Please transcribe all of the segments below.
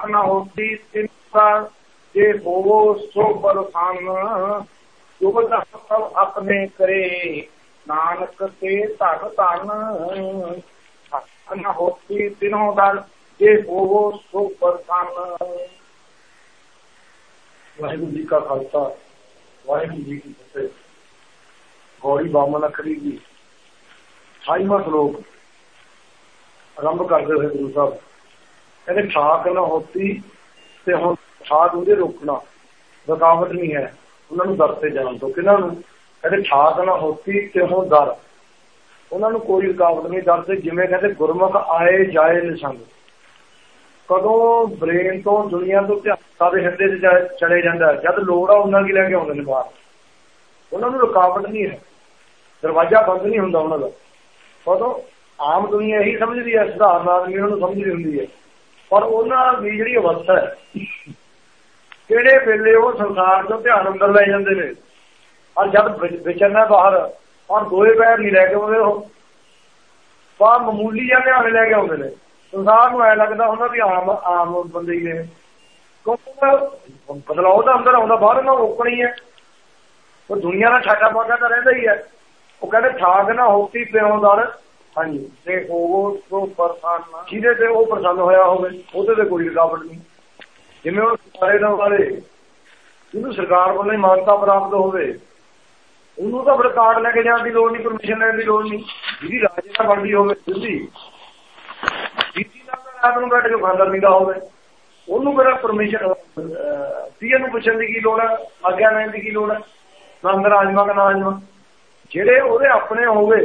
ਠਾਕ ਨਾ ਹੋਤੀ ਤਿੰਨਾ ਜੇ ਹੋਵੋ ਸੋ ਬਰਸਾਨ ਜੋ ਦਾ ਸਭ ਆਪਣੇ ਕਰੇ, ਨਾਨਕ ਤੇ ਧਨ ਧਨ। ਠਾਕ ਨਾ ਹੋਤੀ ਤਿਨੋਂ ਦਰ ਜੇ ਹੋਵੋ ਸੋ ਬਰਸਾਨ ਵਾਹਿਗੁਰੂ ਜੀ ਕਾ ਖਾਲਸਾ, ਵਾਹਿਗੁਰੂ ਜੀ ਕੀ ਫਤਿਹ। ਗੌਰੀ ਬਾਮਨ ਅਖਰੀ ਜੀ। 28ਵਾਂ ਸ਼ਲੋਕ ਆਰੰਭ ਕਰਦੇ ਹੋਏ ਗੁਰੂ ਸਾਹਿਬ। ਕਹਿੰਦੇ ਠਾਕ ਨਾ ਹੋਤੀ ਤੇ ਹੁਣ ਠਾਕ ਉਹਦੇ ਰੋਕਣਾ। ਰੁਕਾਵਟ ਨਹੀਂ ਹੈ। ਉਹਨਾਂ ਨੂੰ ਦਰ ਤੇ ਜਾਣ ਤੋਂ ਕਿਹਨਾਂ ਨੂੰ? ਕਹਿੰਦੇ ਠਾਕ ਨਾ ਹੋਤੀ ਤੇ ਹੁਣ ਦਰ ਉਹਨਾਂ ਨੂੰ ਕੋਈ ਰੁਕਾਵਟ ਨਹੀਂ ਦਰ ਤੇ ਜਿਵੇਂ ਕਹਿੰਦੇ ਗੁਰਮੁਖ ਆਏ ਜਾਏ ਨਿਸੰਗ। ਕਦੋਂ ਬ੍ਰੇਨ ਤੋਂ ਦੁਨੀਆ ਤੋਂ ਧਿਆਨ ਦੇ ਹਿਰਦੇ 'ਚ ਚਲੇ ਜਾਂਦਾ ਜਦ ਲੋੜ ਆ ਉਹਨਾਂ ਕੀ ਲੈ ਕੇ ਆਉਂਦੇ ਨੇ ਬਾਹਰ। ਉਹਨਾਂ ਨੂੰ ਰੁਕਾਵਟ ਨਹੀਂ ਹੈ। ਦਰਵਾਜ਼ਾ ਬੰਦ ਨਹੀਂ ਹੁੰਦਾ ਉਹਨਾਂ ਦਾ। ਕਦੋਂ ਆਮ ਦੁਨੀਆ ਇਹੀ ਸਮਝਦੀ ਹੈ, ਸਧਾਰਨ ਆਦਮੀ ਉਹਨਾਂ ਨੂੰ ਸਮਝਦੀ ਹੁੰਦੀ ਹੈ। ਪਰ ਉਹਨਾਂ ਦੀ ਜਿਹੜੀ ਅਵਸਥਾ ਹੈ, ਕਿਹੜੇ ਵੇਲੇ ਉਹ ਸੰਸਾਰ ਤੋਂ ਧਿਆਨ ਅੰਦਰ ਲੈ ਜਾਂਦੇ ਨੇ? ਔਰ ਜਦ ਵਿਚਰਨਾ ਬਾਹਰ, ਔਰ ਦੋਏ ਪੈਰ ਨਹੀਂ ਲੈ ਕੇ ਆਉਂਦੇ ਉਹ ਬਾ ਮਾਮੂਲੀ ਜਿਹਾ ਧਿਆਨ ਲੈ ਕੇ ਆਉਂਦੇ ਨੇ। ਸੰਸਾਰ ਨੂੰ ਐ ਲੱਗਦਾ ਹੁੰਦਾ ਵੀ ਆਮ ਆਮ ਬੰਦੇ ਹੀ ਨੇ। ਕਿਉਂਕਿ ਬਦਲਾਅ ਦਾ ਅੰਦਰ ਆਉਂਦਾ, ਬਾਹਰ ਨਾ ਰੋਕਣੀ ਹੈ। ਉਹ ਦੁਨੀਆ ਦਾ ਛਾਟਾ ਪਾਟਾ ਤਾਂ ਰਹਿੰਦਾ ਹੀ ਹੈ। ਉਹ ਕਹਿੰਦੇ ਠਾਕ ਨਾ ਹੋਤੀ ਪਿਓਦਾਰ ਹਾਂਜੀ। ਤੇ ਹੋਵੋ ਸੋ ਬਰਸਾਨ ਜਿਹਦੇ ਤੇ ਉਹ ਪ੍ਰਸੰਨ ਹੋਇਆ ਹੋਵੇ ਉਹਦੇ ਤੇ ਕੋਈ ਰੁਕਾਵਟ ਨਹੀਂ। ਜਿਵੇਂ ਉਹ ਸਾਰੇ ਦਾ ਵਾਲੇ ਜਿਹਨੂੰ ਸਰਕਾਰ ਵੱਲੋਂ ਮਾਨਤਾ ਪ੍ਰਾਪਤ ਹੋਵੇ ਉਹਨੂੰ ਤਾਂ ਰਿਕਾਰਡ ਲੈ ਕੇ ਜਾਣ ਦੀ ਲੋੜ ਨਹੀਂ ਪਰਮਿਸ਼ਨ ਲੈਣ ਦੀ ਲੋੜ ਨਹੀਂ। ਜਿਹਦੀ ਰਾਜੇ ਨਾਲ ਬਣਦੀ ਹੋਵੇ ਸਿੱਧੀ ਜਿਹਦੀ ਨਾਲ ਰਾਤ ਨੂੰ ਬੈਠ ਕੇ ਖਾਂਦਾ ਪੀਂਦਾ ਹੋਵੇ ਉਹਨੂੰ ਕਿਹੜਾ ਪਰਮਿਸ਼ਨ ਪੀਏ ਨੂੰ ਪੁੱਛਣ ਦੀ ਕੀ ਲੋੜ ਹੈ ਆਗਿਆ ਲੈਣ ਦੀ ਕੀ ਲੋੜ ਹੈ ਨਾ ਅੰਦਰ ਆਜਮਾ ਕਿ ਨਾ ਆਜਮਾ ਜਿਹੜੇ ਉਹਦੇ ਆਪਣੇ ਹੋਵੇ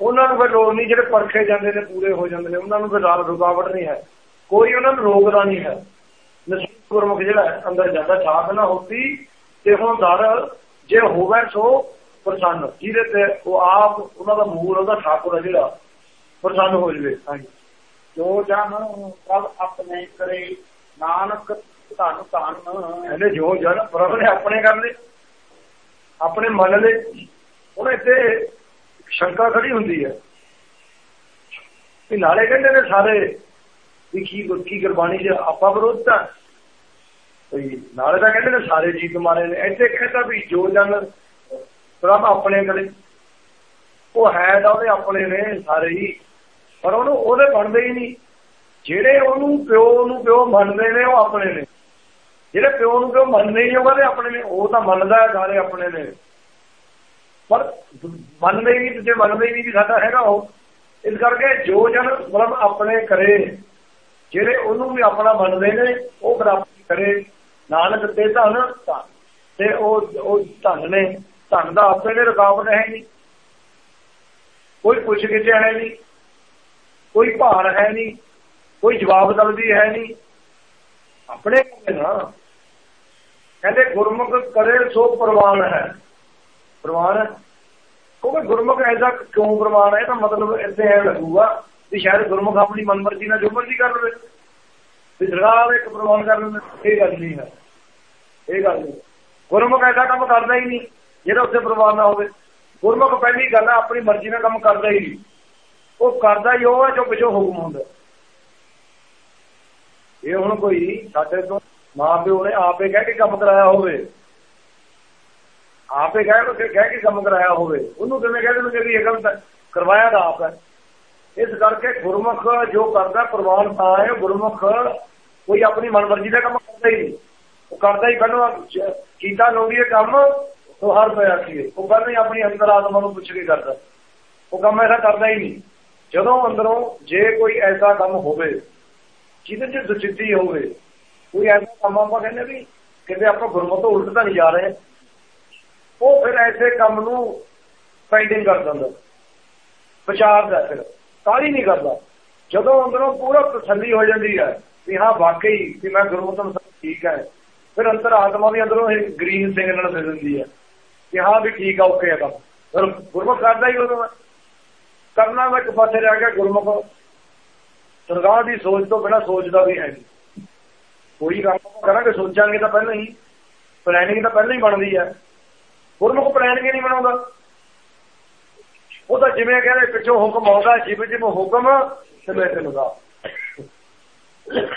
ਉਹਨਾਂ ਨੂੰ ਫਿਰ ਲੋੜ ਨਹੀਂ ਜਿਹੜੇ ਪਰਖੇ ਜਾਂਦੇ ਨੇ ਪੂਰੇ ਹੋ ਜਾਂਦੇ ਨੇ ਉਹਨਾਂ ਨੂੰ ਫਿਰ ਰੁਕਾਵਟ ਨਹੀਂ ਹੈ। ਕੋਈ ਉਹਨਾਂ ਨੂੰ ਰੋਕਦਾ ਨਹੀਂ ਹੈ। ਨਸੀਬ ਗੁਰਮੁਖ ਜਿਹੜਾ ਅੰਦਰ ਜਾਂਦਾ ਛਾਪ ਨਾ ਹੁੰਦੀ ਤੇ ਹੁਣ ਦਰ ਜੇ ਹੋਵੇ ਸੋ ਪ੍ਰਸੰਨ। ਜਿਹਦੇ ਤੇ ਉਹ ਆਪ ਉਹਨਾਂ ਦਾ ਮੂਲ ਉਹਦਾ ਠਾਕੁਰ ਹੈ ਜਿਹੜਾ ਪ੍ਰਸੰਨ ਹੋ ਜਵੇ। ਹਾਂਜੀ। ਜੋ ਜਨ ਸਭ ਆਪਣੇ ਕਰੇ ਨਾਨਕ ਧਨ ਧਨ। ਇਹਨੇ ਜੋ ਜਨ ਪ੍ਰਭ ਨੇ ਆਪਣੇ ਕਰ ਲਏ ਆਪਣੇ ਮੰਨ ਲਏ ਹੁਣ ਇੱਥੇ ਸ਼ੰਕਾ ਖੜੀ ਹੁੰਦੀ ਹੈ। ਕਿ ਨਾਲੇ ਕਹਿੰਦੇ ਨੇ ਸਾਰੇ ਵੀ ਕੀ ਕੀ ਗੁਰਬਾਣੀ ਚ ਆਪਾਂ ਵਿਰੋਧਤਾ ਵੀ ਨਾਲੇ ਤਾਂ ਕਹਿੰਦੇ ਨੇ ਸਾਰੇ ਜੀਤ ਮਾਰੇ ਨੇ। ਇੱਥੇ ਕਹਿੰਦਾ ਵੀ ਜੋ ਜਨ ਪ੍ਰਭ ਆਪਣੇ ਕਰੇ। ਉਹ ਹੈ ਤਾਂ ਉਹਦੇ ਆਪਣੇ ਨੇ ਸਾਰੇ ਹੀ। ਪਰ ਉਹਨੂੰ ਉਹਦੇ ਬਣਦੇ ਹੀ ਨਹੀਂ। ਜਿਹੜੇ ਉਹਨੂੰ ਪਿਓ ਨੂੰ ਪਿਓ ਮੰਨਦੇ ਨੇ, ਉਹ ਆਪਣੇ ਨੇ। ਜਿਹੜੇ ਪਿਓ ਨੂੰ ਪਿਓ ਮੰਨਦੇ ਨਹੀਂ ਉਹਦੇ ਆਪਣੇ ਨੇ। ਉਹ ਤਾਂ ਮੰਨਦਾ ਸਾਰੇ ਆਪਣੇ ਨੇ। ਪਰ ਮੰਨਦੇ ਨਹੀਂ ਜੇ ਮੰਨਦੇ ਨਹੀਂ ਵੀ ਸਾਡਾ ਹੈਗਾ ਉਹ, ਇਸ ਕਰਕੇ ਜੋ ਜਨ ਮਤਲਬ ਆਪਣੇ ਕਰੇ, ਜਿਹੜੇ ਉਹਨੂੰ ਵੀ ਆਪਣਾ ਮੰਨਦੇ ਨੇ, ਉਹ ਪ੍ਰਾਪਤੀ ਕਰੇ। ਨਾਨਕ ਤੇ ਧਨ ਤੇ ਉਹ ਉਹ ਧਨ ਨੇ, ਧਨ ਦਾ ਆਪੇ ਨੇ ਰੁਕਾਵਟ ਹੈ ਨਹੀਂ। ਕੋਈ ਪੁੱਛ ਗਿੱਛ ਹੈ ਨਹੀਂ। ਕੋਈ ਭਾਰ ਹੈ ਨਹੀਂ। ਕੋਈ ਜਵਾਬ ਦਲਦੀ ਹੈ ਨਹੀਂ। ਆਪਣੇ ਨਾ। ਕਹਿੰਦੇ ਗੁਰਮੁਖ ਕਰੇ ਸੋ ਪ੍ਰਵਾਨ ਹੈ। ਪ੍ਰਵਾਨ ਕਿਉਂਕਿ ਗੁਰਮੁਖ ਐਸਾ ਕਿਉਂ ਪ੍ਰਵਾਨ ਹੈ? ਤਾਂ ਮਤਲਬ ਇੱਥੇ ਐ ਲੱਗੂਗਾ ਕਿ ਸ਼ਾਇਦ ਗੁਰਮੁਖ ਆਪਣੀ ਮਨਮਰਜ਼ੀ ਨਾਲ ਜੋ ਮਰਜ਼ੀ ਕਰ ਲਵੇ। ਤੇ ਸਰਕਾਰ ਇੱਕ ਪ੍ਰਵਾਨ ਕਰ ਲੈਂਦੇ, ਇਹ ਗੱਲ ਨਹੀਂ ਹੈ। ਇਹ ਗੱਲ ਨਹੀਂ। ਗੁਰਮੁਖ ਐਸਾ ਕੰਮ ਕਰਦਾ ਹੀ ਨਹੀਂ, ਜਿਹੜਾ ਉੱਥੇ ਪ੍ਰਵਾਨ ਨਾ ਹੋਵੇ। ਗੁਰਮੁਖ ਪਹਿਲੀ ਗੱਲ ਹੈ, ਆਪਣੀ ਮਰਜ਼ੀ ਨਾਲ ਕੰਮ ਕਰਦਾ ਹੀ ਨਹੀਂ। ਉਹ ਕਰਦਾ ਹੀ ਉਹ ਹੈ ਜੋ ਪਿਛੋਂ ਹੁਕਮ ਹੁੰਦਾ। ਇਹ ਹੁਣ ਕੋਈ ਸਾਡੇ ਤੋਂ ਮਾਂ ਪਿਓ ਨੇ ਆਪੇ ਕਹਿ ਕੇ ਕੰਮ ਕਰਾਇਆ ਹੋਵੇ। ਆਪੇ ਕਹਿ ਕੇ ਕਹਿ ਕੇ ਕੰਮ ਕਰਾਇਆ ਹੋਵੇ। ਉਹਨੂੰ ਕਿਵੇਂ ਕਹਿ ਦੇਣਗੇ ਵੀ ਇਹ ਗਲਤ ਕਰਵਾਇਆ ਤਾਂ ਆਪ ਹੈ। ਇਸ ਕਰਕੇ ਗੁਰਮੁਖ ਜੋ ਕਰਦਾ, ਪ੍ਰਵਾਨ ਤਾਂ ਹੈ, ਗੁਰਮੁਖ ਕੋਈ ਆਪਣੀ ਮਨਮਰਜ਼ੀ ਦਾ ਕੰਮ ਕਰਦਾ ਹੀ ਨਹੀਂ। ਉਹ ਕਰਦਾ ਹੀ ਪਹਿਲਾਂ ਕੀਤਾ ਲੋੜੀਏ ਕੰਮ, ਉਹ ਹਰ ਪਿਆ ਸੀ ਉਹ ਪਹਿਲਾਂ ਹੀ ਆਪਣੀ ਅੰਦਰ ਆਤਮਾ ਨੂੰ ਪੁੱਛ ਕੇ ਕਰਦਾ। ਉਹ ਕੰਮ ਐਸਾ ਕਰਦਾ ਹੀ ਨਹੀਂ। ਜਦੋਂ ਅੰਦਰੋਂ ਜੇ ਕੋਈ ਐਸਾ ਕੰਮ ਹੋਵੇ, ਜਿਹਦੇ ਚ ਦੁਚਿੱਤੀ ਹੋਵੇ, ਕੋਈ ਐਸਾ ਕੰਮ ਆਪਾਂ ਕਹਿੰਦੇ ਵੀ ਕਿਤੇ ਆਪਾਂ ਗੁਰਮੁਖ ਤੋਂ ਉਲਟ ਤਾਂ ਨਹੀਂ ਜਾ ਰਹੇ। ਉਹ ਫਿਰ ਐਸੇ ਕੰਮ ਨੂੰ ਪੈਂਡਿੰਗ ਕਰ ਦਿੰਦਾ। ਵਿਚਾਰਦਾ ਫਿਰ ਕਾਲੀ ਨਹੀਂ ਕਰਦਾ। ਜਦੋਂ ਅੰਦਰੋਂ ਪੂਰਾ ਤਸੱਲੀ ਹੋ ਜਾਂਦੀ ਹੈ ਵੀ ਹਾਂ, ਵਾਕਈ ਕਿ ਮੈਂ ਗੁਰਮੁਖ ਤੋਂ ਠੀਕ ਹੈ। ਫਿਰ ਅੰਦਰ ਆਤਮਾ ਵੀ ਅੰਦਰੋਂ ਇਹ ਗ੍ਰੀਨ ਸਿਗਨਲ ਦੇ ਦਿੰਦੀ ਹੈ ਕਿ ਹਾਂ ਵੀ ਠੀਕ ਆ, ਓਕੇ ਆ ਕੰਮ। ਫਿਰ ਗੁਰਮੁਖ ਕਰਦਾ ਹੀ ਉਦੋਂ ਕਰਨਾ ਵਿੱਚ ਪਾਸੇ ਰਹਿ ਗਿਆ ਗੁਰਮੁਖ। ਸਰਕਾਰ ਦੀ ਸੋਚ ਤੋਂ ਬਿਨਾਂ ਸੋਚਦਾ ਵੀ ਹੈ ਨਹੀਂ। ਕੋਈ ਕੰਮ ਕਰਾਂਗੇ, ਸੋਚਾਂਗੇ ਤਾਂ ਪਹਿਲਾਂ ਹੀ। ਪਲੈਨਿੰਗ ਤਾਂ ਪਹਿਲਾਂ ਹੀ ਬਣਦੀ ਹੈ। ਗੁਰਮੁਖ ਪਲੈਨਿੰਗ ਨਹੀਂ ਬਣਾਉਂਦਾ। ਉਹ ਤਾਂ ਜਿਵੇਂ ਕਹਿੰਦੇ ਪਿੱਛੋਂ ਹੁਕਮ ਆਉਂਦਾ ਜਿਵੇਂ ਜਿਵੇਂ ਹੁਕਮ ਤੇ ਮੈਂ ਦਾ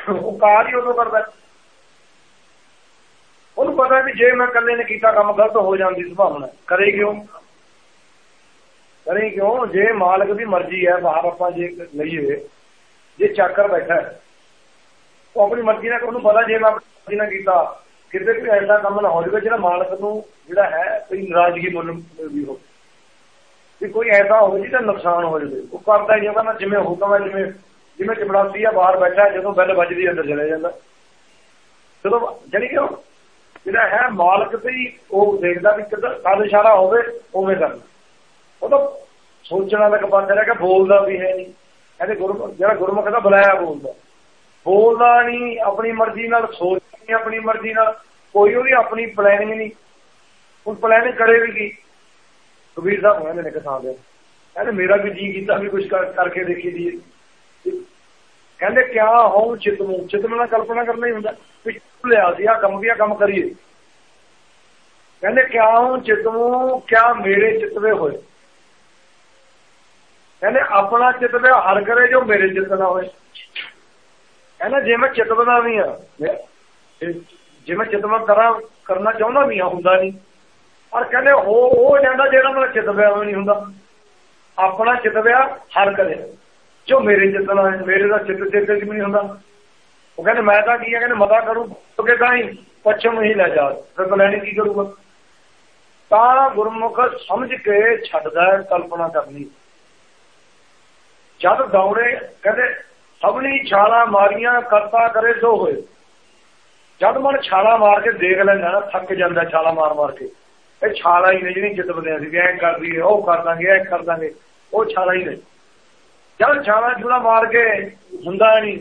ਉਹ ਕਾਰ ਹੀ ਉਦੋਂ ਕਰਦਾ। ਉਹਨੂੰ ਪਤਾ ਵੀ ਜੇ ਮੈਂ ਇਕੱਲੇ ਨੇ ਕੀਤਾ, ਕੰਮ ਗਲਤ ਹੋ ਜਾਂਦੀ ਸੁਭਾਵਨਾ ਕਰੇ ਕਿਉਂ? ਕਰੇ ਕਿਉਂ? ਜੇ ਮਾਲਕ ਦੀ ਮਰਜ਼ੀ ਹੈ, ਬਾਹਰ ਆਪਾਂ ਜੇ ਲਈਏ, ਜੇ ਚਾਕਰ ਬੈਠਾ ਉਹ ਆਪਣੀ ਮਰਜ਼ੀ ਨਾਲ, ਉਹਨੂੰ ਪਤਾ ਜੇ ਮੈਂ ਆਪਣੀ ਮਰਜ਼ੀ ਨਾਲ ਕੀਤਾ। ਕਿਤੇ ਵੀ ਐਸਾ ਕੰਮ ਨਾ ਹੋ ਜਾਵੇ ਜਿਹੜਾ ਮਾਲਕ ਨੂੰ ਜਿਹੜਾ ਹੈ ਕੋਈ ਨਾਰਾਜ਼ਗੀ ਮੁੱਲ ਵੀ ਹੋ ਵੀ ਕੋਈ ਐਸਾ ਹੋਵੇ ਜਿਹਦਾ ਨੁਕਸਾਨ ਹੋ ਜਾਵੇ। ਉਹ ਕਰਦਾ ਹੀ ਕਹਿੰਦਾ ਜਿਵੇਂ ਹੁਕਮ ਹੈ, ਜਿਵੇਂ ਜਿਵੇਂ ਚਪੜਾਸੀ ਆ, ਬਾਹਰ ਬੈਠਾ ਜਦੋਂ ਬੈਲ ਵੱਜਦੀ ਅੰਦਰ ਚਲੇ ਜਾਂਦਾ। ਜਦੋਂ ਜਾਨੀ ਕਿ ਜਿਹੜਾ ਹੈ, ਮਾਲਕ ਤੇ ਹੀ ਉਹ ਦੇਖਦਾ ਵੀ ਕਿੱਦਾਂ ਕਦ ਇਸ਼ਾਰਾ ਹੋਵੇ, ਉਵੇਂ ਕਰਨਾ ਉਹ ਤਾਂ ਸੋਚਣਾ ਤੱਕ ਬੰਦ ਰਹਿ ਕੇ ਬੋਲਦਾ ਵੀ ਹੈ ਨਹੀਂ। ਕਹਿੰਦੇ ਗੁਰੂ ਜਿਹੜਾ ਗੁਰਮੁਖ ਦਾ ਬੁਲਾਇਆ ਬੋਲਦਾ। ਬੋਲਦਾ ਨਹੀਂ, ਆਪਣੀ ਮਰਜ਼ੀ ਨਾਲ ਸੋਚ ਨਹੀਂ, ਆਪਣੀ ਮਰਜ਼ੀ ਨਾਲ। ਕੋਈ ਉਹਦੀ ਆਪਣੀ ਪਲੈਨਿੰਗ ਨਹੀਂ। ਉਹ ਪਲੈਨਿੰਗ ਕਰੇ ਵੀ ਕੀ? ਕਬੀਰ ਸਾਹਿਬ ਕਹਿੰਦੇ ਨੇ ਕਿਸਾਨ ਦੇ। ਕਹਿੰਦੇ ਮੇਰਾ ਵੀ ਜੀ ਕੀਤਾ ਵੀ ਕੁਝ ਕਰਕੇ ਦੇਖੀ ਦੀ ਕਹਿੰਦੇ ਕਿਆ ਹੋਂ ਚਿਤ ਨੂੰ? ਚਿਤ ਨਾਲ ਕਲਪਨਾ ਕਰਨਾ ਹੀ ਹੁੰਦਾ। ਵੀ ਲਿਆ ਸੀ ਆ ਕੰਮ ਵੀ ਆ ਕੰਮ ਕਰੀਏ। ਕਹਿੰਦੇ ਕਿਆ ਹੋਂ ਚਿਤ ਨੂੰ? ਕਿਆ ਮੇਰੇ ਚਿਤਵੇ ਹੋਏ? ਕਹਿੰਦੇ ਆਪਣਾ ਚਿਤਵੇ ਹਰ ਕਰੇ ਜੋ ਮੇਰੇ ਚਿਤ ਨਾ ਹੋਏ। ਕਹਿੰਦਾ ਜੇ ਮੈਂ ਚਿਤ ਬਣਾਵੀ ਆ ਜੇ ਮੈਂ ਚਿਤਵਾ ਕਰਾਂ, ਕਰਨਾ ਚਾਹੁੰਦਾ ਵੀ ਆ ਹੁੰਦਾ ਨਹੀਂ। ਪਰ ਕਹਿੰਦੇ ਉਹ ਉਹ ਜਾਂਦਾ ਜਿਹੜਾ ਮੇਰਾ ਚਿਤ ਵਿਆਹ ਨਹੀਂ ਹੁੰਦਾ। ਆਪਣਾ ਚਿਤ ਹਰ ਕਰੇ ਜੋ ਮੇਰੇ ਚਿਤ ਮੇਰੇ ਦਾ ਚਿਤ ਚਿਤ ਵਿੱਚ ਨਹੀਂ ਹੁੰਦਾ। ਉਹ ਕਹਿੰਦੇ, ਮੈਂ ਤਾਂ ਕੀ ਹੈ ਕਹਿੰਦੇ, ਮਤਾ ਕਰੂ ਕਿ ਤਾਂ ਹੀ ਪੱਛਮ ਹੀ ਲੈ ਜਾ। ਫਿਰ ਪਲੈਨਿੰਗ ਕੀ ਕਰੂਗਾ। ਤਾਂ ਗੁਰਮੁਖ ਸਮਝ ਕੇ ਛੱਡਦਾ ਕਲਪਨਾ ਕਰਨੀ। ਜਦ ਦੌੜੇ, ਕਹਿੰਦੇ ਸਭਨੀ ਛਾਲਾ ਮਾਰੀਆਂ, ਕਰਤਾ ਕਰੇ ਸੋ ਹੋਏ। ਜਦ ਮਨ ਛਾਲਾ ਮਾਰ ਕੇ ਦੇਖ ਲੈਂਦਾ ਨਾ, ਥੱਕ ਜਾਂਦਾ ਛਾਲਾ ਮਾਰ ਮਾਰ ਕੇ। ਇਹ ਛਾਲਾ ਹੀ ਨੇ ਜਿਹੜੀ ਜਿੱਤ ਬੰਦਿਆ ਐ ਕਰ ਉਹ ਕਰ ਦਾਂਗੇ, ਐ ਕਰ ਦਾਂਗੇ, ਉਹ ਛਾਲਾ ਹੀ ਨੇ ਜਦ ਛਾਲਾ ਜੁੜਾ ਮਾਰ ਕੇ ਹੁੰਦਾ ਨਹੀਂ,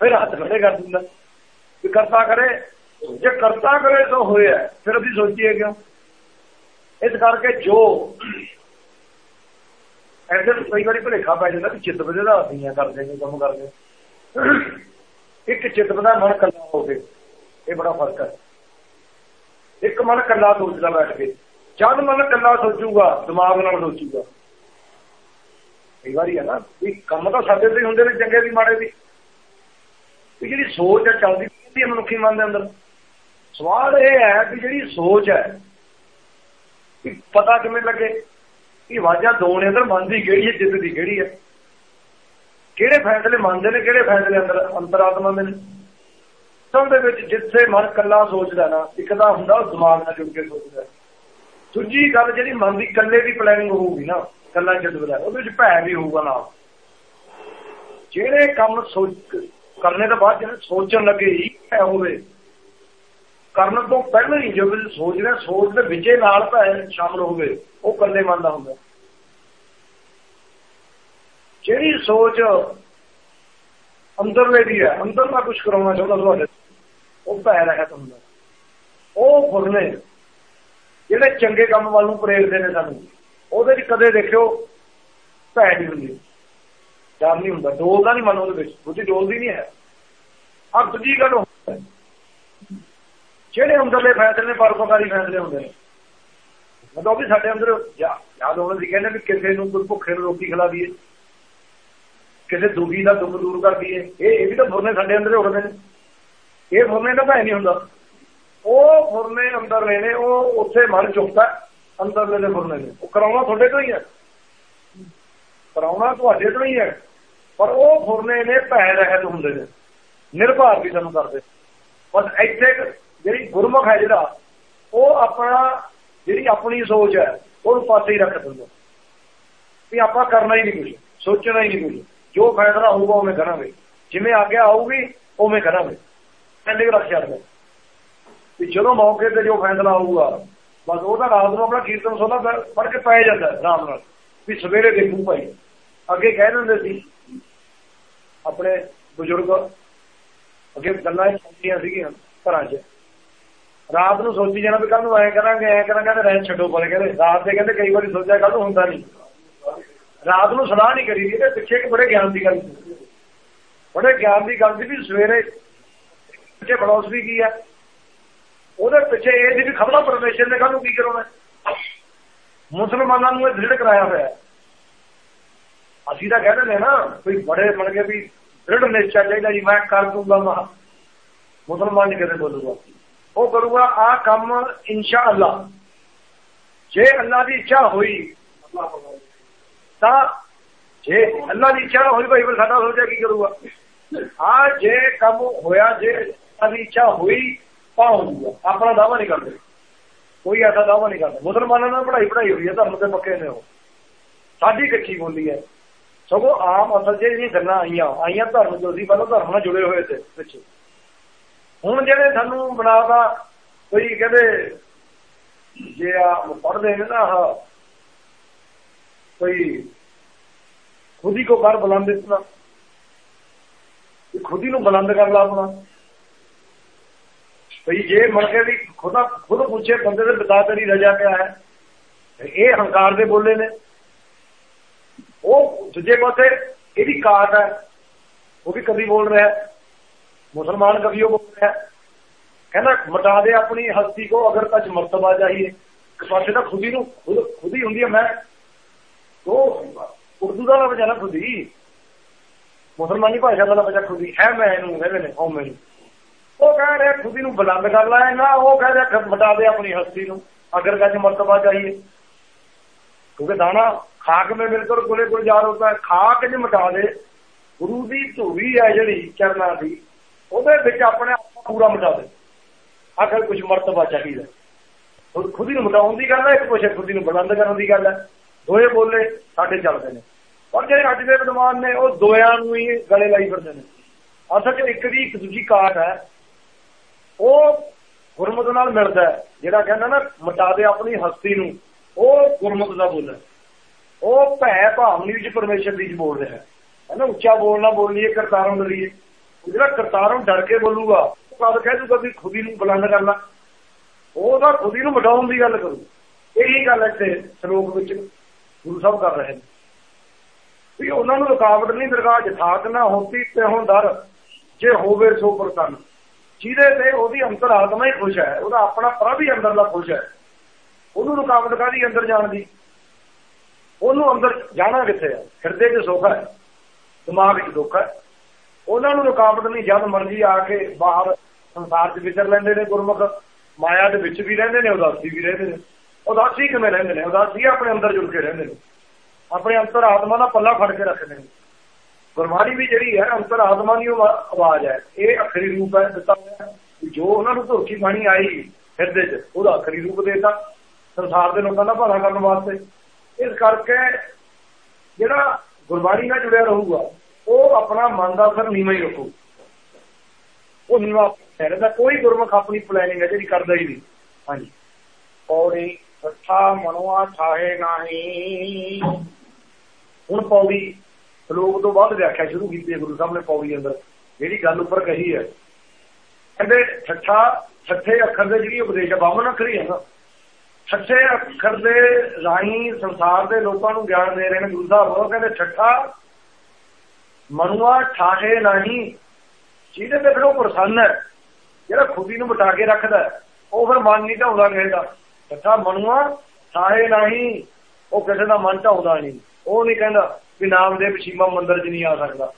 ਫਿਰ ਹੱਥ ਖੜੇ ਕਰ ਦਿੰਦਾ। ਕਿ ਕਰਤਾ ਕਰੇ, ਜੇ ਕਰਤਾ ਕਰੇ ਤਾਂ ਹੋਇਆ, ਫਿਰ ਅਸੀਂ ਸੋਚੀਏ ਕਿਉਂ? ਇਸ ਕਰਕੇ ਜੋ ਐਸੇ ਕਈ ਵਾਰੀ ਭੁਲੇਖਾ ਪੈ ਜਾਂਦਾ ਕਿ ਚਿੱਤ ਬਦਲਦਾ ਅਸੀਂ ਕਰਦੇ ਨੇ ਕੰਮ ਕਰਦੇ ਇੱਕ ਚਿੱਤ ਦਾ ਮਨ ਕੱਲਾ ਹੋਵੇ, ਇਹ ਬੜਾ ਫ਼ਰਕ ਹੈ। ਇੱਕ ਮਨ ਕੱਲਾ ਸੋਚਦਾ ਬੈਠ ਕੇ, ਜਦ ਮਨ ਕੱਲਾ ਸੋਚੂਗਾ, ਦਿਮਾਗ ਨਾਲ ਸੋਚੂਗਾ। ਕਈ ਵਾਰੀ ਹੈ ਨਾ, ਵੀ ਕੰਮ ਤਾਂ ਸਾਡੇ ਤੇ ਹੁੰਦੇ ਨੇ, ਚੰਗੇ ਵੀ, ਮਾੜੇ ਵੀ। ਵੀ ਜਿਹੜੀ ਸੋਚ ਹੈ, ਚੱਲਦੀ ਹੈ ਮਨੁੱਖੀ ਮਨ ਦੇ ਅੰਦਰ। ਸਵਾਲ ਇਹ ਹੈ ਕਿ ਜਿਹੜੀ ਸੋਚ ਹੈ ਕਿ ਪਤਾ ਕਿਵੇਂ ਲੱਗੇ ਕਿ ਵਾਜਾ ਦੋ ਨੇ, ਅੰਦਰ ਮਨ ਦੀ ਕਿਹੜੀ ਹੈ ਜਿੱਤ ਦੀ ਕਿਹੜੀ ਹੈ। ਕਿਹੜੇ ਫੈਸਲੇ ਮੰਨਦੇ ਨੇ, ਕਿਹੜੇ ਫੈਸਲੇ ਅੰਦਰ, ਅੰਤਰਾਤਮਾ ਦੇ ਨੇ? ਸਭ ਦੇ ਵਿੱਚ ਜਿੱਥੇ ਮਨ ਕੱਲਾ ਸੋਚਦਾ ਨਾ, ਇੱਕ ਤਾਂ ਹੁੰਦਾ ਉਹ ਦਿਮਾਗ ਨਾਲ ਜੁੜ ਕੇ ਸੋਚਦਾ। ਦੂਜੀ ਗੱਲ ਜਿਹੜੀ ਮਨ ਦੀ ਕੱਲੇ ਦੀ ਪਲੈਨਿੰਗ ਹੋਊਗੀ ਨਾ ਕੱਲਾ ਜਦਵਦਾ ਉਹਦੇ ਵਿੱਚ ਭੈ ਵੀ ਹੋਊਗਾ ਨਾ ਜਿਹੜੇ ਕੰਮ ਸੋਚ, ਕਰਨੇ ਤੋਂ ਬਾਅਦ ਜਿਹੜੇ ਸੋਚਣ ਲੱਗੇ ਹੀ ਭੈ ਹੋਵੇ, ਕਰਨ ਤੋਂ ਪਹਿਲਾਂ ਹੀ ਜਦੋਂ ਸੋਚ ਰਿਹਾ, ਸੋਚ ਦੇ ਵਿੱਚੇ ਨਾਲ ਭੈ ਸ਼ਾਮਲ ਹੋਵੇ, ਉਹ ਕੱਲੇ ਮਨ ਦਾ ਹੁੰਦਾ। ਜਿਹੜੀ ਸੋਚ ਅੰਦਰਲੇ ਦੀ ਹੈ, ਅੰਦਰ ਦਾ ਕੁਝ ਕਰਾਉਣਾ ਚਾਹੁੰਦਾ ਤੁਹਾਡੇ ਉਹ ਭੈ ਰਹਿਤ ਹੁੰਦਾ ਉਹ ਫੁਰਨੇ ਜਿਹੜੇ ਚੰਗੇ ਕੰਮ ਵੱਲ ਨੂੰ ਪ੍ਰੇਰਦੇ ਨੇ ਸਾਨੂੰ, ਉਹਦੇ ਵਿੱਚ ਕਦੇ ਦੇਖਿਓ ਭੈ ਨਹੀਂ ਹੁੰਦੀ। ਡਰ ਨਹੀਂ ਹੁੰਦਾ, ਡੋਲਦਾ ਨਹੀਂ ਮਨ ਉਹਦੇ ਵਿੱਚ, ਬੁੱਧੀ ਡੋਲਦੀ ਨਹੀਂ ਹੈ। ਆ ਦੂਜੀ ਗੱਲ ਜਿਹੜੇ ਅੰਦਰਲੇ ਫੈਸਲੇ ਨੇ ਪਰਪਕਾਰੀ ਫੈਸਲੇ ਹੁੰਦੇ ਨੇ। ਮਤਲਬ ਵੀ ਸਾਡੇ ਅੰਦਰ ਯਾਦ ਹੋਣਾ ਸੀ, ਕਹਿੰਦੇ ਵੀ ਕਿਸੇ ਨੂੰ ਕੋਈ ਭੁੱਖੇ ਨੂੰ ਰੋਟੀ ਖਿਲਾ ਦਈਏ। ਕਿਸੇ ਦੁਖੀ ਦਾ ਦੁੱਖ ਦੂਰ ਕਰਦੀ ਦਈਏ। ਇਹ ਇਹ ਵੀ ਤਾਂ ਫੁਰਨੇ ਸਾਡੇ ਅੰਦਰ ਉੱਠਦੇ ਨੇ। ਇਹ ਫੁਰਨੇ ਦਾ ਭੈ ਨਹੀਂ ਹੁੰਦਾ। ਉਹ ਫੁਰਨੇ ਅੰਦਰ ਨੇ ਉਹ ਉੱਥੇ ਮਨ ਚੁੱਕਦਾ ਅੰਦਰਲੇ ਦੇ ਫੁਰਨੇ ਨੇ। ਉਹ ਕਰਾਉਣਾ ਤੁਹਾਡੇ ਤੋਂ ਹੀ ਹੈ। ਕਰਾਉਣਾ ਤੁਹਾਡੇ ਤੋਂ ਹੀ ਹੈ। ਪਰ ਉਹ ਫੁਰਨੇ ਨੇ ਭੈ ਰਹਿਤ ਹੁੰਦੇ ਨੇ। ਨਿਰਭਰ ਵੀ ਸਾਨੂੰ ਕਰਦੇ। ਬਸ ਇੱਥੇ ਜਿਹੜੀ ਗੁਰਮੁਖ ਹੈ ਜਿਹੜਾ, ਉਹ ਆਪਣਾ, ਜਿਹੜੀ ਆਪਣੀ ਸੋਚ ਹੈ, ਉਹਨੂੰ ਪਾਸੇ ਹੀ ਰੱਖ ਦਿੰਦਾ। ਵੀ ਆਪਾਂ ਕਰਨਾ ਹੀ ਨਹੀਂ ਕੁਝ ਸੋਚਣਾ ਹੀ ਨਹੀਂ ਕੁਝ ਜੋ ਫੈਸਲਾ ਹੋਊਗਾ ਉਹ ਮੈਂ ਕਰਾਂਗੇ। ਜਿਵੇਂ ਆਗਿਆ ਆਊਗੀ ਉਵੇਂ ਕਰਾਂਗੇ। ਐਨੇ ਰੱਖ ਛੱਡਦਾ ਵੀ ਜਦੋਂ ਮੌਕੇ ਤੇ ਜੋ ਫੈਸਲਾ ਹੋਊਗਾ, ਬਸ ਉਹਦਾ ਰਾਤ ਨੂੰ ਆਪਣਾ ਕੀਰਤਨ ਸੋਨਾ ਪੜ ਕੇ ਪੈ ਜਾਂਦਾ ਆਰਾਮ ਨਾਲ ਵੀ ਸਵੇਰੇ ਦੇਖੂ ਭਾਈ, ਅੱਗੇ ਕਹਿ ਦਿੰਦੇ ਸੀ, ਆਪਣੇ ਬਜ਼ੁਰਗ, ਅੱਗੇ ਗੱਲਾਂ ਹੁੰਦੀਆਂ ਸੀਗੀਆਂ ਘਰਾਂ 'ਚ। ਰਾਤ ਨੂੰ ਸੋਚੀ ਜਾਣਾ ਵੀ ਕੱਲ ਨੂੰ ਐ ਕਰਾਂਗੇ ਐ ਕਰਾਂਗੇ, ਤੇ ਰਹਿ ਛੱਡੋ ਪਰ ਕਹਿੰਦੇ। ਰਾਤ ਦੇ ਕਹਿੰਦੇ ਕਈ ਵਾਰੀ ਸੋਚਿਆ ਕੱਲ ਨੂੰ ਹੁੰਦਾ ਨਹੀਂ। ਰਾਤ ਨੂੰ ਸਲਾਹ ਨਹੀਂ ਕਰੀ ਇਹਦੇ ਪਿੱਛੇ ਇੱਕ ਬੜੇ ਗਿਆਨ ਦੀ ਗੱਲ ਸੀ। ਬੜੇ ਗਿਆਨ ਦੀ ਗੱਲ ਸੀ ਵੀ ਸਵੇਰੇ ਪਿੱਛੇ ਫਲਸਫੀ ਕੀ ਹੈ ਉਹਦੇ ਪਿੱਛੇ ਇਹ ਸੀ ਵੀ ਖਬਰਾਂ ਪਰਮੇਸ਼ਰ ਨੇ ਕੱਲ ਨੂੰ ਕੀ ਕਰਾਉਣਾ? ਮੁਸਲਮਾਨਾਂ ਨੂੰ ਇਹ ਦ੍ਰਿੜ ਕਰਾਇਆ ਹੋਇਆ ਅਸੀਂ ਤਾਂ ਕਹਿੰਦੇ ਨੇ ਨਾ, ਕੋਈ ਬੜੇ ਬਣ ਕੇ ਵੀ ਦ੍ਰਿੜ ਨਿਸ਼ਚਾ ਚਾਹੀਦਾ ਜੀ, ਮੈਂ ਕਰ ਦੂੰਗਾ ਮਹਾ। ਮੁਸਲਮਾਨ ਨਹੀਂ ਕਦੇ ਬੋਲੂਗਾ। ਉਹ ਕਰੂਗਾ ਆ ਕੰਮ ਇਨਸ਼ਾ ਅੱਲਾ। ਜੇ ਅੱਲਾ ਦੀ ਇੱਛਾ ਹੋਈ ਤਾਂ ਜੇ ਅੱਲਾ ਦੀ ਇੱਛਾ ਹੋਈ ਭਾਈ, ਫਿਰ ਸਾਡਾ ਸੋਚਿਆ ਕੀ ਕਰੂਗਾ? ਆ ਜੇ ਕੰਮ ਹੋਇਆ, ਜੇ ਅਦੀ ਇੱਛਾ ਹੋਈ ਪਾਉਂਗਾ ਆਪਣਾ ਦਾਵਾ ਨਹੀਂ ਕਰਦੇ। ਕੋਈ ਐਸਾ ਦਾਵਾ ਨਹੀਂ ਕਰਦਾ। ਮੁਸਲਮਾਨਾਂ ਨਾਲ ਪੜਾਈ ਪੜਾਈ ਹੋਈ ਹੈ, ਧਰਮ ਦੇ ਪੱਕੇ ਨੇ ਉਹ। ਸਾਡੀ ਇਕੱਠੀ ਬੋਲੀ ਹੈ। ਸਗੋਂ ਆਮ ਅਸਲ ਜੇ ਇਹ ਗੱਲਾਂ ਆਈਆਂ। ਆਈਆਂ ਧਰਮ ਜੋ ਪਹਿਲਾਂ ਧਰਮ ਨਾਲ ਜੁੜੇ ਹੋਏ ਤੇ ਪਿੱਛੇ ਹੁਣ ਜਿਹੜੇ ਸਾਨੂੰ ਬਣਾਵਾ ਕੋਈ ਕਹਿੰਦੇ, ਜੇ ਆ ਪੜਦੇ ਨੇ ਨਾ ਕੋਈ ਖੁਦੀ ਕੋ ਬਾਹਰ ਬੁਲੰਦ ਇਤਨਾ ਖੁਦੀ ਨੂੰ ਬੁਲੰਦ ਕਰ ਲਾ ਆਪਣਾ। ਭਈ ਜੇ ਮਰ ਕੇ ਵੀ ਖੁਦਾ ਖੁਦ ਪੁੱਛੇ ਬੰਦੇ ਦੇ ਬਤਾ ਤੇਰੀ ਰਜਾ ਕਿਆ ਹੈ? ਇਹ ਹੰਕਾਰ ਦੇ ਬੋਲੇ ਨੇ। ਉਹ ਦੂਜੇ ਪਾਸੇ ਇਹਦੀ ਕਾਟ ਹੈ। ਉਹ ਵੀ ਕਦੀ ਬੋਲ ਰਿਹਾ ਮੁਸਲਮਾਨ ਕਵੀ ਉਹ ਬੋਲ ਰਿਹਾ ਕਹਿੰਦਾ, ਮਟਾ ਦੇ ਆਪਣੀ ਹਸਤੀ ਕੋ, ਅਗਰ ਤੱਕ ਮਰਤਬਾ ਚਾਹੀਏ। ਇੱਕ ਪਾਸੇ ਤਾਂ ਖੁਦ ਹੀ ਨੂੰ ਖੁਦ ਖੁਦ ਹੀ ਹੁੰਦੀ ਹੈ। ਮੈਂ ਉਹ ਉਰਦੂ ਦਾ ਲਫ਼ਜ਼ ਹੈ ਨਾ ਖੁਦੀ। ਮੁਸਲਮਾਨੀ ਭਾਸ਼ਾ ਦਾ ਲਫ਼ਜ਼ ਖੁਦੀ। ਹੈ ਮੈਂ ਇਹਨੂੰ ਕਹਿੰਦੇ ਨੇ, ਉਹ ਮੈਨੂੰ ਉਹ ਕਹਿ ਰਿਹਾ ਖੁਦੀ ਨੂੰ ਬੁਲੰਦ ਕਰ ਲਾਇਆ ਨਾ, ਉਹ ਕਹਿ ਰਿਹਾ ਮਟਾ ਦੇ ਆਪਣੀ ਹਸਤੀ ਨੂੰ। ਅਗਰ ਕੱਚ ਮਰਤਬਾ ਚਾਹੀਏ। ਕਿਉਂਕਿ ਦਾਣਾ ਖਾਕ ਮੇ ਮਿਲ ਕਰ ਕੋਲੇ ਕੋਲ ਜਾ ਰੋਤਾ ਹੈ। ਖਾਕ ਜੇ ਮਟਾ ਦੇ। ਗੁਰੂ ਦੀ ਧੂਰੀ ਹੈ ਜਿਹੜੀ ਚਰਨਾਂ ਦੀ। ਉਹਦੇ ਵਿੱਚ ਆਪਣੇ ਆਪ ਪੂਰਾ ਮਟਾ ਦੇ। ਆਖਰ ਕੁਝ ਮਰਤਬਾ ਚਾਹੀਦਾ। ਖੁਦੀ ਨੂੰ ਮਟਾਉਣ ਦੀ ਗੱਲ ਹੈ, ਇੱਕ ਕੁਛ ਖੁਦੀ ਨੂੰ ਬੁਲੰਦ ਕਰਨ ਦੀ ਗੱਲ ਹੈ। ਦੋਏ ਬੋਲੇ ਸਾਡੇ ਚੱਲਦੇ ਨੇ। ਪਰ ਜਿਹੜੇ ਅੱਜ ਦੇ ਵਿਦਵਾਨ ਨੇ, ਉਹ ਦੋਆਂ ਨੂੰ ਹੀ ਗਲੇ ਲਾਈ ਫਿਰਦੇ ਨੇ। ਅਸਲ 'ਚ ਇੱਕ ਦੀ ਇੱਕ ਦੂਜੀ ਕਾਟ ਹੈ। ਉਹ ਗੁਰਮਤ ਨਾਲ ਮਿਲਦਾ ਜਿਹੜਾ ਕਹਿੰਦਾ ਨਾ ਮਟਾ ਦੇ ਆਪਣੀ ਹਸਤੀ ਨੂੰ, ਉਹ ਗੁਰਮਤ ਦਾ ਬੋਲ ਹੈ। ਉਹ ਭੈ ਭਾਵਨੀ ਵਿੱਚ ਪਰਮੇਸ਼ਰ ਦੀ ਬੋਲ ਰਿਹਾ ਹੈ। ਨਾ ਉੱਚਾ ਬੋਲਣਾ ਬੋਲੀਏ, ਕਰਤਾਰੋਂ ਡਰੀਏ ਜਿਹੜਾ ਕਰਤਾਰੋਂ ਡਰ ਕੇ ਬੋਲੂਗਾ, ਉਹ ਕਦ ਕਹਿ ਦੂਗਾ ਵੀ ਖੁਦੀ ਨੂੰ ਬੁਲੰਦ ਕਰਨਾ। ਉਹ ਤਾਂ ਖੁਦੀ ਨੂੰ ਮਟਾਉਣ ਦੀ ਗੱਲ ਕਰੂ। ਇਹੀ ਗੱਲ ਇੱਥੇ ਸ਼ਲੋਕ ਵਿੱਚ। ਗੁਰੂ ਸਾਹਿਬ ਕਰ ਰਹੇ ਨੇ। ਵੀ ਉਹਨਾਂ ਨੂੰ ਰੁਕਾਵਟ ਨਹੀਂ, ਦਰਗਾਹ ਜਥਾਤ ਨਾ ਹੁੰਦੀ ਤੇ ਹੁਣ ਦਰ ਜੇ ਹੋਵੇ ਸੋ ਪ੍ਰਤਨ ਜਿਹਦੇ ਤੇ ਉਹਦੀ ਅੰਤਰਾਤਮਾ ਹੀ ਖੁਸ਼ ਹੈ, ਉਹਦਾ ਆਪਣਾ ਪ੍ਰਭ ਹੀ ਅੰਦਰਲਾ ਖੁਸ਼ ਹੈ। ਉਹਨੂੰ ਰੁਕਾਵਟ ਕਾਦੀ ਅੰਦਰ ਜਾਣ ਦੀ? ਉਹਨੂੰ ਅੰਦਰ ਜਾਣਾ ਕਿੱਥੇ ਹੈ? ਹਿਰਦੇ 'ਚ ਸੁੱਖ ਹੈ, ਦਿਮਾਗ 'ਚ ਦੁੱਖ ਹੈ। ਉਹਨਾਂ ਨੂੰ ਰੁਕਾਵਟ ਨਹੀਂ, ਜਦ ਮਰਜ਼ੀ ਆ ਕੇ ਬਾਹਰ ਸੰਸਾਰ 'ਚ ਵਿਚਰ ਲੈਂਦੇ ਨੇ ਗੁਰਮੁਖ। ਮਾਇਆ ਦੇ ਵਿੱਚ ਵੀ ਰਹਿੰਦੇ ਨੇ, ਉਦਾਸੀ ਵੀ ਰਹਿੰਦੇ ਨੇ। ਉਦਾਸੀ ਕਿਵੇਂ ਰਹਿੰਦੇ ਨੇ? ਉਦਾਸੀ ਆਪਣੇ ਅੰਦਰ ਜੁੜ ਕੇ ਰਹਿੰਦੇ ਨੇ। ਆਪਣੇ ਅੰਤਰ ਆਤਮਾ ਦਾ ਪੱਲਾ ਫੜ ਕੇ ਰੱਖਦੇ ਨੇ। ਗੁਰਬਾਣੀ ਵੀ ਜਿਹੜੀ ਹੈ, ਅੰਤਰ ਆਤਮਾ ਦੀ ਆਵਾਜ਼ ਹੈ। ਇਹ ਅਖਰੀ ਰੂਪ ਹੈ ਦਿੱਤਾ ਹੋਇਆ। ਜੋ ਉਹਨਾਂ ਨੂੰ ਧੋਖੀ ਬਾਣੀ ਆਈ ਹਿਰਦੇ 'ਚ, ਉਹਦਾ ਅਖਰੀ ਰੂਪ ਦੇਤਾ। ਸੰਸਾਰ ਦੇ ਲੋਕਾਂ ਦਾ ਭਲਾ ਕਰਨ ਵਾਸਤੇ। ਇਸ ਕਰਕੇ ਜਿਹੜਾ ਗੁਰਬਾਣੀ ਨਾਲ ਜੁੜਿਆ ਰਹੂਗਾ, ਉਹ ਆਪਣਾ ਮਨ ਦਾ ਅਸਰ ਨੀਵਾਂ ਹੀ ਰੱਖੂ। ਉਹ ਨੀਵਾਂ ਰਹਿੰਦਾ ਕੋਈ ਗੁਰਮੁਖ ਆਪਣੀ ਪਲੈਨਿੰਗ ਹੈ ਜਿਹੜੀ ਕਰਦਾ ਹੀ ਨਹੀਂ। ਹਾਂਜੀ। ਪੌੜੀ ਸੱਠਾ ਮਨੁਆ ਠਾਹੇ ਨਹੀਂ। ਹੁਣ ਪੌੜੀ ਸ਼ਲੋਕ ਤੋਂ ਬਾਅਦ ਵਿਆਖਿਆ ਸ਼ੁਰੂ ਕੀਤੀ ਹੈ ਗੁਰੂ ਸਾਹਿਬ ਨੇ ਪੌੜੀ ਅੰਦਰ। ਜਿਹੜੀ ਗੱਲ ਉੱਪਰ ਕਹੀ ਹੈ। ਕਹਿੰਦੇ ਠੱਠਾ ਠੱਠੇ ਅੱਖਰ ਦੇ ਜਿਹੜੀ ਉਪਦੇਸ਼ ਹੈ ਬਾਮਨ ਅੱਖਰ ਹੀ ਹੈ ਨਾ। ਠੱਠੇ ਅੱਖਰ ਦੇ ਰਾਹੀਂ ਸੰਸਾਰ ਦੇ ਲੋਕਾਂ ਨੂੰ ਗਿਆਨ ਦੇ ਰਹੇ ਨੇ ਗੁਰੂ ਸਾਹਿਬ। ਉਹ ਕਹਿੰਦੇ ਛੱਠਾ ਮਨੁਆ ਠਾਹੇ ਨਹੀਂ। ਜਿਹਦੇ ਤੇ ਫਿਰ ਉਹ ਪ੍ਰਸੰਨ ਹੈ। ਜਿਹੜਾ ਖੁਦੀ ਨੂੰ ਬਟਾ ਕੇ ਰੱਖਦਾ ਉਹ ਫਿਰ ਮਨ ਨਹੀਂ ਢਾਉਂਦਾ ਕਿਸੇ ਦਾ। ਸੱਚਾ ਮਨੁਆ ਠਾਹੇ ਨਹੀਂ, ਉਹ ਕਿਸੇ ਦਾ ਮਨ ਢਾਉਂਦਾ ਨਹੀਂ। ਉਹ ਨਹੀਂ ਕਹਿੰਦਾ ਵੀ ਨਾਮ ਦੇ ਪਛੀਮਾ ਮੰਦਰ 'ਚ ਨਹੀਂ ਆ ਸਕਦਾ।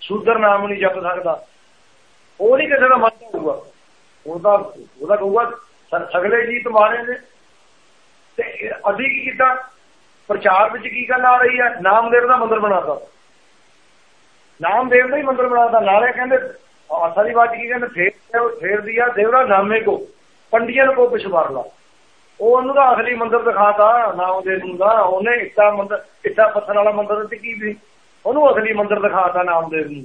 ਸ਼ੂਦਰ ਨਾਮ ਨਹੀਂ ਜਪ ਸਕਦਾ। ਉਹ ਨਹੀਂ ਕਿਸੇ ਦਾ ਮਨ ਢਾਊਗਾ ਉਹਦਾ ਉਹਦਾ ਕਹੂਗਾ ਸਗਲੇ ਜੀਤ ਤੁਹਾਰੇ ਨੇ। ਤੇ ਅਸੀਂ ਕੀ ਕੀਤਾ? ਪ੍ਰਚਾਰ ਵਿੱਚ ਕੀ ਗੱਲ ਆ ਰਹੀ ਹੈ? ਨਾਮਦੇਵ ਦਾ ਮੰਦਰ ਬਣਾਤਾ। ਨਾਮਦੇਵ ਦਾ ਹੀ ਮੰਦਰ ਬਣਾਤਾ। ਨਾਲੇ ਕਹਿੰਦੇ ਅਸਲੀ ਬਾਤ ਕੀ ਕਹਿੰਦੇ? ਫੇਰ ਫੇਰ ਦਿਆ ਦੇਵਰਾ ਨਾਮੇ ਕੋ। ਪੰਡੀਆਂ ਕੋ ਪਿਛਵਾਰ ਲਾ। ਉਹ ਉਹਨੂੰ ਦਾ ਅਸਲੀ ਮੰਦਰ ਦਿਖਾਤਾ ਨਾਮਦੇਵ ਨੂੰ ਦਾ। ਉਹਨੇ ਇੱਟਾ ਮੰਦਰ, ਇੱਟਾ ਪੱਥਰ ਵਾਲਾ ਮੰਦਰ ਤੇ ਕੀ ਵੀ ਉਹਨੂੰ ਅਸਲੀ ਮੰਦਰ ਦਿਖਾਤਾ ਨਾਮਦੇਵ ਨੂੰ।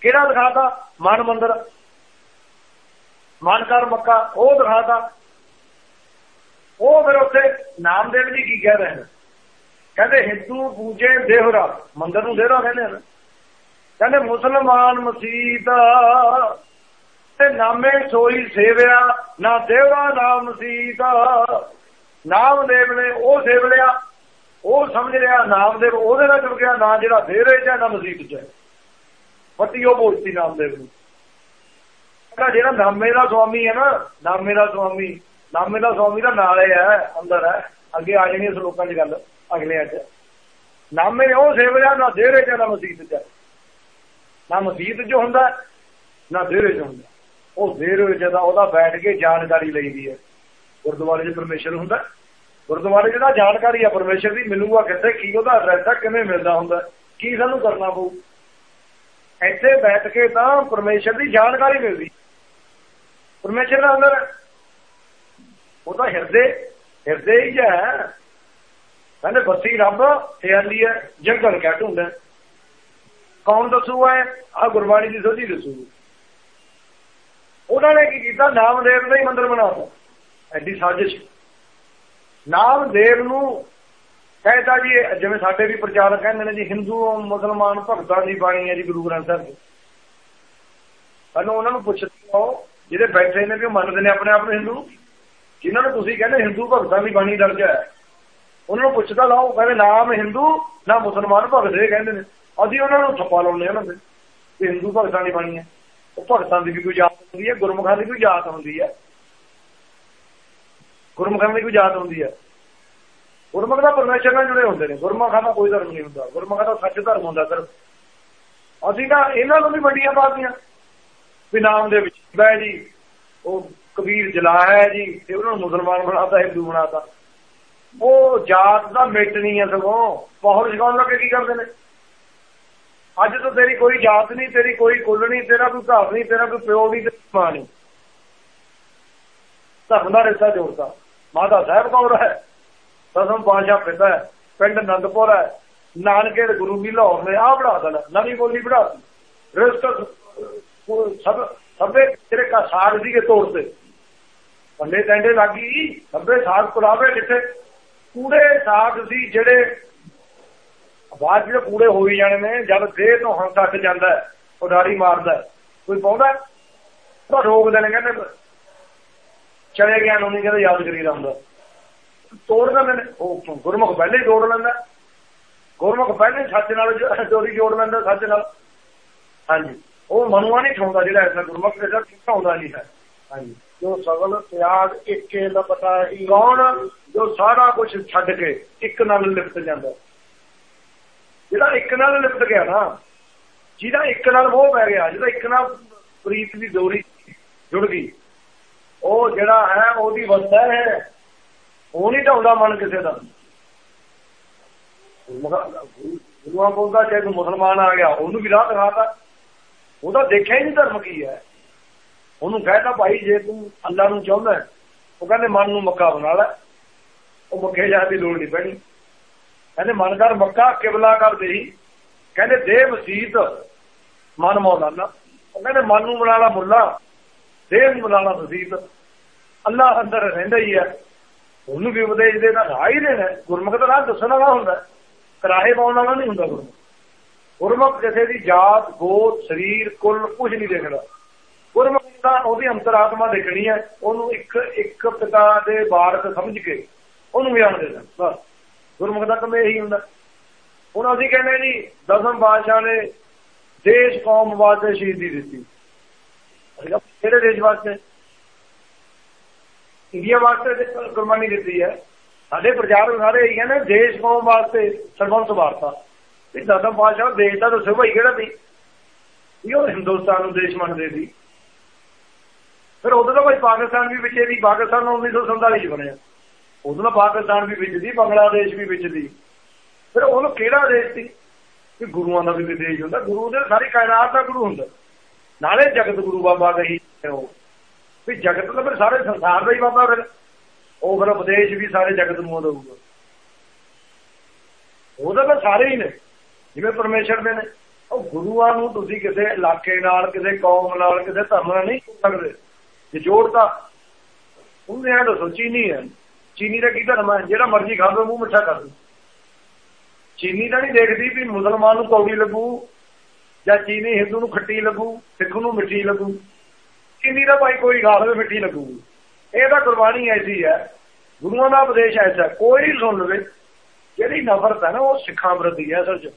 ਕਿਹੜਾ ਦਿਖਾਤਾ? ਮਨ ਮੰਦਰ। ਮਨਕਰ ਮੱਕਾ, ਉਹ ਦਿਖਾਤਾ। ਉਹ ਫਿਰ ਉੱਥੇ ਨਾਮਦੇਵ ਜੀ ਕੀ ਕਹਿ ਰਹੇ ਨੇ? ਕਹਿੰਦੇ ਹਿੰਦੂ ਪੂਜੇ ਦੇਹਰਾ, ਮੰਦਰ ਨੂੰ ਦੇਹਰਾ ਕਹਿੰਦੇ ਨੇ। ਕਹਿੰਦੇ ਮੁਸਲਮਾਨ ਮਸੀਤ ਤੇ ਨਾਮੇ ਸੋਈ ਸੇਵਿਆ, ਨਾ ਦੇਵਰਾ ਨਾ ਮਸੀਤ ਨਾਮਦੇਵ ਨੇ ਉਹ ਸੇਵ ਲਿਆ ਉਹ ਸਮਝ ਲਿਆ ਨਾਮਦੇਵ ਉਹਦੇ ਨਾਲ ਜੁੜ ਗਿਆ ਨਾ ਜਿਹੜਾ ਦੇਰੇ ਚ ਨਾ ਮਸੀਤ ਚ ਫੱਟੀ ਉਹ ਬੋਲਤੀ ਨਾਮਦੇਵ ਨੂੰ। ਜਿਹੜਾ ਨਾਮੇ ਦਾ ਸੁਆਮੀ ਹੈ ਨਾ, ਨਾਮੇ ਦਾ ਸੁਆਮੀ, ਨਾਮੇ ਦਾ ਸਵਾਮੀ ਦਾ ਨਾਲ ਹੈ ਅੰਦਰ ਹੈ। ਅੱਗੇ ਆ ਜਾਣੀ ਲੋਕਾਂ ਦੀ ਗੱਲ, ਅਗਲੇ ਅੱਜ। ਨਾਮੇ ਉਹ ਸੇਵਿਆ ਨਾ ਦੇਰੇ ਚ ਨਾ ਮਸੀਤ ਚ ਨਾ ਮਸੀਤ 'ਚ ਹੁੰਦਾ, ਨਾ ਦੇਰੇ 'ਚ ਹੁੰਦਾ। ਉਹ ਦੇਰੇ ਜਦੋਂ ਉਹਦਾ ਬੈਠ ਕੇ ਜਾਣਕਾਰੀ ਲਈਦੀ ਹੈ। ਗੁਰਦੁਆਰੇ 'ਚ ਪਰਮੇਸ਼ਰ ਹੁੰਦਾ ਗੁਰਦੁਆਰੇ ਜਿਹੜਾ ਜਾਣਕਾਰੀ ਆ, ਪਰਮੇਸ਼ਰ ਦੀ ਮਿਲੂਗਾ ਕਿੱਥੇ, ਕੀ ਉਹਦਾ ਐਡਰੈਸ ਆ, ਕਿਵੇਂ ਮਿਲਦਾ ਹੁੰਦਾ ਕੀ ਸਾਨੂੰ ਕਰਨਾ ਪਊ। ਇੱਥੇ ਬੈਠ ਕੇ ਤਾਂ ਪਰਮੇਸ਼ਰ ਦੀ ਜਾਣਕਾਰੀ ਮਿਲਦੀ ਪਰਮੇਸ਼ਰ ਦਾ ਅੰਦਰ ਉਹ ਤਾਂ ਹਿਰਦੇ ਹਿਰਦੇ ਹੀ ਹੈ। ਕਹਿੰਦੇ ਬੱਤੀ ਰੱਬ ਹਿਆਲੀ ਹੈ, ਜੰਗਲ ਕਹਿ ਢੂੰਦਾ ਕੌਣ ਦੱਸੂਗਾ ਆ ਗੁਰਬਾਣੀ ਦੀ ਸੋਝੀ ਦੱਸੂਗੀ। ਉਹਨਾਂ ਨੇ ਕੀ ਕੀਤਾ? ਨਾਮਦੇਵ ਦਾ ਹੀ ਮੰਦਰ ਬਣਾਤਾ ਐਡੀ ਸਾਜ਼ਿਸ਼। ਨਾਮਦੇਵ ਨੂੰ ਕਹਿੰਦਾ ਜੀ ਜਿਵੇਂ ਸਾਡੇ ਵੀ ਪ੍ਰਚਾਰਕ ਕਹਿੰਦੇ ਨੇ ਜੀ, ਹਿੰਦੂ, ਮੁਸਲਮਾਨ, ਭਗਤਾਂ ਦੀ ਬਾਣੀ ਹੈ ਜੀ, ਗੁਰੂ ਗ੍ਰੰਥ ਸਾਹਿਬ ਦੀ। ਸਾਨੂੰ ਉਹਨਾਂ ਨੂੰ ਪੁੱਛਦੇ ਜਿਹੜੇ ਬੈਠੇ ਨੇ ਕਿ ਮੰਨਦੇ ਨੇ ਆਪਣੇ ਆਪ ਨੂੰ ਹਿੰਦੂ। ਜਿਨ੍ਹਾਂ ਨੂੰ ਤੁਸੀਂ ਕਹਿੰਦੇ ਹਿੰਦੂ ਭਗਤਾਂ ਦੀ ਬਾਣੀ ਦਰਜ ਹੈ, ਉਹਨਾਂ ਨੂੰ ਪੁੱਛਦਾ ਲਾਓ, ਕਹਿੰਦੇ ਨਾਮ ਹਿੰਦੂ, ਨਾ ਮੁਸਲਮਾਨ ਭਗਤ ਦੇ ਕਹਿੰਦੇ ਨੇ। ਅਸੀਂ ਉਹਨਾਂ ਨੂੰ ਥੱਪਾ ਲਾਉਂਦੇ ਉਹਨਾਂ ਦੇ ਕਿ ਹਿੰਦੂ ਭਗਤਾਂ ਦੀ ਬਾਣੀ ਹੈ। ਉਹ ਭਗਤਾਂ ਦੀ ਵੀ ਕੋਈ ਜਾਤ ਹੁੰਦੀ ਹੈ, ਗੁਰਮੁਖਾਂ ਦੀ ਕੋਈ ਜਾਤ ਹੁੰਦੀ ਹੈ। ਗੁਰਮੁਖਾਂ ਦੀ ਕੋਈ ਜਾਤ ਹੁੰਦੀ ਹੈ। ਗੁਰਮੁਖ ਦਾ ਪਰਮੇਸ਼ਰ ਨਾਲ ਜੁੜੇ ਹੁੰਦੇ ਨੇ। ਗੁਰਮੁਖਾਂ ਦਾ ਕੋਈ ਧਰਮ ਨਹੀਂ ਹੁੰਦਾ। ਗੁਰਮੁਖਾਂ ਦਾ ਸੱਚ ਧਰਮ ਹੁੰਦਾ ਸਿਰਫ। ਅਸੀਂ ਤਾਂ ਇਹਨਾਂ ਨੂੰ ਵੀ ਮੰਡੀਆਂ ਪਾਤੀਆਂ। ਵੀ ਨਾਮ ਦੇ ਵਿੱਚ ਬੈ ਜੀ, ਉਹ ਕਬੀਰ ਜਲਾ ਜੀ ਤੇ ਉਹਨਾਂ ਨੂੰ ਮੁਸਲਮਾਨ ਬਣਾਤਾ, ਹਿੰਦੂ ਬਣਾਤਾ। ਉਹ ਜਾਤ ਦਾ ਮਿਟ ਨਹੀਂ ਹੈ ਸਗੋਂ। ਬਹੁਤ ਜਗਾਉਣ ਲੱਗੇ ਕੀ ਕਰਦੇ ਨੇ? ਅੱਜ ਤੋਂ ਤੇਰੀ ਕੋਈ ਜਾਤ ਨਹੀਂ, ਤੇਰੀ ਕੋਈ ਕੁੱਲ ਨਹੀਂ, ਤੇਰਾ ਕੋਈ ਘਰ ਨਹੀਂ, ਤੇਰਾ ਕੋਈ ਪਿਓ ਨਹੀਂ, ਤੇਰੀ ਮਾਂ ਨਹੀਂ। ਧਰਮ ਦਾ ਰਿਸ਼ਤਾ ਜੋੜਦਾ। ਮਾਤਾ ਸਾਹਿਬ ਕੌਰ ਹੈ, ਦਸਮ ਪਾਸ਼ਾ ਪਿੰਦਾ ਹੈ, ਪਿੰਡ ਨੰਦਪੁਰ ਹੈ। ਨਾਨਕੇ ਦੇ ਗੁਰੂ ਵੀ ਲਾਹੌਰ ਨੇ ਆ ਬੜਾ ਦੇਣਾ, ਨਵੀਂ ਬੋਲੀ ਬੜਾ ਰਿਸ਼ਤਾ ਸਭ, ਸਭੇ ਤੇਰੇ ਕਾ ਸਾਗ ਸੀਗੇ ਤੋੜ ਤੇ। ਬੰਦੇ ਟੈਂਡੇ ਲੱਗੀ ਸਭੇ ਸਾਗ ਪੁਰਾਵੇ ਜਿੱਥੇ ਕੂੜੇ ਸਾਗ ਸੀ ਜਿਹੜੇ ਬਾਅਦ ਜਿਹੜੇ ਕੂੜੇ ਹੋਈ ਜਾਣੇ ਨੇ, ਜਦ ਦੇਹ ਤੋਂ ਹੰਸ ਤੱਕ ਜਾਂਦਾ ਉਹ ਡਾਰੀ ਮਾਰਦਾ ਕੋਈ ਪਾਉਂਦਾ ਤਾਂ ਰੋਕ ਦੇਣੇ ਕਹਿੰਦੇ ਚਲੇ ਗਿਆ ਨੂੰ ਨਹੀਂ ਕਹਿੰਦੇ, ਯਾਦ ਕਰੀ ਹੁੰਦਾ। ਤੋੜ ਦਿੰਦੇ ਨੇ। ਉਹ ਗੁਰਮੁਖ ਪਹਿਲੇ ਹੀ ਤੋੜ ਲੈਂਦਾ। ਗੁਰਮੁਖ ਪਹਿਲੇ ਸੱਚ ਨਾਲ ਜੋੜੀ ਜੋੜ ਲੈਂਦਾ ਸੱਚ ਨਾਲ। ਹਾਂਜੀ। ਉਹ ਮਨੂਆ ਨਹੀਂ ਠਾਉਂਦਾ ਜਿਹੜਾ ਐਸਾ ਗੁਰਮੁਖ ਜਿਹੜਾ ਠਾਉਂਦਾ ਨਹੀਂ ਹੈ। ਹਾਂਜੀ। ਜੋ ਸਗਲ ਤਿਆਗ ਇੱਕੇ ਦਾ ਪਤਾ ਹੀ। ਕੌਣ? ਜੋ ਸਾਰਾ ਕੁਝ ਛੱਡ ਕੇ ਇੱਕ ਨਾਲ ਲਿਪਟ ਜਾਂਦਾ। ਜਿਹੜਾ ਇੱਕ ਨਾਲ ਲਿਪਟ ਗਿਆ ਨਾ, ਜਿਹਦਾ ਇੱਕ ਨਾਲ ਮੋਹ ਪੈ ਗਿਆ, ਜਿਹਦਾ ਇੱਕ ਨਾਲ ਪ੍ਰੀਤ ਦੀ ਦੋਰੀ ਜੁੜ ਗਈ, ਉਹ ਜਿਹੜਾ ਹੈ, ਉਹਦੀ ਵਸਦਾ ਹੈ, ਉਹ ਨਹੀਂ ਢਾਉਂਦਾ ਮਨ ਕਿਸੇ ਦਾ। ਗੁਰੂਆਂ ਬੋਲਦਾ, ਜੇ ਕੋਈ ਮੁਸਲਮਾਨ ਆ ਗਿਆ, ਉਹਨੂੰ ਵੀ ਰਾਹ ਦਿਖਾਤਾ ਉਹਦਾ ਦੇਖਿਆ ਹੀ ਨਹੀਂ ਧਰਮ ਕੀ ਹੈ। ਉਹਨੂੰ ਕਹਿੰਦਾ ਭਾਈ, ਜੇ ਤੂੰ ਅੱਲਾ ਨੂੰ ਚਾਹੁੰਦਾ ਉਹ ਕਹਿੰਦੇ, ਮਨ ਨੂੰ ਮੱਕਾ ਬਣਾ ਲੈ। ਉਹ ਮੱਕੇ ਜਾਣ ਦੀ ਲੋੜ ਨਹੀਂ ਪੈਣੀ। ਕਹਿੰਦੇ, ਮਨ ਕਰ ਮੱਕਾ, ਕਿਬਲਾ ਕਰ ਦੇਹੀ। ਕਹਿੰਦੇ ਦੇ ਮਸੀਤ, ਮਨ ਮੌਲਾਨਾ। ਕਹਿੰਦੇ, ਮਨ ਨੂੰ ਬਣਾ ਮੁੱਲਾ, ਦੇਹ ਨੂੰ ਬਣਾ ਮਸੀਤ। ਅੱਲਾ ਅੰਦਰ ਰਹਿੰਦਾ ਹੀ ਹੈ। ਉਹਨੂੰ ਵੀ ਉਪਦੇਸ਼ ਦੇਣਾ ਰਾਹ ਹੀ ਦੇਣਾ ਗੁਰਮੁਖ ਦਾ ਰਾਹ ਦੱਸਣ ਵਾਲਾ ਹੁੰਦਾ ਕਰਾਹੇ ਪਾਉਣ ਵਾਲਾ ਨਹੀਂ ਹੁੰਦਾ ਗੁਰਮੁਖ। ਗੁਰਮੁਖ ਕਿਸੇ ਦੀ ਜਾਤ, ਗੋਤ, ਸਰੀਰ, ਕੁੱਲ ਕੁਝ ਨਹੀਂ ਦੇਖਦਾ। ਗੁਰਮੁਖ ਤਾਂ ਉਹਦੀ ਅੰਤਰਾਤਮਾ ਦੇਖਣੀ ਹੈ। ਉਹਨੂੰ ਇੱਕ ਇੱਕ ਪਿਤਾ ਦੇ ਬਾਰਕ ਸਮਝ ਕੇ ਉਹਨੂੰ ਗਿਆਨ ਦੇਣਾ। ਬਸ। ਗੁਰਮੁਖ ਦਾ ਕੰਮ ਇਹੀ ਹੁੰਦਾ। ਹੁਣ ਅਸੀਂ ਕਹਿੰਦੇ ਜੀ, ਦਸਮ ਬਾਦਸ਼ਾਹ ਨੇ ਦੇਸ਼, ਕੌਮ ਵਾਸਤੇ ਸ਼ਹੀਦੀ ਦਿੱਤੀ। ਅਸੀਂ ਕਿਹੜੇ ਦੇਸ਼ ਵਾਸਤੇ? ਇੰਡੀਆ ਵਾਸਤੇ ਕੁਰਬਾਨੀ ਦਿੱਤੀ ਹੈ। ਸਾਡੇ ਪ੍ਰਚਾਰਕ ਸਾਰੇ ਇਹੀ ਕਹਿੰਦੇ ਦੇਸ਼, ਕੌਮ ਵਾਸਤੇ ਸਰਬੰਸ ਵਾਰਤਾ। ਇਹ ਦਸਮ ਬਾਦਸ਼ਾਹ, ਦੇਸ਼ ਦਾ ਦੱਸੋ ਭਾਈ ਕਿਹੜਾ ਸੀ? ਉਹ ਹਿੰਦੁਸਤਾਨ ਨੂੰ ਦੇਸ਼ ਮੰਨਦੇ ਸੀ। ਫਿਰ ਉਦੋਂ ਤਾਂ ਕੋਈ ਪਾਕਿਸਤਾਨ ਵੀ ਵਿੱਚ ਦੀ ਪਾਕਿਸਤਾਨ 1947 ਚ ਬਣਿਆ। ਉਦੋਂ ਨਾ ਪਾਕਿਸਤਾਨ ਵੀ ਵਿੱਚ ਦੀ ਬੰਗਲਾਦੇਸ਼ ਵੀ ਵਿੱਚ ਦੀ ਫਿਰ ਉਹਨੂੰ ਕਿਹੜਾ ਦੇਸ਼ ਸੀ? ਕਿ ਗੁਰੂਆਂ ਦਾ ਵੀ ਵਿਦੇਸ਼ ਹੁੰਦਾ, ਗੁਰੂ ਦੇ ਸਾਰੀ ਕਾਇਨਾਤ ਦਾ ਗੁਰੂ ਹੁੰਦਾ। ਨਾਲੇ ਜਗਤ ਗੁਰੂ ਬਾਬਾ ਕਹੀ ਉਹ। ਵੀ ਜਗਤ ਤਾਂ ਫਿਰ ਸਾਰੇ ਸੰਸਾਰ ਦਾ ਹੀ ਬਾਬਾ ਫਿਰ। ਉਹ ਫਿਰ ਉਪਦੇਸ਼ ਵੀ ਸਾਰੇ ਜਗਤ ਨੂੰ ਦਊਗਾ। ਉਹਦਾ ਤਾਂ ਸਾਰੇ ਹੀ ਨੇ। ਜਿਵੇਂ ਪਰਮੇਸ਼ਰ ਦੇ ਨੇ। ਉਹ ਗੁਰੂਆਂ ਨੂੰ ਤੁਸੀਂ ਕਿਸੇ ਇਲਾਕੇ ਨਾਲ, ਕਿਸੇ ਕੌਮ ਨਾਲ, ਕਿਸੇ ਧਰਮ ਨਾਲ ਨਹੀਂ ਸਕਦੇ। ਜੇ ਜੋੜਤਾ, ਉਹਨੇ ਤਾਂ ਸੋਚੀ ਨਹੀਂ ਹੈ ਚੀਨੀ ਦਾ ਕੀ ਧਰਮ ਹੈ? ਜਿਹੜਾ ਮਰਜ਼ੀ ਖਾਵੇ ਮੂੰਹ ਮਿੱਠਾ ਕਰ ਦੇ ਚੀਨੀ ਤਾਂ ਨਹੀਂ ਦੇਖਦੀ ਵੀ ਮੁਸਲਮਾਨ ਨੂੰ ਕੌੜੀ ਲੱਗੂ ਜਾਂ ਚੀਨੀ ਹਿੰਦੂ ਨੂੰ ਖੱਟੀ ਲੱਗੂ, ਸਿੱਖ ਨੂੰ ਮਿੱਠੀ ਲੱਗੂ। ਚੀਨੀ ਦਾ ਭਾਈ ਕੋਈ ਖਾ ਲਵੇ, ਮਿੱਠੀ ਲੱਗੂਗੀ ਇਹ ਤਾਂ ਕੁਰਬਾਨੀ ਐਸੀ ਹੈ। ਗੁਰੂਆਂ ਦਾ ਉਪਦੇਸ਼ ਐਸਾ ਕੋਈ ਸੁਣ ਲਵੇ। ਜਿਹੜੀ ਨਫ਼ਰਤ ਹੈ ਨਾ, ਉਹ ਸਿੱਖਾਂ ਪ੍ਰਤੀ ਹੈ ਅਸਲ 'ਚ।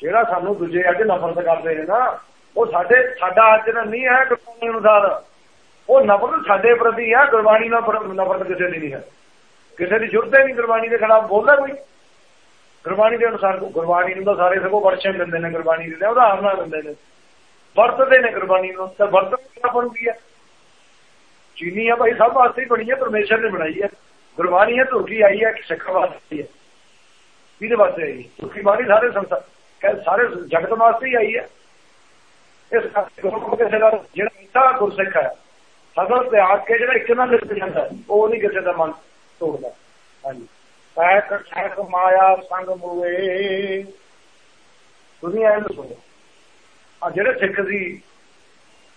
ਜਿਹੜਾ ਸਾਨੂੰ ਦੂਜੇ ਅੱਜ ਨਫ਼ਰਤ ਕਰਦੇ ਨੇ ਨਾ, ਉਹ ਸਾਡੇ, ਸਾਡਾ ਅੱਜ ਨਹੀਂ ਹੈ ਗੁਰਬਾਣੀ ਅਨੁਸਾਰ। ਉਹ ਨਫ਼ਰਤ ਸਾਡੇ ਪ੍ਰਤੀ ਹੈ ਗੁਰਬਾਣੀ ਨਾਲ ਨਫ਼ਰਤ ਕਿਸੇ ਦੀ ਨਹੀਂ ਹੈ। ਕਿਸੇ ਦੀ ਜੁਰਤ ਨਹੀਂ ਗੁਰਬਾਣੀ ਦੇ ਖਿਲਾਫ ਬੋਲਦਾ ਕੋਈ। ਗੁਰਬਾਣੀ ਦੇ ਅਨੁਸਾਰ ਗੁਰਬਾਣੀ ਨੂੰ ਤਾਂ ਸਾਰੇ ਸਗੋਂ ਵਰਸ਼ਨ ਦਿੰਦੇ ਨੇ ਗੁਰਬਾਣੀ ਦੇ ਉਦਾਹਰਨਾਂ ਦਿੰਦੇ ਨੇ। ਵਰਤਦੇ ਨੇ ਗੁਰਬਾਣੀ ਨੂੰ, ਤਾਂ ਵਰਤ ਕਿਆ ਬਣਦੀ ਹੈ ਚੀਨੀ ਆ ਭਾਈ, ਸਭ ਵਾਸਤੇ ਹੀ ਬਣੀ ਹੈ ਪਰਮੇਸ਼ਰ ਨੇ ਬਣਾਈ ਹੈ ਗੁਰਬਾਣੀ ਹੈ ਤੁਰਕੀ ਆਈ ਹੈ ਸਿੱਖ ਵਾਸਤੇ ਹੈ ਇਹਦੇ ਵਾਸਤੇ ਆਈ? ਹੈ ਤੁਰਕੀ ਬਾਣੀ ਸਾਰੇ ਸੰਸਾਰ ਸਾਰੇ ਜਗਤ ਵਾਸਤੇ ਹੀ ਆਈ ਹੈ ਇਸ ਕਰਕੇ ਕਿਸੇ ਦਾ ਜਿਹੜਾ ਇੰਨਾ ਗੁਰਸਿੱਖ ਹੈ। ਸਗਲ ਤਿਆਗ ਕੇ ਜਿਹੜਾ ਇੱਕ ਨਾਲ ਲਿਖ ਜਾਂਦਾ, ਉਹ ਨਹੀਂ ਕਿਸੇ ਦਾ ਮਨ ਤੋੜਦਾ। ਹਾਂਜੀ। ਸਹਿਕ ਸਹਿਕ ਮਾਇਆ ਸੰਗ ਮੂਏ। ਦੁਨੀਆ ਇਹਨੂੰ ਸੁਣੋ। ਆ ਜਿਹੜੇ ਸਿੱਖ ਸੀ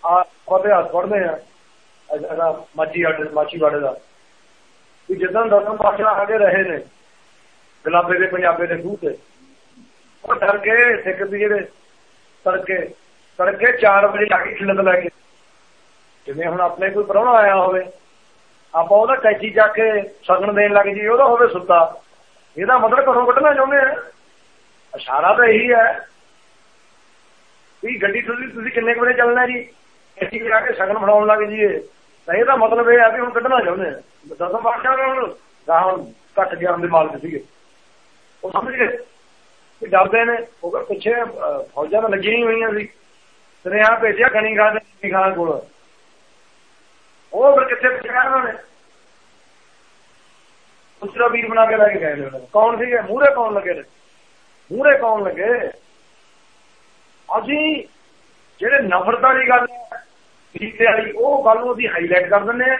ਆ ਪਤੇ ਹੱਥ ਪੜਦੇ ਆ ਇਹਦਾ ਮਾਚੀ ਵਾਲੇ ਮਾਚੀ ਵਾਲੇ ਦਾ। ਵੀ ਜਦੋਂ ਦਸਮ ਪਾਤਸ਼ਾਹ ਆਗੇ ਰਹੇ ਨੇ, ਗੁਲਾਬੇ ਦੇ ਪੰਜਾਬੇ ਦੇ ਖੂਹ ਤੇ, ਉਹ ਡਰ ਕੇ ਸਿੱਖ ਵੀ ਜਿਹੜੇ ਤੜਕੇ ਤੜਕੇ 4 ਵਜੇ ਜਾ ਕੇ ਖਿਲਤ ਲੈ ਕੇ ਜਿਵੇਂ ਹੁਣ ਆਪਣੇ ਕੋਈ ਪ੍ਰਾਹੁਣਾ ਆਇਆ ਹੋਵੇ, ਆਪਾਂ ਉਹਦਾ ਟੈਚੀ ਚੱਕ ਕੇ ਸਗਣ ਦੇਣ ਲੱਗ ਜੀ ਉਹਦਾ ਹੋਵੇ ਸੁੱਤਾ। ਇਹਦਾ ਮਤਲਬ ਘਰੋਂ ਕੱਢਣਾ ਚਾਹੁੰਦੇ ਆ? ਇਸ਼ਾਰਾ ਤਾਂ ਇਹੀ ਹੈ। ਵੀ ਗੱਡੀ ਤੁਸੀਂ ਤੁਸੀਂ ਕਿੰਨੇ ਵਜੇ ਚੱਲਣਾ ਜੀ? ਟੈਚੀ ਜਾ ਕੇ ਸਗਣ ਫੜਾਉਣ ਲੱਗ ਜੀਏ ਤਾਂ ਇਹਦਾ ਮਤਲਬ ਇਹ ਆ ਵੀ ਹੁਣ ਕੱਢਣਾ ਚਾਹੁੰਦੇ ਆ। ਦਸਮ ਪਾਸ਼ਾ ਨੂੰ ਗਾਹਾਂ ਘੱਟ ਗਿਆਨ ਦੇ ਮਾਲਕ ਸੀਗੇ। ਉਹ ਸਮਝ ਗਏ? ਕਿ ਡਰਦੇ ਨੇ। ਉਹ ਪਿੱਛੇ ਫੌਜਾਂ ਤਾਂ ਲੱਗੀਆਂ ਹੋਈਆਂ ਸੀ। ਸੁਨੇਹਾ ਭੇਜਿਆ ਗਣੀ ਖਾਨ ਦੇ ਖਾਨ ਕੋਲ। ਉਹ ਫਿਰ ਕਿੱਥੇ ਪਹੁੰਚਿਆ ਉਹਨਾਂ ਨੇ? ਦੂਸਰਾ ਵੀਰ ਬਣਾ ਕੇ ਲੈ ਕੇ ਗਏ ਨੇ ਕੌਣ ਸੀਗੇ? ਮੂਹਰੇ ਕੌਣ ਲੱਗੇ ਨੇ। ਮੂਹਰੇ ਕੌਣ ਲੱਗੇ। ਅਸੀਂ ਜਿਹੜੇ ਨਫ਼ਰਤ ਵਾਲੀ ਗੱਲ ਹੈ ਵਾਲੀ, ਉਹ ਗੱਲ ਨੂੰ ਅਸੀਂ ਹਾਈਲਾਈਟ ਕਰ ਦਿੰਦੇ ਆ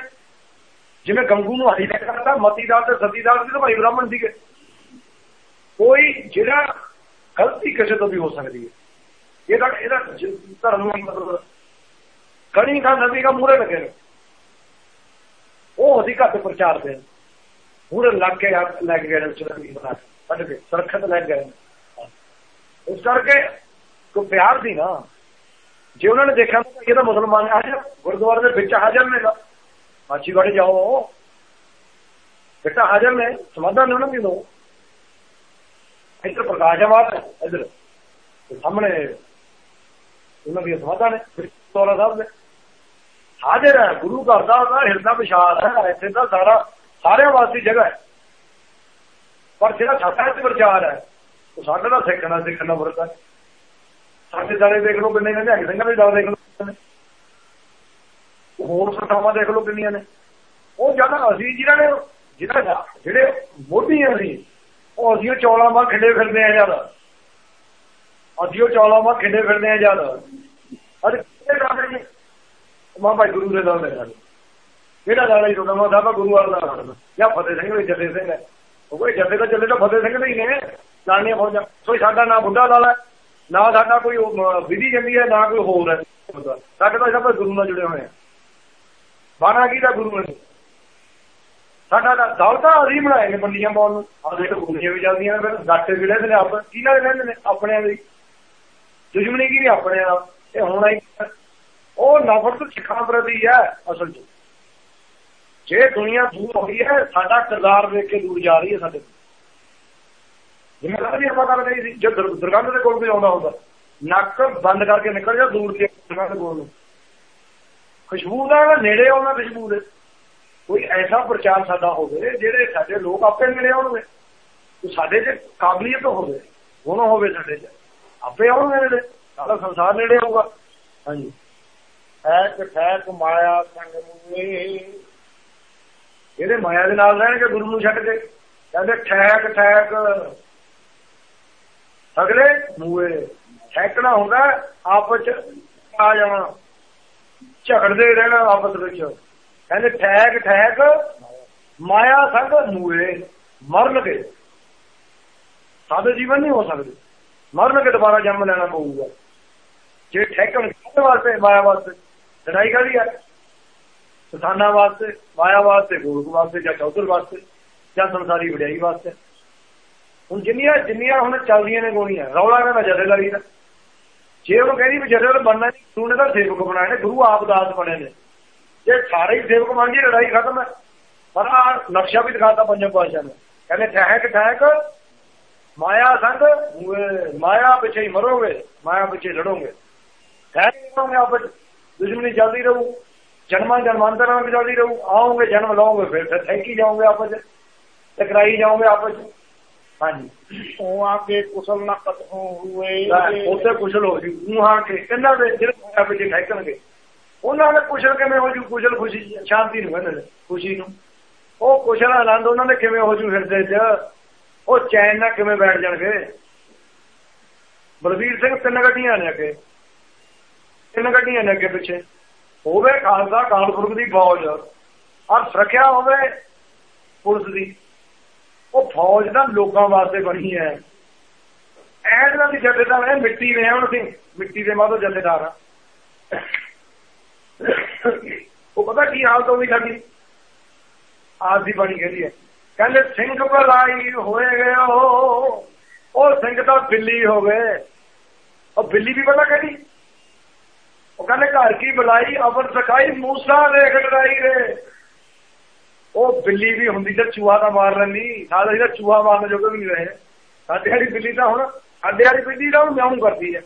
ਜਿਵੇਂ ਗੰਗੂ ਨੂੰ ਹਾਈਲਾਈਟ ਕਰਦਾ ਮਤੀਦਾਰ ਤੇ ਸਤੀਦਾਰ ਸੀ ਤਾਂ ਭਾਈ ਬ੍ਰਾਹਮਣ ਸੀਗੇ। ਕੋਈ ਜਿਹੜਾ ਗਲਤੀ ਕਿਸੇ ਤੋਂ ਵੀ ਹੋ ਸਕਦੀ ਹੈ। ਇਹਦਾ ਇਹਦਾ ਧਰਮ ਨੂੰ ਮਤਲਬ ਕਣੀ ਦਾ ਨਬੀ ਦਾ ਮੂਹਰੇ ਲੱਗੇ ਨੇ। ਉਹ ਅਸੀਂ ਘੱਟ ਪ੍ਰਚਾਰ ਦੇ ਮੂਹਰੇ ਲੱਗ ਕੇ ਲੈ ਕੇ ਗਏ ਨੇ ਬਣਾ ਕੱਢ ਕੇ, ਸੁਰੱਖਿਅਤ ਲੈ ਗਏ ਇਸ ਕਰਕੇ ਕੋ ਪਿਆਰ ਦੀ ਨਾ। ਜੇ ਉਹਨਾਂ ਨੇ ਦੇਖਿਆ ਕਿ ਇਹਦਾ ਮੁਸਲਮਾਨ ਆ ਜਾ, ਗੁਰਦੁਆਰੇ ਦੇ ਵਿੱਚ ਹਾਜ਼ਰ ਨੇ ਮਾਚੀ ਵੜੇ ਜਾਓ। ਬੇਟਾ ਹਾਜ਼ਰ ਨੇ ਸਮਾਧਾਨ ਨੇ ਉਹਨਾਂ ਦੀ ਦੋ। ਇੱਧਰ ਪ੍ਰਕਾਸ਼ ਹੈ, ਇੱਧਰ। ਸਾਹਮਣੇ ਉਹਨਾਂ ਦੀ ਸਮਾਧਾਨ ਨੇ ਤੋਲਾ ਸਾਹਿਬ ਦੇ। ਹਾਜ਼ਰ ਹੈ, ਗੁਰੂ ਘਰ ਦਾ ਉਹਦਾ ਹਿਰਦਾ ਵਿਸ਼ਾਲ ਹੈ, ਇੱਥੇ ਤਾਂ ਸਾਰਾ, ਸਾਰਿਆਂ ਵਾਸਤੇ ਜਗ੍ਹਾ ਹੈ। ਪਰ ਜਿਹੜਾ ਸਾਡਾ ਇੱਥੇ ਪ੍ਰਚਾਰ ਹੈ, ਉਹ ਸਾਡੇ ਦਾ ਸਿੱਖਣਾ ਸਿੱਖਣਾ ਵਰਤਾ ਸਾਡੇ ਦਾਲੇ ਦੇਖ ਲਓ ਕਿੰਨੇ ਨੇ ਨਿਹੰਗ ਸਿੰਘਾਂ ਦੇ ਦਾਲ ਦੇਖ ਲਓ ਹੋਰ ਸੰਸਥਾਵਾਂ ਦੇਖ ਲਓ ਕਿੰਨੀਆਂ ਨੇ। ਉਹ ਜ਼ਿਆਦਾ ਅਸੀਂ ਜਿਹਨਾਂ ਨੇ ਜਿਹੜਾ ਜਿਹੜੇ ਮੋਢੀ ਅਸੀਂ, ਉਹ ਅਸੀਂ ਚੌਲਾਂ ਵਾਂ ਖਿੰਡੇ ਫਿਰਦੇ ਆ ਜਦ। ਅਸੀਂ ਉਹ ਚੌਲਾਂ ਵਾਂ ਖਿੰਡੇ ਫਿਰਦੇ ਆ ਜਦ। ਅੱਜ ਮਾਂ ਭਾਈ ਗੁਰੂ ਦੇ ਦਾਦੇ ਨੇ ਕਿਹੜਾ ਦਾਦਾ ਹੀ ਤੁਹਾਡਾ ਮਾਂ ਸਾਹਿਬ ਗੁਰੂ ਵਾਲਾ ਦਾ ਜਾਂ ਫਤਿਹ ਸਿੰਘ ਵੀ ਜੱਦੇ ਸਿੰਘ ਹੈ। ਉਹ ਕੋਈ ਜੱਦੇ ਦਾ ਚੱਲੇ ਤਾਂ ਫਤਿਹ ਸਿੰਘ ਦੇ ਹੀ ਨੇ। ਲਾਣੀਆਂ ਫੌਜਾਂ। ਕੋਈ ਸਾਡਾ ਨਾ ਬੁੱਢਾ ਲਾਲਾ ਨਾ ਸਾਡਾ ਕੋਈ ਵਿਧੀ ਜਾਂਦੀ ਹੈ, ਨਾ ਕੋਈ ਹੋਰ ਹੈ। ਸਾਡੇ ਤਾਂ ਸਭ ਗੁਰੂ ਨਾਲ ਜੁੜੇ ਹੋਏ ਆ। ਬਾਣਾ ਕੀ ਦਾ ਗੁਰੂ ਨੇ? ਸਾਡਾ ਦਾ ਦੌਲਤਾਂ ਅਸੀਂ ਬਣਾਏ ਨੇ ਬੰਦੀਆਂ ਬੋਲ ਨੂੰ। ਆਹ ਦੇਖ ਗੁਰੂਆਂ ਵੀ ਜਾਂਦੀਆਂ ਨੇ ਫਿਰ, ਗੱਟੇ ਵਿੜੇ ਨੇ ਆਪ। ਕੀ ਨਾਲ ਰਹਿੰਦੇ ਨੇ? ਆਪਣਿਆਂ ਦੀ ਦੁਸ਼ਮਣੀ ਕੀ ਨਹੀਂ ਆਪਣੇ ਨਾਲ। ਇਹ ਹੋਣਾ ਹੀ। ਉਹ ਨਫ਼ਰਤ ਸਿੱਖਾਂ ਪ੍ਰਤੀ ਹੈ ਅਸਲ 'ਚ। ਜੇ ਦੁਨੀਆ ਦੂਰ ਹੋ ਗਈ ਹੈ, ਸਾਡਾ ਕਿਰਦਾਰ ਵੇਖ ਕੇ ਦੂਰ ਜਾ ਰਹੀ ਹੈ ਸਾਡੇ ਜਿਵੇਂ ਕਹਿੰਦੇ ਆਪਾਂ ਗੱਲ ਕਰੀ ਸੀ, ਜੇ ਦੁਰਗੰਧ ਦੇ ਕੋਲ ਵੀ ਆਉਂਦਾ ਹੁੰਦਾ। ਨੱਕ ਬੰਦ ਕਰਕੇ ਨਿਕਲ ਜਾ ਦੂਰ ਤੇ, ਦੁਰਗੰਧ ਕੋਲ। ਖੁਸ਼ਬੂ ਦਾ ਨੇੜੇ ਆਉਣਾ ਖੁਸ਼ਬੂ ਦੇ। ਕੋਈ ਐਸਾ ਪ੍ਰਚਾਰ ਸਾਡਾ ਹੋਵੇ, ਜਿਹੜੇ ਸਾਡੇ ਲੋਕ ਆਪੇ ਨੇੜੇ ਆਉਣਗੇ। ਸਾਡੇ 'ਚ ਕਾਬਲੀਅਤ ਹੋਵੇ, ਗੁਣ ਹੋਵੇ ਸਾਡੇ 'ਚ, ਆਪੇ ਆਉਣਗੇ ਨੇੜੇ। ਸਾਡਾ ਸੰਸਾਰ ਨੇੜੇ ਆਊਗਾ। ਹਾਂਜੀ। ਠੈਕ ਠੈਕ ਮਾਇਆ ਸੰਗ ਮੂਏ ਇਹਦੇ ਮਾਇਆ ਦੇ ਨਾਲ ਰਹਿਣਗੇ ਗੁਰੂ ਨੂੰ ਛੱਡ ਕੇ। ਕਹਿੰਦੇ ਠੈਕ ਠੈਕ ਅਗਲੇ ਮੂਏ ਠੈਕਣਾ ਹੁੰਦਾ ਆਪਸ ਚ ਆ ਜਾਣਾ। ਝਗੜਦੇ ਰਹਿਣਾ ਆਪਸ ਵਿੱਚ। ਕਹਿੰਦੇ ਠੈਕ ਠੈਕ ਮਾਇਆ ਸੰਗ ਮੂਏ ਮਰਨਗੇ। ਸਾਡੇ ਜੀਵਨ ਨਹੀਂ ਹੋ ਸਕਦੇ। ਮਰਨਗੇ, ਦੁਬਾਰਾ ਜਨਮ ਲੈਣਾ ਪਊਗਾ। ਜੇ ਠੈਕਣ ਕਿਹਦੇ ਵਾਸਤੇ, ਮਾਇਆ ਵਾਸਤੇ। ਲੜਾਈ ਕਾਦੀ ਹੈ ਸਥਾਨਾਂ ਵਾਸਤੇ, ਮਾਇਆ ਵਾਸਤੇ, ਗੋਲਕ ਵਾਸਤੇ ਜਾਂ ਚੌਧਰ ਵਾਸਤੇ ਜਾਂ ਸੰਸਾਰੀ ਵਡਿਆਈ ਵਾਸਤੇ। ਹੁਣ ਜਿੰਨੀਆਂ ਜਿੰਨੀਆਂ ਹੁਣ ਚੱਲਦੀਆਂ ਨੇ ਗੋਲੀਆਂ, ਰੌਲਾ ਕਹਿੰਦਾ ਜਥੇਦਾਰੀ ਦਾ ਜੇ ਉਹ ਕਹਿੰਦੀ ਵੀ ਜਥੇਦਾਰ ਬਣਨਾ ਨਹੀਂ ਗੁਰੂ ਨੇ ਤਾਂ ਸੇਵਕ ਬਣਾਏ ਨੇ, ਗੁਰੂ ਆਪ ਦਾਸ ਬਣੇ ਨੇ। ਜੇ ਸਾਰੇ ਹੀ ਸੇਵਕ ਬਣ ਗਏ, ਲੜਾਈ ਖਤਮ ਹੈ। ਪਰ ਆ ਨਕਸ਼ਾ ਵੀ ਦਿਖਾਤਾ ਪੰਜਮ ਪਾਸ਼ਾ ਨੇ। ਕਹਿੰਦੇ ਠਹਿਕ ਠਹਿਕ, ਮਾਇਆ ਸੰਗ ਮਾਇਆ ਪਿੱਛੇ ਹੀ ਮਰੋਗੇ, ਮਾਇਆ ਪਿੱਛੇ ਲੜੋਗੇ। ਠਹਿਕ ਰਹੋਗੇ ਆਪਸ ਦੁਸ਼ਮਣੀ ਚੱਲਦੀ ਰਹੂ ਜਨਮਾਂ ਜਨਮਾਂਤਰਾਂ ਵਿੱਚ ਚੱਲਦੀ ਰਹੂ ਆਓਗੇ ਜਨਮ ਲਓਗੇ ਫਿਰ ਫਿਰ ਥੈਂਕੀ ਜਾਓਗੇ ਆਪਸ ਟਕਰਾਈ ਜਾਓਗੇ ਆਪਸ ਹਾਂਜੀ। ਉਹ ਆ ਕੇ ਕੁਸਲ ਨਾ ਕਤੋਂ ਹੋਏ ਉੱਥੇ ਕੁਸ਼ਲ ਹੋ ਜੂ ਮੂੰਹਾਂ ਕੇ ਕਿੰਨਾ ਦੇ ਜਿਹੜੇ ਆਪੇ ਜੇ ਠਹਿਕਣਗੇ। ਉਹਨਾਂ ਨੇ ਕੁਸ਼ਲ ਕਿਵੇਂ ਹੋ ਜੂ? ਕੁਸ਼ਲ ਖੁਸ਼ੀ ਸ਼ਾਂਤੀ ਨੂੰ ਕਹਿੰਦੇ ਖੁਸ਼ੀ ਨੂੰ। ਉਹ ਕੁਸ਼ਲ ਆਨੰਦ ਉਹਨਾਂ ਦੇ ਕਿਵੇਂ ਹੋ ਜੂ ਹਿਰਦੇ 'ਚ? ਉਹ ਚੈਨ ਨਾਲ ਕਿਵੇਂ ਬੈਠ ਜਾਣਗੇ? ਬਲਵੀਰ ਸਿੰਘ ਤਿੰਨ ਗੱਡੀਆਂ ਨੇ ਅੱਗੇ। ਤਿੰਨ ਗੱਡੀਆਂ ਨੇ ਅੱਗੇ ਪਿੱਛੇ। ਹੋਵੇ ਖਾਲਸਾ, ਕਾਲਪੁਰਖ ਦੀ ਫੌਜ। ਔਰ ਸੁਰੱਖਿਆ ਹੋਵੇ ਪੁਲਿਸ ਦੀ। ਉਹ ਫੌਜ ਤਾਂ ਲੋਕਾਂ ਵਾਸਤੇ ਬਣੀ ਹੈ। ਐਡਨਾਂ ਦੀ ਜਥੇਦਾਰ ਹੈ, ਮਿੱਟੀ ਦੇ ਹੁਣ ਸਿੰਘ ਮਿੱਟੀ ਦੇ ਮਾਧੋ ਜਥੇਦਾਰ ਆ ਉਹ ਪਤਾ ਕੀ ਹਾਲਤ ਹੋ ਗਈ ਸਾਡੀ? ਆਜ ਦੀ ਬਣੀ ਗਈ ਹੈ। ਕਹਿੰਦੇ ਸਿੰਘ ਭਲਾਈ ਹੋਏ ਗਏ ਉਹ ਸਿੰਘ ਤਾਂ ਬਿੱਲੀ ਹੋ ਗਏ। ਉਹ ਬਿੱਲੀ ਵੀ ਪਤਾ ਕਹਿੰਦੀ ਉਹ ਕਹਿੰਦੇ ਘਰ ਕੀ ਬੁਲਾਈ ਅਵਰ ਸਖਾਈ ਮੂਸਾ ਦੇਖ ਲੜਾਈ ਰੇ ਉਹ ਬਿੱਲੀ ਵੀ ਹੁੰਦੀ ਤੇ ਚੂਹਾ ਦਾ ਮਾਰ ਲੈਂਦੀ। ਸਾਡੇ ਜਿਹੜਾ ਚੂਹਾ ਮਾਰਨ ਜੋਗੇ ਵੀ ਨਹੀਂ ਰਹੇ। ਸਾਡੇ ਵਾਲੀ ਬਿੱਲੀ ਤਾਂ ਹੁਣ ਸਾਡੇ ਵਾਲੀ ਬਿੱਲੀ ਤਾਂ ਮਿਆਉਂ ਕਰਦੀ ਹੈ।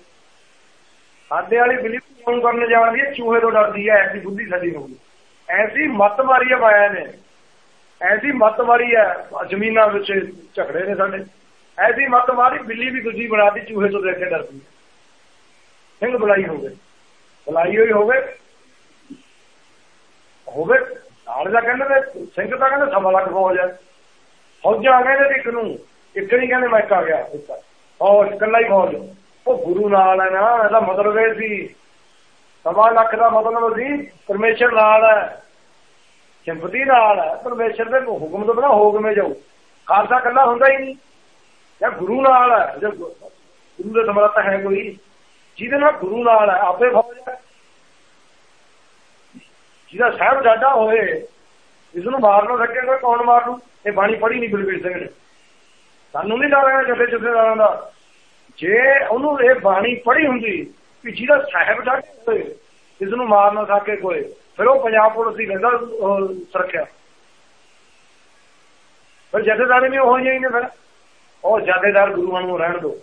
ਸਾਡੇ ਵਾਲੀ ਬਿੱਲੀ ਮਿਆਉਂ ਕਰਨ ਜਾਂਦੀ ਹੈ, ਚੂਹੇ ਤੋਂ ਡਰਦੀ ਹੈ, ਐਸੀ ਬੁੱਧੀ ਸਾਡੀ ਹੋ ਗਈ। ਐਸੀ ਮੱਤ ਮਾਰੀ ਹੈ ਮਾਇਆ ਨੇ। ਐਸੀ ਮੱਤ ਮਾਰੀ ਹੈ, ਜ਼ਮੀਨਾਂ ਵਿੱਚ ਝਗੜੇ ਨੇ ਸਾਡੇ। ਐਸੀ ਮੱਤ ਮਾਰੀ, ਬਿੱਲੀ ਵੀ ਦੂਜੀ ਬਣਾਦੀ ਚੂਹੇ ਤੋਂ ਦੇਖ ਕੇ ਡਰਦੀ ਸਿੰਘ ਬੁਲਾਈ ਹੋ ਗਏ। ਬੁਲਾਈ ਹੋਈ ਹੋਵੇ। ਹੋਵੇ। ਨਾਲ ਦਾ ਕਹਿੰਦੇ ਨੇ ਸਿੰਘ ਤਾਂ ਕਹਿੰਦੇ ਸਵਾ ਲੱਖ ਫੌਜ ਹੈ। ਫੌਜਾਂ ਆ ਇੱਕ ਨੂੰ। ਇੱਕ ਨਹੀਂ ਕਹਿੰਦੇ ਮੈਂ ਇੱਕ ਆ ਗਿਆ ਫੌਜ, ਇਕੱਲਾ ਹੀ ਫੌਜ। ਉਹ ਗੁਰੂ ਨਾਲ ਹੈ ਨਾ, ਇਹਦਾ ਮਤਲਬ ਇਹ ਸੀ। ਸਵਾ ਲੱਖ ਦਾ ਮਤਲਬ ਸੀ, ਪਰਮੇਸ਼ਰ ਨਾਲ ਹੈ। ਸਿੰਪਤੀ ਨਾਲ ਹੈ। ਪਰਮੇਸ਼ਰ ਦੇ ਹੁਕਮ ਤੋਂ ਬਿਨਾ ਹੁਕਮੇ ਜਾਓ ਖਾਲਸਾ ਇਕੱਲਾ ਹੁੰਦਾ ਹੀ ਨਹੀਂ। ਜਾਂ ਗੁਰੂ ਨਾਲ ਹੈ। ਜੇ ਗੁਰੂ ਦੇ ਸਮਰੱਥ ਹੈ ਕੋਈ। ਜਿਹਦੇ ਨਾਲ ਗੁਰੂ ਨਾਲ ਹੈ, ਆਪੇ ਫੌਜ ਹੈ। ਜਿਹਦਾ ਸਾਹਿਬ ਡਾਡਾ ਹੋਏ ਇਸ ਨੂੰ ਮਾਰ ਲੋ ਕੌਣ ਮਾਰ ਇਹ ਬਾਣੀ ਪੜ੍ਹੀ ਨਹੀਂ ਬਲਵੀਰ ਸਿੰਘ ਨੇ। ਸਾਨੂੰ ਨਹੀਂ ਲੱਗਦਾ ਜਥੇ ਜਥੇਦਾਰਾਂ ਦਾ। ਜੇ ਉਹਨੂੰ ਇਹ ਬਾਣੀ ਪੜ੍ਹੀ ਹੁੰਦੀ ਕਿ ਜਿਹਦਾ ਸਾਹਿਬ ਡਾਡਾ ਹੋਏ ਇਸ ਨੂੰ ਮਾਰ ਨਾ ਸਕੇ ਕੋਈ, ਫਿਰ ਉਹ ਪੰਜਾਬ ਪੁਲਿਸ ਦੀ ਲੈਂਦਾ ਸੁਰੱਖਿਆ। ਫਿਰ ਜਥੇਦਾਰ ਵੀ ਉਹ ਹੀ ਨੇ ਫਿਰ। ਉਹ ਜਥੇਦਾਰ ਗੁਰੂਆਂ ਨੂੰ ਰਹਿਣ ਦੋ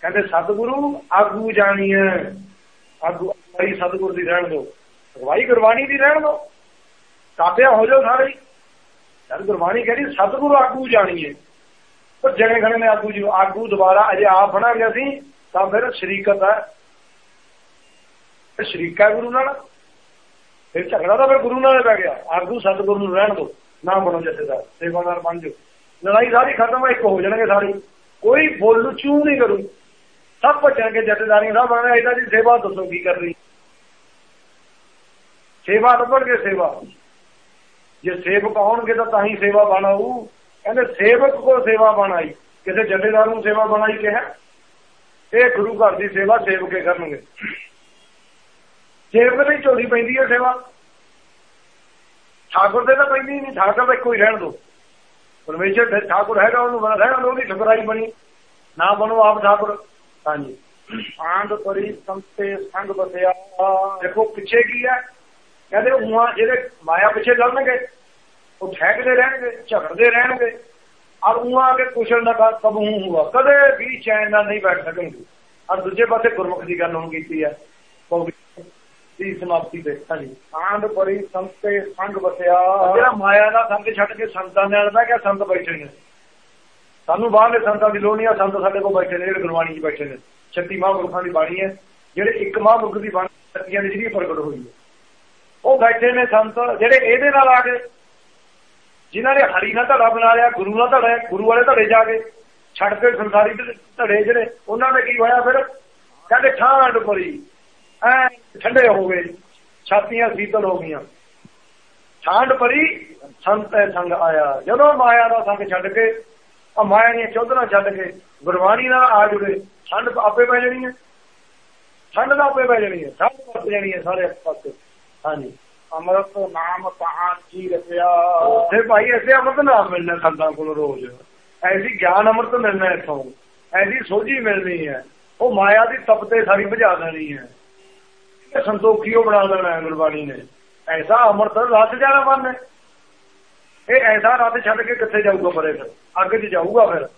ਕਹਿੰਦੇ, ਸਤਿਗੁਰੂ, ਆਗੂ ਜਾਣੀਏ ਆਗੂ, ਆਈ ਸਤਿਗੁਰ ਦੀ ਰਹਿਣ ਦੋ ਅਗਵਾਈ ਗੁਰਬਾਣੀ ਦੀ ਰਹਿਣ ਦੋ ਕਾਬਿਆ ਹੋ ਜਾਓ ਸਾਰੇ। ਜਦ ਗੁਰਬਾਣੀ ਕਹਿੰਦੀ, ਸਤਿਗੁਰੂ, ਆਗੂ ਜਾਣੀਏ ਪਰ ਜਣੇ ਖਣੇ ਨੇ ਆਗੂ ਜੀ ਆਗੂ ਦੁਬਾਰਾ ਅਜੇ ਆਪ ਬਣਾਂਗੇ ਅਸੀਂ ਤਾਂ ਫਿਰ ਸ਼ਰੀਕਤ ਹੈ। ਸ਼ਰੀਕਾ ਗੁਰੂ ਨਾਲ। ਫਿਰ ਝਗੜਾ ਤਾਂ ਫਿਰ ਗੁਰੂ ਨਾਲ ਪੈ ਗਿਆ। ਆਗੂ ਸਤਿਗੁਰੂ ਨੂੰ ਰਹਿਣ ਦੋ ਨਾ ਬਣੋ ਜਥੇਦਾਰ। ਸੇਵਾਦਾਰ ਬਣ ਜਾਓ। ਲੜਾਈ ਸਾਰੀ ਖਤਮ ਇੱਕ ਹੋ ਜਾਣਗੇ ਸਾਰੀ। ਕੋਈ ਬੋਲੂ, ਚੂ ਨਹੀਂ ਕਰੂ। ਸਭ ਭੱਜਣਗੇ ਜਥੇਦਾਰੀਆਂ ਦਾ ਬਣਿਆ ਇਹਦਾ ਦੀ ਸੇਵਾ ਦੱਸੋ ਕੀ ਕਰਨੀ ਸੇਵਾ ਲੱਭਣਗੇ ਸੇਵਾ। ਜੇ ਸੇਵਕ ਆਉਣਗੇ ਤਾਂ ਤਾਂ ਹੀ ਸੇਵਾ ਬਣਾਉ ਕਹਿੰਦੇ ਸੇਵਕ ਕੋ ਸੇਵਾ ਬਣਾਈ ਕਿਸੇ ਜਥੇਦਾਰ ਨੂੰ ਸੇਵਾ ਬਣਾਈ ਕਿਹਾ। ਇਹ ਗੁਰੂ ਘਰ ਦੀ ਸੇਵਾ ਸੇਵਕੇ ਕਰਨਗੇ। ਸੇਵਕ ਦੀ ਝੋਲੀ ਪੈਂਦੀ ਹੈ ਸੇਵਾ। ਠਾਕੁਰ ਦੇ ਤਾਂ ਪੈਂਦੀ ਨਹੀਂ, ਠਾਕੁਰ ਦਾ ਕੋਈ ਰਹਿਣ ਦੋ। ਪਰਮੇਸ਼ਰ ਠਾਕੁਰ ਹੈਗਾ ਉਹਨੂੰ ਬਣਾ ਰਹਿਣ ਦੋ, ਉਹਦੀ ਠਕਰਾਈ ਬਣੀ। ਨਾ ਬਣੋ ਆਪ ਠਾਕੁਰ। ਹਾਂਜੀ ਆਂਦ ਪਰੀ ਸੰਤੇ ਸੰਗ ਬਸਿਆ। ਦੇਖੋ ਪਿੱਛੇ ਕੀ ਹੈ? ਕਹਿੰਦੇ ਉਹਾਂ ਜਿਹੜੇ ਮਾਇਆ ਪਿੱਛੇ ਚੱਲਣਗੇ, ਉਹ ਠਹਿਕਦੇ ਰਹਿਣਗੇ, ਝਗੜਦੇ ਰਹਿਣਗੇ। ਔਰ ਉਹਾਂ ਕੇ ਕੁਸ਼ਲ ਨਾ ਕਬੂ ਹੁਆ ਕਦੇ ਵੀ ਚੈਨ ਨਾਲ ਨਹੀਂ ਬੈਠ ਸਕਣਗੇ। ਔਰ ਦੂਜੇ ਪਾਸੇ ਗੁਰਮੁਖ ਦੀ ਗੱਲ ਹੁਣ ਕੀਤੀ ਹੈ। ਦੀ ਸਮਾਪਤੀ ਤੇ। ਹਾਂਜੀ। ਆਂਦ ਪਰੀ ਸੰਤੇ ਸੰਗ ਬਸਿਆ। ਜਿਹੜਾ ਮਾਇਆ ਦਾ ਸੰਗ ਛੱਡ ਕੇ ਸੰਤਾਂ ਨਾਲ ਬਹਿ ਕੇ ਸੰਤ ਬੈਠੇ ਨੇ। ਸਾਨੂੰ ਬਾਹਰਲੇ ਸੰਤਾਂ ਦੀ ਲੋੜ ਨਹੀਂ ਆ, ਸੰਤ ਸਾਡੇ ਕੋਲ ਬੈਠੇ ਨੇ, ਜਿਹੜੇ ਗੁਰਬਾਣੀ 'ਚ ਬੈਠੇ ਨੇ। ਛੱਤੀ ਮਹਾਂਪੁਰਖਾਂ ਦੀ ਬਾਣੀ ਹੈ, ਜਿਹੜੇ ਇੱਕ ਮਹਾਂਪੁਰਖ ਦੀ ਬਾਣੀ ਸੱਤੀਆਂ ਦੀ ਜਿਹੜੀ ਪ੍ਰਗਟ ਹੋਈ ਹੈ। ਉਹ ਬੈਠੇ ਨੇ ਸੰਤ, ਜਿਹੜੇ ਇਹਦੇ ਨਾਲ ਆ ਗਏ ਜਿਨ੍ਹਾਂ ਨੇ ਹਰੀ ਨਾਲ ਧੜਾ ਬਣਾ ਲਿਆ, ਗੁਰੂ ਨਾਲ ਧੜਾ, ਗੁਰੂ ਵਾਲੇ ਧੜੇ ਜਾ ਕੇ, ਛੱਡ ਕੇ ਸੰਸਾਰੀ ਧੜੇ ਜਿਹੜੇ, ਉਹਨਾਂ ਨੇ ਕੀ ਹੋਇਆ ਫਿਰ? ਕਹਿੰਦੇ ਠਾਂਡ ਪਰੀ ਐ ਠੰਡੇ ਹੋ ਗਏ, ਛਾਤੀਆਂ ਸੀਤਲ ਹੋ ਗਈਆਂ। ਠਾਂਡ ਪਰੀ ਸੰਤ ਸੰਗ ਆਇਆ। ਜਦੋਂ ਮਾਇਆ ਦਾ ਸੰਗ ਛੱਡ ਕੇ ਆ ਮਾਇਆ ਦੀਆਂ ਚੌਧਰਾਂ ਛੱਡ ਕੇ ਗੁਰਬਾਣੀ ਨਾਲ ਆ ਜੁੜੇ। ਠੰਡ ਆਪੇ ਪੈ ਜਾਣੀ ਹੈ। ਠੰਡ ਦਾ ਆਪੇ ਪੈ ਜਾਣੀ ਹੈ। ਠੰਡ ਪੱਤ ਜਾਣੀ ਹੈ ਸਾਰੇ ਪਾਸੇ। ਹਾਂਜੀ। ਅਮਰਤ ਨਾਮ ਕਹਾਂ ਜੀ ਰਸਿਆ ਤੇ ਭਾਈ ਐਸੇ ਅਮਰਤ ਨਾਮ ਮਿਲਣਾ ਸੰਤਾਂ ਕੋਲ ਰੋਜ਼। ਐਸੀ ਗਿਆਨ ਅਮਰਤ ਮਿਲਣਾ ਇਥੋਂ। ਐਸੀ ਸੋਝੀ ਮਿਲਣੀ ਹੈ। ਉਹ ਮਾਇਆ ਦੀ ਤਪਤੇ ਸਾਰੀ ਭਜਾ ਦੇਣੀ ਹੈ। ਸੰਤੋਖੀ ਉਹ ਬਣਾ ਦੇਣਾ ਹੈ ਗੁਰਬਾਣੀ ਨੇ। ਐਸਾ ਅਮਰਤ ਰੱਤ ਜਾਣਾ ਮਨ ਇਹ ਐਸਾ ਰੱਤ ਛੱਡ ਕੇ ਕਿੱਥੇ ਜਾਊਗਾ ਪਰੇ ਫਿਰ? ਅੱਗੇ ਚ ਜਾਊਗਾ ਫਿਰ?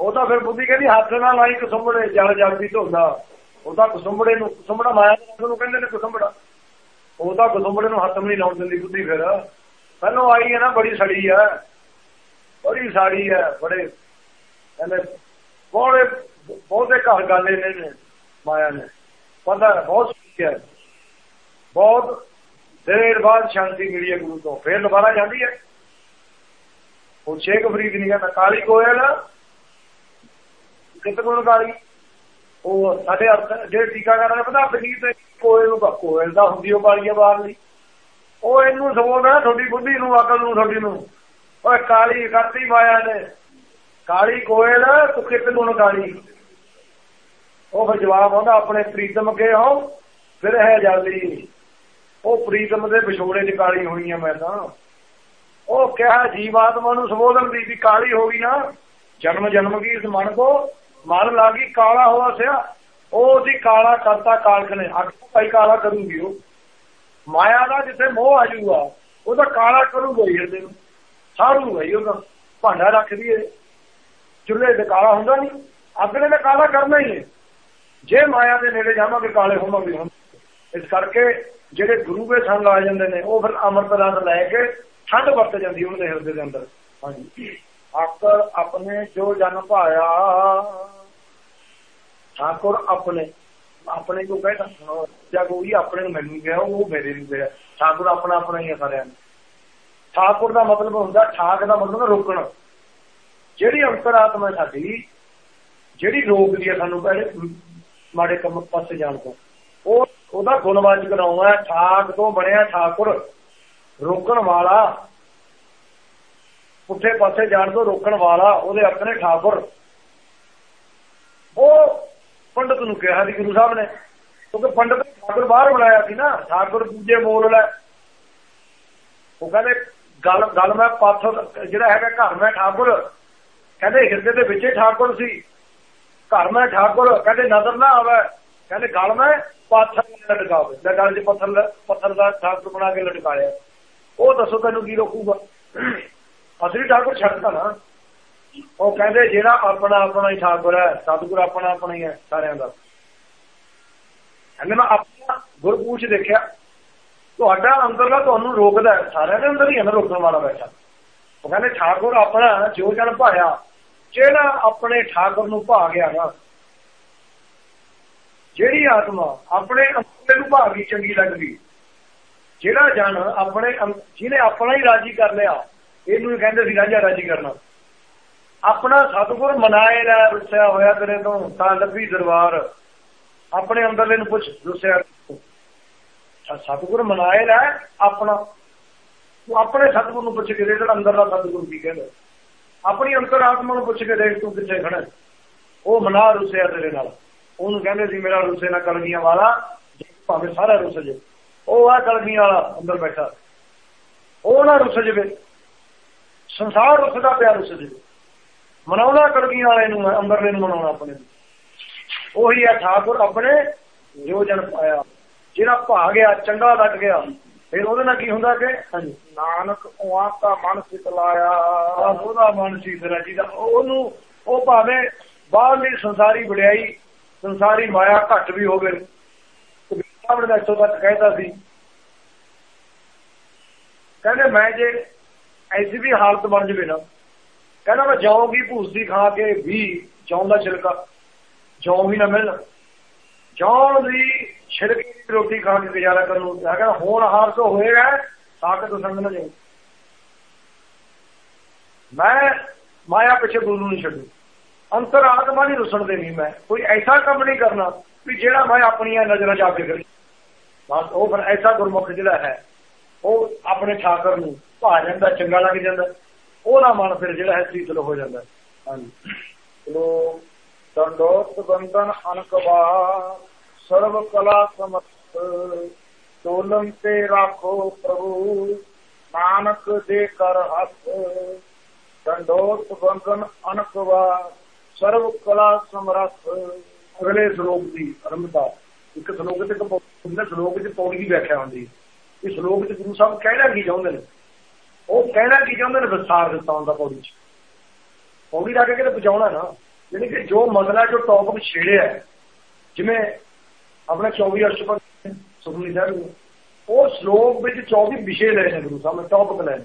ਉਹ ਤਾਂ ਫਿਰ ਬੁੱਧੀ ਕਹਿੰਦੀ ਹੱਥ ਨਾਲ ਲਾਈ ਕਸੁੰਬੜੇ, ਜਲ ਜਲਦੀ ਧੋਂਦਾ। ਉਹ ਤਾਂ ਕੁਸੁੰਬੜੇ ਨੂੰ, ਕਸੁੰਬੜਾ ਮਾਇਆ ਨੂੰ ਕਹਿੰਦੇ ਨੇ ਕਸੁੰਬੜਾ। ਉਹ ਤਾਂ ਕਸੁੰਬੜੇ ਨੂੰ ਹੱਥ ਨਹੀਂ ਲਾਉਣ ਦਿੰਦੀ ਬੁੱਧੀ ਫਿਰ। ਪਹਿਲਾਂ ਆਈ ਹੈ ਨਾ, ਬੜੀ ਸੜੀ ਹੈ। ਬੜੀ ਸਾੜੀ ਹੈ, ਬੜੇ। ਕਹਿੰਦੇ ਬੋੜੇ ਬਹੁਤੇ ਘਰ ਗਾਲੇ ਨੇ ਮਾਇਆ ਨੇ। ਪਤਾ ਬਹੁਤ ਸਿੱਖਿਆ ਬਹੁਤ ਦੇਰ ਬਾਅਦ ਸ਼ਾਂਤੀ ਮਿਲੀ ਹੈ ਗੁਰੂ ਤੋਂ। ਫੇਰ ਦੁਬਾਰਾ ਜਾਂਦੀ ਹੈ। ਉਹ ਸ਼ੇਖ ਫਰੀਦ ਨਹੀਂ ਕਹਿੰਦਾ ਕਾਲੀ ਕੋਇਲ ਕਿਤੇ ਕੋਲ ਕਾਲੀ? ਉਹ ਸਾਡੇ ਅਰਥ ਜੇ ਟੀਕਾਕਰਨ ਨੇ ਪਤਾ ਫਰੀਦ ਕੋਇਲ ਨੂੰ ਕੋਇਲ ਦਾ ਹੁੰਦੀ ਉਹ ਕਾਲੀਆ ਬਾਹਰ ਲਈ ਉਹ ਇਹਨੂੰ ਸਬੋਦਾ ਤੁਹਾਡੀ ਬੁੱਧੀ ਨੂੰ, ਅਕਲ ਨੂੰ, ਤੁਹਾਡੀ ਨੂੰ। ਓਏ ਕਾਲੀ ਕਰਤੀ ਮਾਇਆ ਨੇ। ਕਾਲੀ ਕੋਇਲ ਤੂੰ ਕਿਤੇ ਨੂੰ ਕਾਲੀ? ਉਹ ਫਿਰ ਜਵਾਬ ਆਉਂਦਾ, ਆਪਣੇ ਪ੍ਰੀਤਮ ਕੇ ਹੋ ਫਿਰ ਹੈ ਜਾਂਦੀ ਉਹ ਪ੍ਰੀਤਮ ਦੇ ਵਿਛੋੜੇ ਚ ਕਾਲੀ ਹੋਈਆਂ ਮੈਂ ਤਾਂ। ਉਹ ਕਿਹਾ ਜੀਵਾਤਮਾ ਨੂੰ ਸੰਬੋਧਨ ਦੀ ਵੀ ਕਾਲੀ ਹੋ ਗਈ ਨਾ, ਜਨਮ ਜਨਮ ਕੀ ਇਸ ਮਨ ਕੋ? ਮਨ ਲਾਗੀ, ਕਾਲਾ ਹੋਆ ਸਿਆ। ਉਹ ਜੀ ਕਾਲਾ ਕਰਤਾ ਕਾਲਕ ਨੇ, ਅੱਖ ਭਾਈ ਕਾਲਾ ਕਰੂਗੀ ਉਹ। ਮਾਇਆ ਦਾ ਜਿੱਥੇ ਮੋਹ ਆ ਜੂਗਾ ਉਹਦਾ ਕਾਲਾ ਕਰੂਗਾ ਹੀ ਹਿਰਦੇ ਨੂੰ। ਸਾੜੂਗਾ ਹੀ ਉਹਦਾ ਭਾਂਡਾ ਰੱਖ ਦਈਏ। ਚੁੱਲ੍ਹੇ ਤੇ ਕਾਲਾ ਹੁੰਦਾ ਨਹੀਂ ਆਪਣੇ ਨੇ ਕਾਲਾ ਕਰਨਾ ਹੀ ਹੈ। ਜੇ ਮਾਇਆ ਦੇ ਨੇੜੇ ਜਾਵਾਂਗੇ, ਕਾਲੇ ਹੋਵਾਂਗੇ ਇਸ ਕਰਕੇ ਜਿਹੜੇ ਗੁਰੂ ਦੇ ਸੰਗ ਆ ਜਾਂਦੇ ਨੇ, ਉਹ ਫਿਰ ਅੰਮ੍ਰਿਤ ਰਸ ਲੈ ਕੇ ਠੰਡ ਵਰਤ ਜਾਂਦੀ ਉਹਨਾਂ ਦੇ ਹਿਰਦੇ ਦੇ ਅੰਦਰ। ਹਾਂਜੀ। ਆਕਰ ਆਪਣੇ ਜੋ ਜਨ ਭਾਇਆ, ਠਾਕੁਰ ਆਪਣੇ। ਆਪਣੇ ਕੋ ਕਹਿੰਦਾ ਜਾਂ ਕੋਈ ਆਪਣੇ ਨੂੰ ਮੈਨੂੰ ਗਿਆ, ਉਹ ਮੇਰੇ ਨੂੰ ਗਿਆ। ਠਾਕੁਰ ਆਪਣਾ ਆਪਣਾ ਹੀ ਆ ਸਾਰਿਆਂ ਨੂੰ। ਠਾਕੁਰ ਦਾ ਮਤਲਬ ਹੁੰਦਾ, ਠਾਕ ਦਾ ਮਤਲਬ ਰੋਕਣਾ। ਜਿਹੜੀ ਅੰਤਰਾਤਮਾ ਸਾਡੀ, ਜਿਹੜੀ ਰੋਕਦੀ ਹੈ ਸਾਨੂੰ ਪਹਿਲੇ ਮਾੜੇ ਕੰਮ ਪਾਸੇ ਜਾਣ ਤੋਂ, ਉਹ ਉਹਦਾ ਗੁਣਵਾਚ ਕਰਾਉਣਾ ਠਾਕ ਤੋਂ ਬਣਿਆ ਠਾਕੁਰ। ਰੋਕਣ ਵਾਲਾ, ਪੁੱਠੇ ਪਾਸੇ ਜਾਣ ਤੋਂ ਰੋਕਣ ਵਾਲਾ, ਉਹਦੇ ਆਪਣੇ ਠਾਕੁਰ। ਉਹ ਪੰਡਤ ਨੂੰ ਕਿਹਾ ਸੀ ਗੁਰੂ ਸਾਹਿਬ ਨੇ, ਕਿਉਂਕਿ ਪੰਡਤ ਠਾਕੁਰ ਬਾਹਰ ਬਣਾਇਆ ਸੀ ਨਾ, ਠਾਕੁਰ ਦੂਜੇ ਮੋਲ ਲੈ। ਉਹ ਕਹਿੰਦੇ, ਗੱਲ ਗੱਲ ਮੈਂ ਪਾਥਰ, ਜਿਹੜਾ ਹੈਗਾ ਘਰ ਮੈਂ ਠਾਕੁਰ। ਕਹਿੰਦੇ ਹਿਰਦੇ ਦੇ ਵਿੱਚ ਠਾਕੁਰ ਸੀ। ਘਰ ਮੈਂ ਠਾਕੁਰ, ਕਹਿੰਦੇ ਨਜ਼ਰ ਨਾ ਆਵੇ। ਕਹਿੰਦੇ ਗਲ ਮੈਂ ਪਾਥਰ ਲਟਕਾਵੇ ਲੈ ਗੱਲ 'ਚ ਪੱਥਰ ਪੱਥਰ ਦਾ ਠਾਕੁਰ ਬਣਾ ਕੇ ਲਟਕਾਇਆ ਉਹ ਦੱਸੋ ਤੈਨੂੰ ਕੀ ਰੋਕੂਗਾ? ਅਸਲੀ ਠਾਕੁਰ ਛੱਡਦਾ ਨਾ। ਉਹ ਕਹਿੰਦੇ ਜਿਹੜਾ ਆਪਣਾ ਆਪਣਾ ਹੀ ਠਾਕੁਰ ਹੈ, ਸਤਿਗੁਰ ਆਪਣਾ ਆਪਣਾ ਹੀ ਹੈ ਸਾਰਿਆਂ ਦਾ। ਕਹਿੰਦੇ ਮੈਂ ਆਪਣਾ ਗੁਰਪੂਛ ਦੇਖਿਆ। ਤੁਹਾਡਾ ਅੰਦਰਲਾ ਤੁਹਾਨੂੰ ਰੋਕਦਾ ਸਾਰਿਆਂ ਦੇ ਅੰਦਰ ਹੀ ਹੈ ਨਾ ਰੋਕਣ ਵਾਲਾ ਬੈਠਾ। ਉਹ ਕਹਿੰਦੇ ਠਾਕੁਰ ਆਪਣਾ ਜੋ ਜਨ ਭਾਇਆ, ਜਿਹੜਾ ਆਪਣੇ ਠਾਕੁਰ ਨੂੰ ਭਾ ਗਿਆ ਨਾ ਜਿਹੜੀ ਆਤਮਾ ਆਪਣੇ ਅੰਦਰ ਨੂੰ ਭਾ ਗਈ ਚੰਗੀ ਲੱਗ ਗਈ ਜਿਹੜਾ ਜਨ ਆਪਣੇ ਜਿਹਨੇ ਆਪਣਾ ਹੀ ਰਾਜੀ ਕਰ ਲਿਆ, ਇਹਨੂੰ ਕਹਿੰਦੇ ਸੀ ਰਾਜਾ ਰਾਜੀ ਕਰਨਾ। ਆਪਣਾ ਸਤਿਗੁਰ ਮਨਾਏ ਲੈ, ਰੁੱਸਿਆ ਹੋਇਆ ਤੇਰੇ ਤੋਂ, ਤਾਂ ਲੱਭੀ ਦਰਬਾਰ। ਆਪਣੇ ਅੰਦਰਲੇ ਨੂੰ ਪੁੱਛ, ਰੁੱਸਿਆ ਸਤਿਗੁਰ ਮਨਾਏ ਲੈ, ਆਪਣਾ। ਤੂੰ ਆਪਣੇ ਸਤਿਗੁਰ ਨੂੰ ਪੁੱਛ ਕੇ ਦੇ ਜਿਹੜਾ ਅੰਦਰਲਾ ਸਤਿਗੁਰ ਕੀ ਕਹਿੰਦਾ। ਆਪਣੀ ਅੰਤਰ ਆਤਮਾ ਨੂੰ ਪੁੱਛ ਕੇ ਦੇਖ ਤੂੰ ਕਿੱਥੇ ਖੜਾ ਉਹ ਮਨਾ ਰੁੱਸਿਆ ਤੇਰੇ ਨਾਲ। ਉਹਨੂੰ ਕਹਿੰਦੇ ਸੀ ਮੇਰਾ ਰੁੱਸੇ ਨਾਲ ਕਲਗੀਆਂ ਵਾਲਾ ਭਾਵੇਂ ਸਾਰਾ ਰੁੱਸ ਜੇ ਉਹ ਆ ਕਲਗੀਆਂ ਵਾਲਾ ਅੰਦਰ ਬੈਠਾ। ਉਹ ਨਾ ਰੁੱਸ ਜਵੇ। ਸੰਸਾਰ ਰੁੱਸਦਾ ਪਿਆ ਰੁੱਸ ਜਵੇ। ਮਨਾਉਣਾ ਕਲਗੀਆਂ ਵਾਲੇ ਨੂੰ ਅੰਦਰਲੇ ਨੂੰ ਮਨਾਉਣਾ ਆਪਣੇ ਉਹੀ ਆ ਠਾਕੁਰ ਆਪਣੇ ਜੋ ਜਨ ਪਾਇਆ। ਜਿਹੜਾ ਭਾ ਗਿਆ ਚੰਗਾ ਲੱਗ ਗਿਆ ਫਿਰ ਉਹਦੇ ਨਾਲ ਕੀ ਹੁੰਦਾ ਕਿ ਨਾਨਕ ਉਹਾਂ ਦਾ ਮਨ ਸਿਤਲਾਇਆ ਉਹਦਾ ਮਨ ਸੀ ਜੀ ਦਾ। ਉਹਨੂੰ ਉਹ ਭਾਵੇਂ ਬਾਹਰਲੀ ਸੰਸਾਰੀ ਵਡਿਆਈ ਸੰਸਾਰੀ ਮਾਇਆ ਘੱਟ ਵੀ ਹੋਵੇ ਕਬੀਰ ਦਾ ਇੱਥੋਂ ਤੱਕ ਕਹਿੰਦਾ ਸੀ। ਕਹਿੰਦੇ ਮੈਂ ਜੇ ਐਸੀ ਵੀ ਹਾਲਤ ਬਣ ਜਵੇ ਨਾ, ਕਹਿੰਦਾ ਮੈਂ ਜਾਉਂਗੀ ਭੂਸਦੀ ਖਾ ਕੇ ਵੀ ਜੌਂ ਦਾ ਛਿਲਕਾ, ਜੌਂ ਵੀ ਨਾ ਮਿਲ। ਜੌਂ ਦੀ ਛਿਲਕੇ ਦੀ ਰੋਟੀ ਖਾ ਕੇ ਗੁਜ਼ਾਰਾ ਕਰਨ ਨੂੰ ਕਹਿੰਦਾ ਹੋਣ ਹਾਰ ਤੋਂ ਹੋਏਗਾ, ਤਾਕਤ ਸੰਗ ਨਾ ਜਾਏ ਮੈਂ ਮਾਇਆ ਪਿੱਛੇ ਗੁਰੂ ਨੂੰ ਛੱਡੂ। ਅੰਤਰ ਆਤਮਾ ਨਹੀਂ ਰੁਸਣ ਦੇਣੀ ਮੈਂ। ਕੋਈ ਐਸਾ ਕੰਮ ਨਹੀਂ ਕਰਨਾ ਵੀ ਜਿਹੜਾ ਮੈਂ ਆਪਣੀਆਂ ਨਜ਼ਰਾਂ ਚ ਕੇ ਕਰੀ। ਬਸ ਉਹ ਫਿਰ ਐਸਾ ਗੁਰਮੁਖ ਜਿਹੜਾ ਹੈ, ਉਹ ਆਪਣੇ ਠਾਕਰ ਨੂੰ ਭਾ ਜਾਂਦਾ, ਚੰਗਾ ਲੱਗ ਜਾਂਦਾ। ਉਹਦਾ ਮਨ ਫਿਰ ਜਿਹੜਾ ਹੈ ਸੀਤਲ ਹੋ ਜਾਂਦਾ। ਹਾਂਜੀ। ਲੋ, ਦੰਡੋਤ ਬੰਦਨ ਅਨਕਵਾ ਸਰਵ ਕਲਾ ਸਮਤ ਤੋਲਨ ਤੇ ਰਾਖੋ ਪ੍ਰਭੂ, ਨਾਨਕ ਦੇ ਕਰ ਹੱਥ, ਦੰਡੋਤ ਬੰਧਨ ਅਨਕਵਾ ਸਰਵ ਕਲਾ ਸਮਰੱਥ, ਅਗਲੇ ਸ਼ਲੋਕ ਦੀ ਆਰੰਭਤਾ ਇੱਕ ਸ਼ਲੋਕ ਤੇ ਇੱਕ ਸ਼ਲੋਕ ਚ ਪੌੜੀ ਦੀ ਵਿਆਖਿਆ ਹੁੰਦੀ ਇਸ ਸ਼ਲੋਕ ਚ ਗੁਰੂ ਸਾਹਿਬ ਕਹਿਣਾ ਕੀ ਚਾਹੁੰਦੇ ਨੇ? ਉਹ ਕਹਿਣਾ ਕੀ ਚਾਹੁੰਦੇ ਨੇ ਵਿਸਥਾਰ ਦਿੱਤਾ ਹੁੰਦਾ ਪੌੜੀ ਚ ਪੌੜੀ ਲਾ ਕੇ ਕਿਤੇ ਪਹੁੰਚਾਉਣਾ ਨਾ। ਯਾਨੀ ਕਿ ਜੋ ਮਸਲਾ, ਜੋ ਟੌਪਿਕ ਛੇੜਿਆ ਜਿਵੇਂ ਆਪਣਾ 24 ਅਸ਼ਟਪਦ ਸੁਖਮਨੀ ਸਾਹਿਬ ਉਹ ਸ਼ਲੋਕ ਵਿੱਚ 24 ਵਿਸ਼ੇ ਲਏ ਨੇ ਗੁਰੂ ਸਾਹਿਬ ਨੇ ਟੌਪਿਕ ਲਏ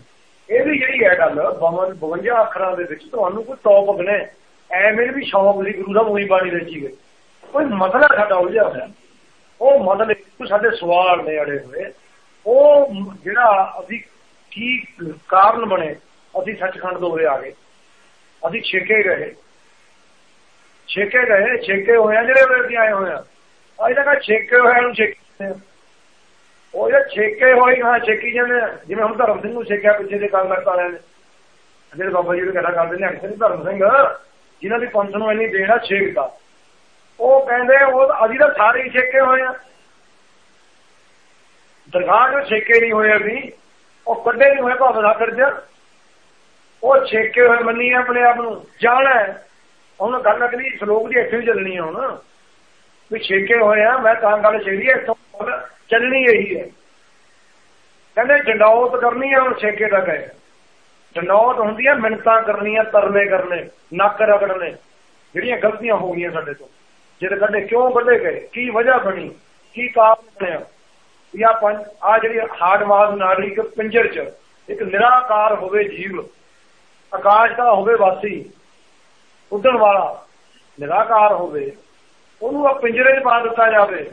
ਇਹ ਵੀ ਜਿਹੜੀ ਹੈ ਗੱਲ 52 52 ਅੱਖਰਾਂ ਦੇ ਵਿੱਚ, ਤੁਹਾਨੂੰ ਕੋਈ ਟੌਪਿਕ ਨੇ। ਐਵੇਂ ਵੀ ਸ਼ੌਕ ਸੀ ਗੁਰੂ ਦਾ ਮੂਹੀ ਬਾਣੀ ਰਚੀ ਗਈ। ਕੋਈ ਮਸਲਾ ਸਾਡਾ ਉਲਝਿਆ ਹੋਇਆ। ਉਹ ਮਸਲੇ ਸਾਡੇ ਸਵਾਲ ਨੇ ਅੜੇ ਹੋਏ। ਉਹ ਜਿਹੜਾ ਅਸੀਂ ਕੀ ਕਾਰਨ ਬਣੇ, ਅਸੀਂ ਸੱਚਖੰਡ ਤੋਂ ਹੋਏ ਆ ਗਏ। ਅਸੀਂ ਛੇਕੇ ਗਏ ਛੇਕੇ ਗਏ ਛੇਕੇ ਹੋਇਆ ਜਿਹੜੇ ਵੇਲੇ ਆਏ ਹੋਇਆ ਅੱਜ ਤੱਕ ਛੇਕੇ ਹੋਇਆ ਨੂੰ ਛੇਕੇ ਉਹ ਜੇ ਛੇਕੇ ਹੋਈ ਹਾਂ, ਛੇਕੀ ਜਾਂਦੇ ਜਿਵੇਂ ਹੁਣ ਧਰਮ ਸਿੰਘ ਨੂੰ ਛੇਕਿਆ ਪਿੱਛੇ ਦੇ ਕਾਲ ਲਗਤਾ ਰਹੇ ਨੇ। ਜਿਹੜੇ ਬਾਬਾ ਜੀ ਨੂੰ ਕਹਿਣਾ ਕਰਦੇ ਨੇ ਅਕਸਰ ਧਰਮ ਸਿੰਘ। ਜਿਨ੍ਹਾਂ ਦੀ ਪੰਥ ਨੂੰ ਇੰਨੀ ਦੇਣਾ ਛੇਕਦਾ ਉਹ ਕਹਿੰਦੇ, ਉਹ ਅਸੀਂ ਤਾਂ ਸਾਰੇ ਹੀ ਛੇਕੇ ਹੋਏ ਆ। ਦਰਗਾਹ ਨੂੰ ਛੇਕੇ ਨਹੀਂ ਹੋਏ ਅਸੀਂ। ਉਹ ਕੱਢੇ ਨਹੀਂ ਹੋਏ ਭਾਵੇਂ ਸਾਕਰ ਚ। ਉਹ ਛੇਕੇ ਹੋਏ ਮੰਨੀ ਆਪਣੇ ਆਪ ਨੂੰ। ਜਾਣਾ ਹੁਣ ਗੱਲ ਅਗਲੀ ਸ਼ਲੋਕ ਦੀ ਇੱਥੇ ਵੀ ਚੱਲਣੀ ਆ ਹੁਣ। ਵੀ ਛੇਕੇ ਹੋਏ ਆ, ਮੈਂ ਤਾਂ ਗੱਲ ਛੇੜੀ ਹੈ ਇੱਥੋਂ ਚੱਲਣੀ ਇਹੀ ਹੈ। ਕਹਿੰਦੇ ਜੰਡੌਤ ਕਰਨੀ ਆ, ਹੁਣ ਛੇਕੇ ਦਾ ਗਏ ਜੰਡੌਤ ਹੁੰਦੀ ਹੈ ਮਿੰਤਾ ਕਰਨੀਆਂ, ਤਰਲੇ ਕਰਨੇ, ਨੱਕ ਰਗੜਨੇ। ਜਿਹੜੀਆਂ ਗਲਤੀਆਂ ਹੋ ਗਈਆਂ ਸਾਡੇ ਤੋਂ। ਜਿਹੜੇ ਕੱਢੇ ਕਿਉਂ ਕੱਢੇ ਗਏ? ਕੀ ਵਜ੍ਹਾ ਬਣੀ? ਕੀ ਕਾਰਨ ਬਣਿਆ? ਜਾਂ ਪੰਜ ਆ ਜਿਹੜੀ ਹਾਰਡਵਾਸ ਨਾੜੀ ਇੱਕ ਪਿੰਜਰ 'ਚ ਇੱਕ ਨਿਰਾਕਾਰ ਹੋਵੇ ਜੀਵ, ਆਕਾਸ਼ ਦਾ ਹੋਵੇ ਵਾਸੀ, ਉੱਡਣ ਵਾਲਾ, ਨਿਰਾਕਾਰ ਹੋਵੇ, ਉਹਨੂੰ ਆ ਪਿੰਜਰੇ 'ਚ ਪਾ ਦਿੱਤਾ ਜਾਵੇ।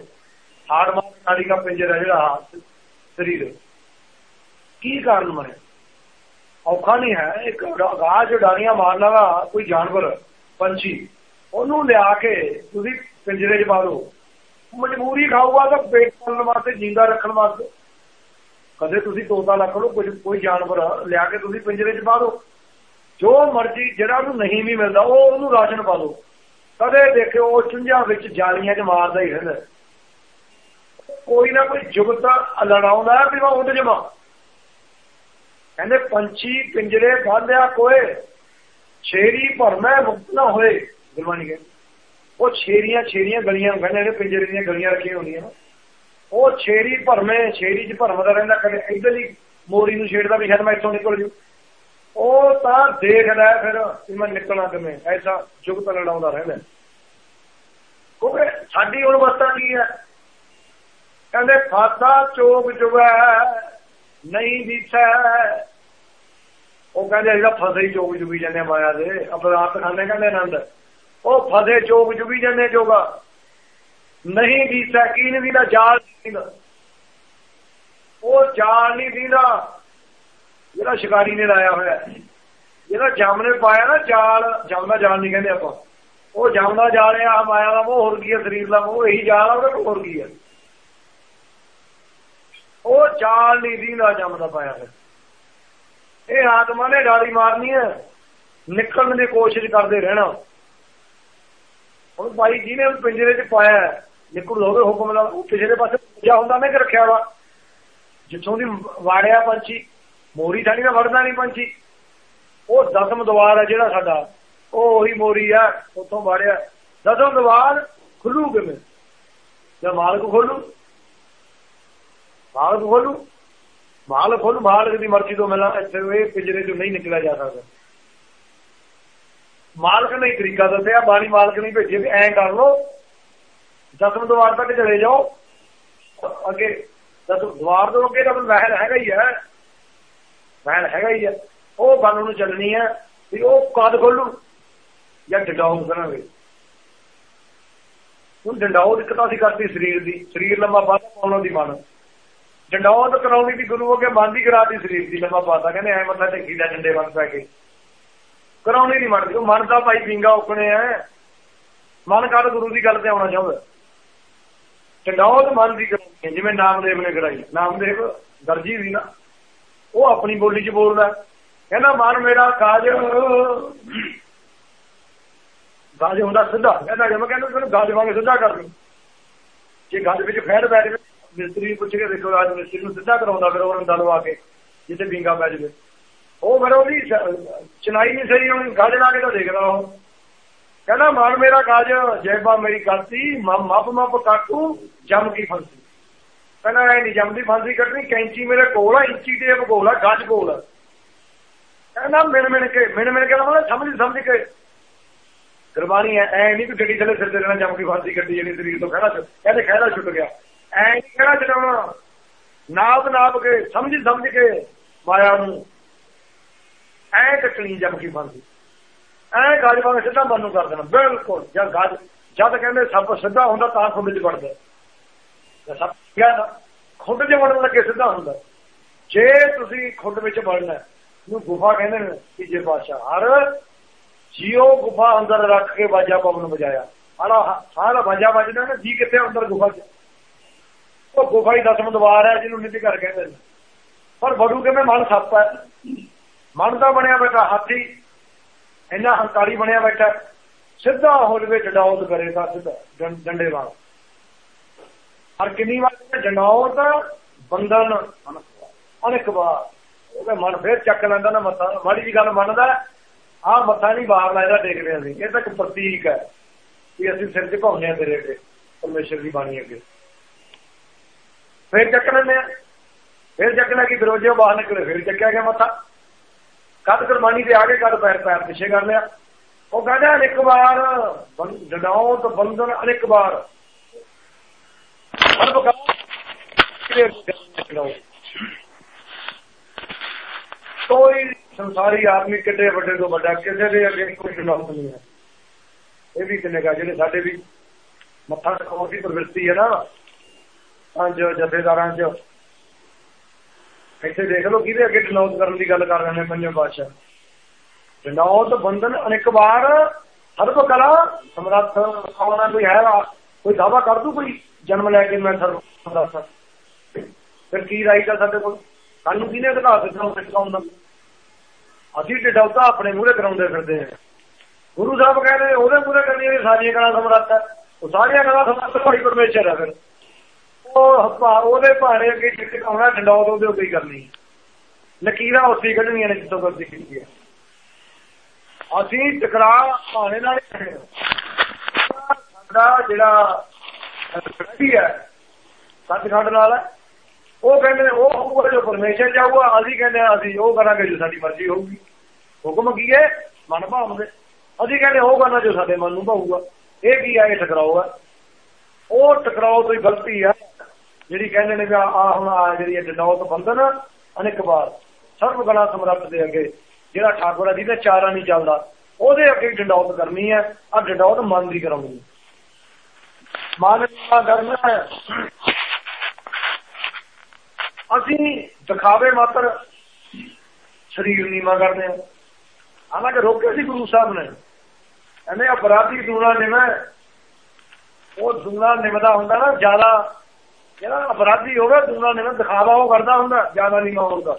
ਹਾਰਡਵਾਸ ਨਾੜੀ ਦਾ ਪਿੰਜਰ ਜਿਹੜਾ ਸਰੀਰ। ਕੀ ਕਾਰਨ ਬਣਿਆ? ਔਖਾ ਨਹੀਂ ਹੈ। ਇੱਕ ਆਕਾਸ਼ ਉਡਾਰੀਆਂ ਮਾਰਨ ਵਾਲਾ ਕੋਈ ਜਾਨਵਰ, ਪੰਛੀ, ਉਹਨੂੰ ਲਿਆ ਕੇ ਤੁਸੀਂ ਪਿੰਜਰੇ 'ਚ ਪਾ ਦਿਓ ਮਜਬੂਰੀ ਖਾਊਗਾ ਤਾਂ ਪੇਟ ਪਾਲਣ ਵਾਸਤੇ, ਜਿੰਦਾ ਰੱਖਣ ਵਾਸਤੇ। ਕਦੇ ਤੁਸੀਂ ਤੋਤਾ ਰੱਖ ਲਓ, ਕੁਝ ਕੋਈ ਜਾਨਵਰ ਲਿਆ ਕੇ ਤੁਸੀਂ ਪਿੰਜਰੇ 'ਚ ਪਾ ਦਿਓ ਜੋ ਮਰਜ਼ੀ, ਜਿਹੜਾ ਉਹਨੂੰ ਨਹੀਂ ਵੀ ਮਿਲਦਾ, ਉਹ ਉਹਨੂੰ ਰਾਸ਼ਨ ਪਾ ਦਿਓ ਕਦੇ ਦੇਖਿਓ, ਉਹ ਚੁੰਝਾਂ ਵਿੱਚ ਜਾਲੀਆਂ 'ਚ ਮਾਰਦਾ ਹੀ ਰਹਿੰਦਾ। ਕੋਈ ਨਾ ਕੋਈ ਜੁਗਤਾ ਲੜਾਉਂਦਾ ਵੀ ਮੈਂ ਉਹਦੇ ਜਮਾ ਕਹਿੰਦੇ ਪੰਛੀ ਪਿੰਜਰੇ ਬਾਂਧਿਆ ਕੋਏ, ਛੇਰੀ ਭਰਮੈ ਮੁਕਤ ਨਾ ਹੋਏ, ਗੁਰਬਾਣੀ ਕਹਿੰਦੀ। ਉਹ ਛੇਰੀਆਂ ਛੇਰੀਆਂ ਗਲੀਆਂ, ਕਹਿੰਦੇ ਨੇ ਪਿੰਜਰੇ ਦੀਆਂ ਗਲੀਆਂ ਰੱਖੀਆਂ ਹੁੰਦੀਆਂ ਉਹ ਛੇਰੀ ਭਰਮੇ, ਛੇਰੀ 'ਚ ਭਰਮਦਾ ਰਹਿੰਦਾ ਕਦੇ ਇਧਰਲੀ ਮੋਰੀ ਨੂੰ ਛੇੜਦਾ ਵੀ ਸ਼ਾਇਦ ਮੈਂ ਇੱਥੋਂ ਨਿਕਲ ਜੂ। ਉਹ ਤਾਂ ਦੇਖਦਾ ਫਿਰ ਕਿ ਮੈਂ ਨਿਕਲਣਾ ਕਿਵੇਂ, ਐਸਾ ਜੁਗਤ ਲੜਾਉਂਦਾ ਰਹਿੰਦਾ ਕਿਉਂਕਿ ਸਾਡੀ ਹੁਣ ਅਵਸਥਾ ਕੀ ਹੈ? ਕਹਿੰਦੇ ਫਾਸਾ ਚੋਗ ਜੁਗੈ ਨਹੀਂ ਦਿਸੈ ਉਹ ਕਹਿੰਦੇ ਜਿਹੜਾ ਫਸੇ ਚੋਗ ਜੁਗੀ ਜਾਂਦੇ ਮਾਇਆ ਦੇ ਅਪਰਾਧ ਖਾਣੇ ਕਹਿੰਦੇ ਆਨੰਦ। ਉਹ ਫਸੇ ਚੋਗ ਜੁਗੀ ਜਾਂਦੇ ਜੋਗਾ ਨਹੀਂ ਦੀਸਾ ਕੀ ਨਹੀਂ ਦੀਦਾ, ਜਾਲ ਨਹੀਂ ਉਹ ਜਾਲ ਨਹੀਂ ਦੀਦਾ। ਜਿਹੜਾ ਸ਼ਿਕਾਰੀ ਨੇ ਲਾਇਆ ਹੋਇਆ। ਜਿਹੜਾ ਜਮ ਨੇ ਪਾਇਆ ਨਾ ਜਾਲ, ਜਮ ਦਾ ਜਾਲ ਨਹੀਂ ਕਹਿੰਦੇ ਆਪਾਂ। ਉਹ ਜਮ ਦਾ ਜਾਲ ਆ ਮਾਇਆ ਦਾ ਉਹ ਹੋਰ ਕੀ ਹੈ ਸਰੀਰ ਦਾ ਉਹ ਇਹੀ ਜਾਲ ਆ ਉਹ ਹੋਰ ਕੀ ਹੈ ਚਾਲ ਜਾਲ ਨਹੀਂ ਦੀਦਾ ਜਮ ਪਾਇਆ ਹੋਇਆ ਇਹ ਆਤਮਾ ਨੇ ਡਾਰੀ ਮਾਰਨੀ ਹੈ। ਨਿਕਲਣ ਦੀ ਕੋਸ਼ਿਸ਼ ਕਰਦੇ ਰਹਿਣਾ। ਹੁਣ ਭਾਈ ਜੀ ਨੇ ਪਿੰਜਰੇ 'ਚ ਪਾਇਆ ਨਿਕਲ ਹੋਵੇ ਹੁਕਮ ਨਾਲ। ਉਹ ਪਿਛਲੇ ਪਾਸੇ ਪੂਜਾ ਹੁੰਦਾ ਮੈਂ ਕਿ ਰੱਖਿਆ ਵਾ? ਜਿੱਥੋਂ ਦੀ ਵਾੜਿਆ ਪੰਛੀ, ਮੋਰੀ ਸਾਡੀ ਦਾ ਵੜਦਾ ਨਹੀਂ ਪੰਛੀ। ਉਹ ਦਸਮ ਦਵਾਰ ਹੈ ਜਿਹੜਾ ਸਾਡਾ। ਉਹ ਉਹੀ ਮੋਰੀ ਆ, ਉੱਥੋਂ ਵਾੜਿਆ। ਦਸਮ ਦਵਾਰ ਖੁੱਲੂ ਕਿਵੇਂ? ਜੇ ਮਾਲਕ ਖੋਲੂ? ਮਾਲਕ ਖੋਲੂ ਮਾਲਕ ਖੋਲੂ ਮਾਲਕ ਦੀ ਮਰਜ਼ੀ ਤੋਂ ਮਿਲਾਂ ਇੱਥੇ ਇਹ ਪਿੰਜਰੇ 'ਚੋਂ ਨਹੀਂ ਨਿਕਲਿਆ ਜਾ ਸਕਦਾ। ਮਾਲਕ ਨੇ ਤਰੀਕਾ ਦੱਸਿਆ, ਬਾਣੀ ਮਾਲਕ ਨੇ ਭੇਜੇ ਵੀ ਐਂ ਕਰ ਲੋ ਦਸਮ ਦਵਾਰ ਤੱਕ ਚਲੇ ਜਾਓ। ਅੱਗੇ ਦਸਮ ਦਵਾਰ ਤੋਂ ਅੱਗੇ ਤਾਂ ਮਹਿਲ ਹੈਗਾ ਹੀ ਹੈ। ਮਹਿਲ ਹੈਗਾ ਹੀ ਹੈ। ਉਹ ਬੰਨ ਨੂੰ ਚੱਲਣੀ ਹੈ ਵੀ ਉਹ ਕਦ ਖੋਲੂ ਜਾਂ ਡੰਡਾਉ ਕਰਾਂਗੇ। ਹੁਣ ਡੰਡਾਉ ਇੱਕ ਅਸੀਂ ਕਰਤੀ ਸਰੀਰ ਦੀ। ਸਰੀਰ ਲੰਮਾ ਬਾਹਰ ਪਾਉਣ ਦੀ ਮਨ ਡੰਡਾਉ ਕਰਾਉਣੀ ਦੀ ਗੁਰੂ ਅੱਗੇ ਬੰਦ ਹੀ ਕਰਾਤੀ ਸਰੀਰ ਦੀ ਲੰਮਾ ਪਾਤਾ। ਕਹਿੰਦੇ ਐ ਮੱਥਾ ਟੇਕੀ ਦਾ ਡੰਡੇ ਬੰਦ ਪੈ ਕੇ। ਕਰਾਉਣੀ ਨਹੀਂ ਮੰਨਦੀ ਉਹ ਮਨ ਦਾ ਭਾਈ ਪਿੰਗਾ ਉਕਣੇ ਐ। ਮਨ ਕਦ ਗੁਰੂ ਦੀ ਗੱਲ ਤੇ ਆਉਣਾ ਚਾਹੁੰਦਾ? ਚੰਡਾਉਤ ਮਨ ਦੀ ਕਰਾਉਣੀ ਜਿਵੇਂ ਨਾਮਦੇਵ ਨੇ ਕਰਾਈ। ਨਾਮਦੇਵ ਦਰਜੀ ਸੀ ਨਾ। ਉਹ ਆਪਣੀ ਬੋਲੀ 'ਚ ਬੋਲਦਾ। ਕਹਿੰਦਾ, ਮਨ ਮੇਰਾ ਕਾਜ ਗਾਜ ਹੁੰਦਾ ਸਿੱਧਾ। ਕਹਿੰਦਾ ਜੇ ਮੈਂ ਕਹਿੰਦਾ, ਤੈਨੂੰ ਗਾਜ ਵਾਂਗ ਸਿੱਧਾ ਕਰ ਦੂੰ ਜੇ ਗਾਜ ਵਿੱਚ ਫੈੜ ਬੈਠ ਮਿਸਤਰੀ ਪੁੱਛ ਕੇ ਦੇਖੋ, ਰਾਜ ਮਿਸਤਰੀ ਨੂੰ ਸਿੱਧਾ ਕਰਾਉਂਦਾ, ਫਿਰ ਉਹ ਰੰਦਾ ਲਵਾ ਕੇ, ਜਿੱਥੇ ਬਿੰਗਾ ਪੈ ਜਾਵੇ। ਉਹ ਫਿਰ ਉਹਦੀ ਚਨਾਈ ਨਹੀਂ ਸਹੀ ਹੁਣ ਗਾਜ ਲਾ ਕੇ ਤਾਂ ਦੇਖਦਾ ਉਹ। ਕਹਿੰਦਾ ਮਨ ਮੇਰਾ ਗਾਜ, ਜੈਬਾ ਮੇਰੀ ਕਰਤੀ ਮੱਪ ਮੱਪ ਕਾਟੂ, ਜਮ ਕੀ ਫੰਸੀ। ਕਹਿੰਦਾ ਇਹ ਨਹੀਂ ਜਮਦੀ ਫਾਂਸੀ ਕੱਢਣੀ, ਕੈਂਚੀ ਮੇਰੇ ਕੋਲ ਆ, ਇੰਚੀ ਟੇਪ ਕੋਲ ਆ, ਗੱਜ ਕੋਲ ਆ। ਕਹਿੰਦਾ, ਮਿਣ ਮਿਣ ਕੇ, ਮਿਣ ਮਿਣ ਕੇ ਮਤਲਬ ਸਮਝ ਸਮਝ ਕੇ। ਗੁਰਬਾਣੀ ਐ ਨਹੀਂ ਕਿ ਗੱਡੀ ਥੱਲੇ ਸਿਰ ਤੇ ਰਹਿਣਾ, ਜਮ ਕੀ ਫਾਂਸੀ ਕੱਢੀ ਜਿਹੜੀ ਸਰੀਰ ਤੋਂ ਖੜਾ ਕਹਿੰਦੇ ਖੜਾ ਛੁੱਟ ਗਿਆ। ਐ ਕਿਹੜਾ ਚਲਾਉਣਾ ਨਾਪ ਨਾਪ ਕੇ, ਸਮਝ ਸਮਝ ਕੇ ਮਾਇਆ ਨੂੰ। ਐ ਕੱਟਣੀ ਜਮ ਕੀ ਫਾਂਸੀ ਐ ਗੱਜ ਵਾਂਗ ਸਿੱਧਾ ਮਨ ਨੂੰ ਕਰ ਦੇਣਾ। ਬਿਲਕੁਲ। ਜਦ ਗੱਜ ਜਦ ਕਹਿੰਦੇ ਸੱਪ ਸਿੱਧਾ ਹੁੰਦਾ ਤਾਂ ਖੁੱਡ ਚ ਵੜਦਾ ਜੇ ਸੱਪ ਗਿਆ ਨਾ ਚ ਵੜਨ ਲੱਗੇ ਸਿੱਧਾ ਹੁੰਦਾ। ਜੇ ਤੁਸੀਂ ਖੁੰਡ ਵਿੱਚ ਵੜਨਾ ਨੂੰ ਗੁਫਾ ਕਹਿੰਦੇ ਨੇ ਤੀਜੇ ਪਾਸ਼ਾ ਹਰ ਜੀਓ ਗੁਫਾ ਅੰਦਰ ਰੱਖ ਕੇ ਬਾਜਾ ਪਵਨ ਵਜਾਇਆ। ਸਾਰਾ ਸਾਰਾ ਬਾਜਾ ਵੱਜਦਾ ਨਾ, ਜੀ ਕਿੱਥੇ ਅੰਦਰ ਗੁਫਾ 'ਚ? ਉਹ ਗੁਫਾ ਹੀ ਦਸਮ ਦਵਾਰ ਹੈ, ਜਿਹਨੂੰ ਨਿੱਤੀ ਕਰ ਕਹਿੰਦੇ ਨੇ। ਪਰ ਬੜੂ ਕਿਵੇਂ ਮਨ ਸੱਪ ਹੈ? ਮਨ ਦਾ ਬਣਿਆ ਬੈਠਾ, ਹਾਥੀ। ਇੰਨਾ ਹੰਕਾਰੀ ਬਣਿਆ ਬੈਠਾ ਸਿੱਧਾ ਹੋ ਜਵੇ ਡਡਾਉਤ ਕਰੇਗਾ ਸਿੱਧਾ ਡੰਡੇ ਵਾਲਾ ਹਰ ਕਿੰਨੀ ਵਾਰ ਜਨਾਉਤ ਬੰਦਨ ਅਨੇਕ ਵਾਰ। ਉਹਦਾ ਮਨ ਫੇਰ ਚੱਕ ਲੈਂਦਾ ਨਾ ਮੱਥਾ। ਮਾੜੀ ਜੀ ਗੱਲ ਮੰਨਦਾ ਆਹ ਮੱਥਾ ਨਹੀਂ ਬਾਹਰ ਲੈਦਾ ਦੇਖਦੇ ਅਸੀਂ। ਇਹ ਤਾਂ ਇੱਕ ਪ੍ਰਤੀਕ ਹੈ ਕਿ ਅਸੀਂ ਸਿਰ ਚ ਝੁਕਾਉਂਦੇ ਆ ਤੇਰੇ ਅੱਗੇ, ਪਰਮੇਸ਼ਰ ਦੀ ਬਾਣੀ ਅੱਗੇ। ਫਿਰ ਚੱਕ ਲੈਂਦੇ ਆ। ਫੇਰ ਚੱਕ ਲੈ ਕਿ ਦਰੋਜੇ ਬਾਹਰ ਨਿਕਲੇ, ਫਿਰ ਚੱਕਿਆ ਗਿਆ ਮੱਥਾ। ਕਦ ਕੁਰਬਾਨੀ ਤੇ ਆ ਕੇ ਕਦ ਪੈਰ ਪੈਰ ਪਿੱਛੇ ਕਰ ਲਿਆ। ਉਹ ਕਹਿੰਦਾ ਅਨੇਕ ਵਾਰ ਡਡਾਉ ਤਾਂ ਬੰਦਨ ਅਨੇਕ ਵਾਰ ਹਰ ਬਕਾ ਕੋਈ ਸੰਸਾਰੀ ਆਦਮੀ ਕਿੱਡੇ ਵੱਡੇ ਤੋਂ ਵੱਡਾ, ਕਿਸੇ ਦੇ ਅੱਗੇ ਕੋਈ ਜਨਾਬ ਨਹੀਂ ਹੈ। ਇਹ ਵੀ ਕਿੰਨੇ ਕਿੰਨੇਗਾ ਜਿਹੜੇ ਸਾਡੇ ਵੀ ਮੱਥਾ ਟਿਕਾਉਣ ਦੀ ਪ੍ਰਵਿਰਤੀ ਹੈ ਨਾ। ਪੰਜ ਜਥੇਦਾਰਾਂ 'ਚ। ਇੱਥੇ ਦੇਖ ਲਓ ਕਿਹਦੇ ਅੱਗੇ ਡਨੌਤ ਕਰਨ ਦੀ ਗੱਲ ਕਰ ਰਹੇ ਨੇ ਪੰਜਵੇਂ ਪਾਤਸ਼ਾਹ। ਡਨੌਤ ਬੰਧਨ ਅਨੇਕ ਵਾਰ ਸਰਬ ਕਲਾ ਸਮਰੱਥ ਆਉਣਾ ਕੋਈ ਹੈ ਕੋਈ ਦਾਵਾ ਕਰ ਦੂ ਕੋਈ ਜਨਮ ਲੈ ਕੇ ਮੈਂ ਸਰਬ ਦੱਸ ਫਿਰ ਕੀ ਰਾਈਟ ਆ ਸਾਡੇ ਕੋਲ? ਸਾਨੂੰ ਕਿਹਨੇ ਅਧਿਕਾਰ ਦਿੱਤਾ ਉਹ ਸਿੱਖਾਉਣ ਦਾ? ਅਸੀਂ ਡਡੌਤਾ ਆਪਣੇ ਮੂਹਰੇ ਕਰਾਉਂਦੇ ਫਿਰਦੇ ਆ। ਗੁਰੂ ਸਾਹਿਬ ਕਹਿੰਦੇ ਉਹਦੇ ਮੂਹਰੇ ਕਰਨੀਆਂ ਸਾਰੀਆਂ ਕਲਾ ਸਮਰੱਥ ਹੈ। ਉਹ ਸਾਰੀਆਂ ਕਲਾ ਸਮਰੱਥ ਭਾਈ ਪਰਮੇਸ਼ਰ ਹੈ ਫਿਰ। ਉਹ ਉਹਦੇ ਭਾਣੇ ਅੱਗੇ ਟਿਕਾਉਣਾ ਡੰਡੌਤ ਉਹਦੇ ਉੱਤੇ ਕਰਨੀ ਲਕੀਰਾਂ ਉਸੇ ਕੱਢਣੀਆਂ ਨੇ ਜਿੱਥੋਂ ਗਲਤੀ ਕੀਤੀ ਹੈ ਅਸੀਂ ਟਕਰਾ ਭਾਣੇ ਨਾਲ ਸਾਡਾ ਜਿਹੜਾ ਸੱਚੀ ਹੈ, ਸੱਚਖੰਡ ਨਾਲ ਹੈ, ਉਹ ਕਹਿੰਦੇ ਉਹ ਹੋਊਗਾ ਜੋ ਪਰਮੇਸ਼ਰ ਚਾਹੂਗਾ ਅਸੀਂ ਕਹਿੰਦੇ ਅਸੀਂ ਉਹ ਕਰਾਂਗੇ ਜੋ ਸਾਡੀ ਮਰਜ਼ੀ ਹੋਊਗੀ। ਹੁਕਮ ਕੀ ਹੈ? ਮਨ ਭਾਵ ਭਾਵਦੇ ਅਸੀਂ ਕਹਿੰਦੇ ਉਹ ਕਰਨਾ ਜੋ ਸਾਡੇ ਮਨ ਨੂੰ ਭਾਊਗਾ। ਇਹ ਕੀ ਆ ਇਹ ਟਕਰਾਓ ਹੈ। ਉਹ ਟਕਰਾਓ ਤੋਂ ਹੀ ਗਲਤੀ ਆ ਜਿਹੜੀ ਕਹਿੰਦੇ ਨੇ ਵੀ ਆ ਹੁਣ ਆ ਜਿਹੜੀ ਡਡੌਤ ਬੰਧਨ ਅਨੇਕ ਵਾਰ ਸਰਬ ਗਲਾ ਸਮਰੱਥ ਦੇ ਅੱਗੇ ਜਿਹੜਾ ਠਾਕੁਰ ਆ, ਜਿਹਦੇ ਚਾਰਾ ਨਹੀਂ ਚੱਲਦਾ, ਉਹਦੇ ਅੱਗੇ ਡੰਡੌਤ ਕਰਨੀ ਹੈ ਆ ਡੰਡੌਤ ਮਨ ਦੀ ਕਰਾਉਣੀ ਮਨ ਦਾ ਕਰਨਾ ਹੈ ਅਸੀਂ ਦਿਖਾਵੇ ਮਾਤਰ ਸਰੀਰ ਨੀਵਾ ਕਰਦੇ ਆ ਹਾਲਾਂਕਿ ਰੋਕੇ ਸੀ ਗੁਰੂ ਸਾਹਿਬ ਨੇ। ਕਹਿੰਦੇ ਅਪਰਾਧੀ ਦੂਣਾ ਨਿਮੈ, ਉਹ ਦੂਣਾ ਨਿਮਦਾ ਹੁੰਦਾ ਨਾ, ਜ਼ਿਆਦਾ ਜਿਹੜਾ ਅਪਰਾਧੀ ਹੋਵੇ ਦੂਣਾ ਨਿਮਾ ਦਿਖਾਵਾ ਉਹ ਕਰਦਾ ਹੁੰਦਾ, ਜ਼ਿਆਦਾ ਨਹੀਂ ਹੁੰਦਾ।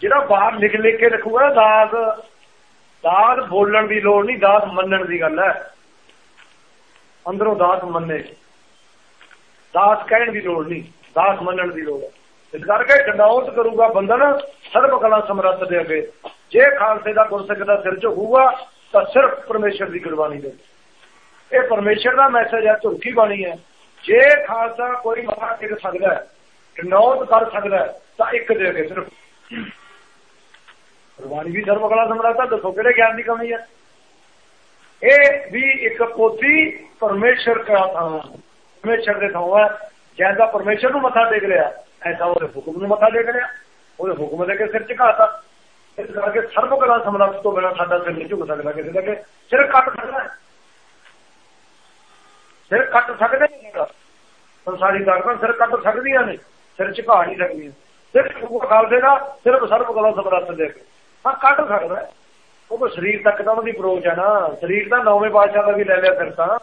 ਜਿਹੜਾ ਬਾਹਰ ਲਿਖ ਲਿਖ ਕੇ ਰੱਖੂਗਾ, ਦਾਸ ਦਾਸ ਬੋਲਣ ਦੀ ਲੋੜ ਨਹੀਂ, ਦਾਸ ਮੰਨਣ ਦੀ ਗੱਲ ਹੈ। ਅੰਦਰੋਂ ਦਾਸ ਮੰਨੇ। ਦਾਸ ਕਹਿਣ ਦੀ ਲੋੜ ਨਹੀਂ, ਦਾਸ ਮੰਨਣ ਦੀ ਲੋੜ ਹੈ। ਇਸ ਕਰਕੇ ਡੰਡਾਉਤ ਕਰੂਗਾ ਬੰਦਨ ਸਰਬ ਕਲਾ ਸਮਰੱਥ ਦੇ ਅੱਗੇ। ਜੇ ਖਾਲਸੇ ਦਾ ਗੁਰਸਿੱਖ ਦਾ ਸਿਰ ਝੁਕੂਗਾ ਤਾਂ ਸਿਰਫ ਪਰਮੇਸ਼ਰ ਦੀ ਗੁਰਬਾਣੀ ਦੇ ਇਹ ਪਰਮੇਸ਼ਰ ਦਾ ਮੈਸੇਜ ਹੈ ਝੁਰਕੀ ਬਾਣੀ ਹੈ। ਜੇ ਖਾਲਸਾ ਕੋਈ ਮਹਾ ਟਿਕ ਸਕਦਾ ਹੈ ਡੰਡਾਉਤ ਕਰ ਸਕਦਾ ਤਾਂ ਇੱਕ ਦੇ ਅੱਗੇ ਸਿਰਫ। ਗੁਰਬਾਣੀ ਵੀ ਸਰਬ ਕਲਾ ਸਮਰੱਥ ਦੱਸੋ, ਕਿਹੜੇ ਗਿਆਨ ਦੀ ਕਮੀ ਹੈ? ਇਹ ਵੀ ਇੱਕ ਪੋਥੀ ਪਰਮੇਸ਼ਰ ਦਾ ਪਰਮੇਸ਼ਰ ਦੇ ਥਾਂ ਹੈ। ਜੈਸਾ ਪਰਮੇਸ਼ਰ ਨੂੰ ਮੱਥਾ ਟੇਕ ਲਿਆ, ਐਸਾ ਉਹਦੇ ਹੁਕਮ ਨੂੰ ਮੱਥਾ ਟੇਕ ਲਿਆ, ਉਹਦੇ ਹੁਕਮ ਦੇ ਕੇ ਸਿਰ ਝੁਕਾਤਾ। ਇਸ ਕਰਕੇ ਸਰਬ ਕਲਾ ਸਮਰੱਥ ਤੋਂ ਬਿਨਾਂ ਸਾਡਾ ਸਿਰ ਨਹੀਂ ਝੁਕ ਸਕਦਾ ਕਿਸੇ ਦਾ ਕਿ ਸਿਰ ਕੱਟ ਸਕਦਾ ਸਿਰ ਕੱਟ ਸਕਦੇ ਨੇ ਸੰਸਾਰੀ ਤਾਕਤਾਂ ਸਿਰ ਕੱਟ ਸਕਦੀਆਂ ਨੇ, ਸਿਰ ਝੁਕਾ ਨਹੀਂ ਸਕਦੀਆਂ ਸਿਰ ਝੁਕਾ ਖਾਲਸੇ ਦਾ, ਸਿਰਫ ਸਰਬ ਕਲਾ ਸਮਰੱਥ ਦੇ ਕੇ ਹਾਂ, ਕੱਟ ਸਕਦਾ ਉਹ ਸਰੀਰ ਤੱਕ ਤਾਂ ਉਹਦੀ ਅਪਰੋਚ ਹੈ ਨਾ। ਸਰੀਰ ਤਾਂ ਨੌਵੇਂ ਪਾਤਸ਼ਾਹ ਦਾ ਵੀ ਲੈ ਲਿਆ ਫਿਰ ਤਾਂ।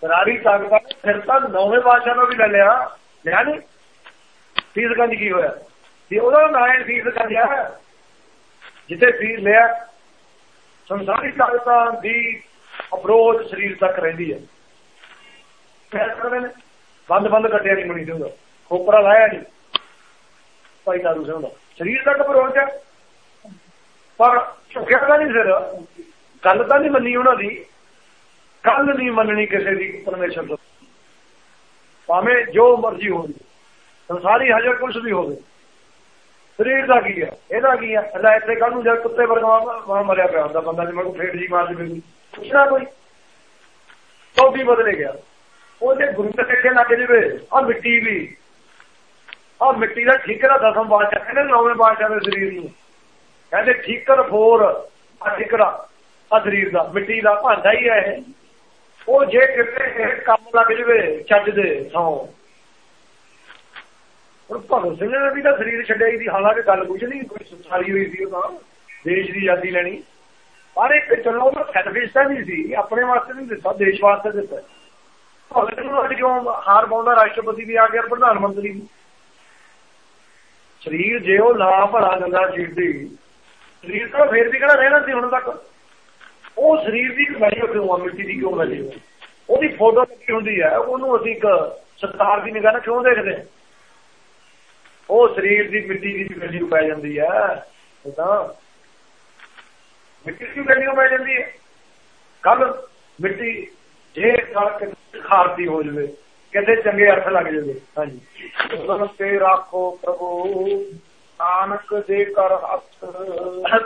ਸਰਾਰੀ ਤਾਕਤਾਂ ਫਿਰ ਤਾਂ ਨੌਵੇਂ ਪਾਤਸ਼ਾਹ ਦਾ ਵੀ ਲੈ ਲਿਆ। ਲਿਆ ਨਹੀਂ ਫੀਸ ਗੰਜ ਕੀ ਹੋਇਆ? ਤੇ ਉਹਦਾ ਨਾਮ ਫੀਸ ਗੰਜ ਆ ਜਿੱਥੇ ਫੀਸ ਲਿਆ। ਸੰਸਾਰੀ ਤਾਕਤਾਂ ਦੀ ਅਪਰੋਚ ਸਰੀਰ ਤੱਕ ਰਹਿੰਦੀ ਹੈ। ਕਹਿੰਦੇ ਨੇ ਬੰਦ ਬੰਦ ਕੱਟਿਆ ਨਹੀਂ ਮਣੀ ਹੁੰਦਾ ਖੋਪਰਾ ਲਾਇਆ ਨਹੀਂ ਭਾਈ ਦਾਰੂ ਸਿੰਘ ਦਾ। ਸਰੀਰ ਤੱਕ ਅਪਰੋਚ ਹੈ। ਪਰ ਝੁਕਿਆ ਤਾਂ ਨਹੀਂ ਸਿਰ ਗੱਲ ਤਾਂ ਨਹੀਂ ਮੰਨੀ ਉਹਨਾਂ ਦੀ। ਕੱਲ ਨਹੀਂ ਮੰਨਣੀ ਕਿਸੇ ਦੀ ਪਰਮੇਸ਼ਰ ਤੋਂ। ਭਾਵੇਂ ਜੋ ਮਰਜ਼ੀ ਹੋਵੇ। ਸੰਸਾਰੀ ਹਜਰ ਕੁਛ ਵੀ ਹੋਵੇ। ਸਰੀਰ ਦਾ ਕੀ ਹੈ? ਇਹਦਾ ਕੀ ਹੈ? ਅੱਲਾ ਇੱਥੇ ਕੱਲ ਨੂੰ ਜਦ ਕੁੱਤੇ ਵਰਗਾ ਮਰਿਆ ਪਿਆ ਹੁੰਦਾ। ਬੰਦਾ ਜਿਵੇਂ ਕੋਈ ਫੇਟ ਜੀ ਮਾਰ ਦੇ ਪੁੱਛਣਾ ਕੋਈ? ਤੋਂ ਵੀ ਬਦਲੇ ਗਿਆ। ਉਹਦੇ ਗੁਰੂ ਤੇ ਦੇਖੇ ਲੱਗ ਜਵੇ। ਆ ਮਿੱਟੀ ਵੀ। ਆ ਮਿੱਟੀ ਦਾ ਠੀਕਰਾ ਦਸਮ ਬਾਦਸ਼ਾਹ ਕਹਿੰਦੇ ਨੌਵੇਂ ਬਾਦਸ਼ਾਹ ਦੇ ਸਰੀਰ ਨੂੰ। ਕਹਿੰਦੇ ਠੀਕਰ ਫੋਰ ਆ ਠੀਕਰਾ ਆ ਸਰੀਰ ਦਾ, ਮਿੱਟੀ ਦਾ ਭਾਂਡਾ ਹੀ ਹੈ ਉਹ ਜੇ ਕਿਤੇ ਕੰਮ ਲੱਗ ਜਵੇ, ਚੱਜ ਦੇ ਥਾਂ। ਪਰ ਭਗਤ ਸਿੰਘ ਨੇ ਵੀ ਤਾਂ ਸਰੀਰ ਛੱਡਿਆ ਸੀ, ਹਾਲਾਂਕਿ ਗੱਲ ਕੁਝ ਨਹੀਂ, ਕੋਈ ਸੁਥਾਰੀ ਹੋਈ ਸੀ ਉਹ ਤਾਂ, ਦੇਸ਼ ਦੀ ਆਜ਼ਾਦੀ ਲੈਣੀ। ਪਰ ਇੱਕ ਚਲੋ ਉਹ ਸੈਲਫਿਸ਼ ਤਾਂ ਨਹੀਂ ਸੀ, ਆਪਣੇ ਵਾਸਤੇ ਨਹੀਂ ਦਿੱਤਾ, ਦੇਸ਼ ਵਾਸਤੇ ਦਿੱਤਾ। ਭਗਤ ਨੂੰ ਅੱਜ ਕਿਉਂ ਹਾਰ ਪਾਉਂਦਾ ਰਾਸ਼ਟਰਪਤੀ ਵੀ ਆ ਗਿਆ ਪ੍ਰਧਾਨ ਮੰਤਰੀ ਵੀ? ਸਰੀਰ ਜੇ ਉਹ ਨਾ ਭਲਾ ਗੰਗਾ ਚੀਰਦੀ ਸਰੀਰ ਤਾਂ ਫੇਰ ਵੀ ਕਿਹੜਾ ਰਹਿਣਾ ਸੀ ਹੁਣ ਤੱਕ? ਉਹ ਸਰੀਰ ਦੀ ਵੈਲਿਊ ਕਿਉਂ ਆ ਮਿੱਟੀ ਦੀ ਕਿਉਂ ਵੈਲਿਊ ਉਹਦੀ ਫੋਟੋ ਲੱਗੀ ਹੁੰਦੀ ਹੈ, ਉਹਨੂੰ ਅਸੀਂ ਇੱਕ ਸਤਕਾਰ ਦੀ ਨਿਗਾਹ ਨਾਲ ਕਿਉਂ ਦੇਖਦੇ ਉਹ ਸਰੀਰ ਦੀ ਮਿੱਟੀ ਦੀ ਵੈਲਿਊ ਪੈ ਜਾਂਦੀ ਹੈ ਤਾਂ ਮਿੱਟੀ ਦੀ ਵੈਲਿਊ ਪੈ ਜਾਂਦੀ ਹੈ। ਕੱਲ ਮਿੱਟੀ ਜੇ ਕਣਕ ਖਾਰਤੀ ਹੋ ਜਵੇ ਕਿਤੇ ਚੰਗੇ ਅਰਥ ਲੱਗ ਜਵੇ। ਹਾਂਜੀ। ਤੇ ਰਾਖੋ ਪ੍ਰਭੂ, ਨਾਨਕ ਦੇ ਕਰ ਹੱਥ।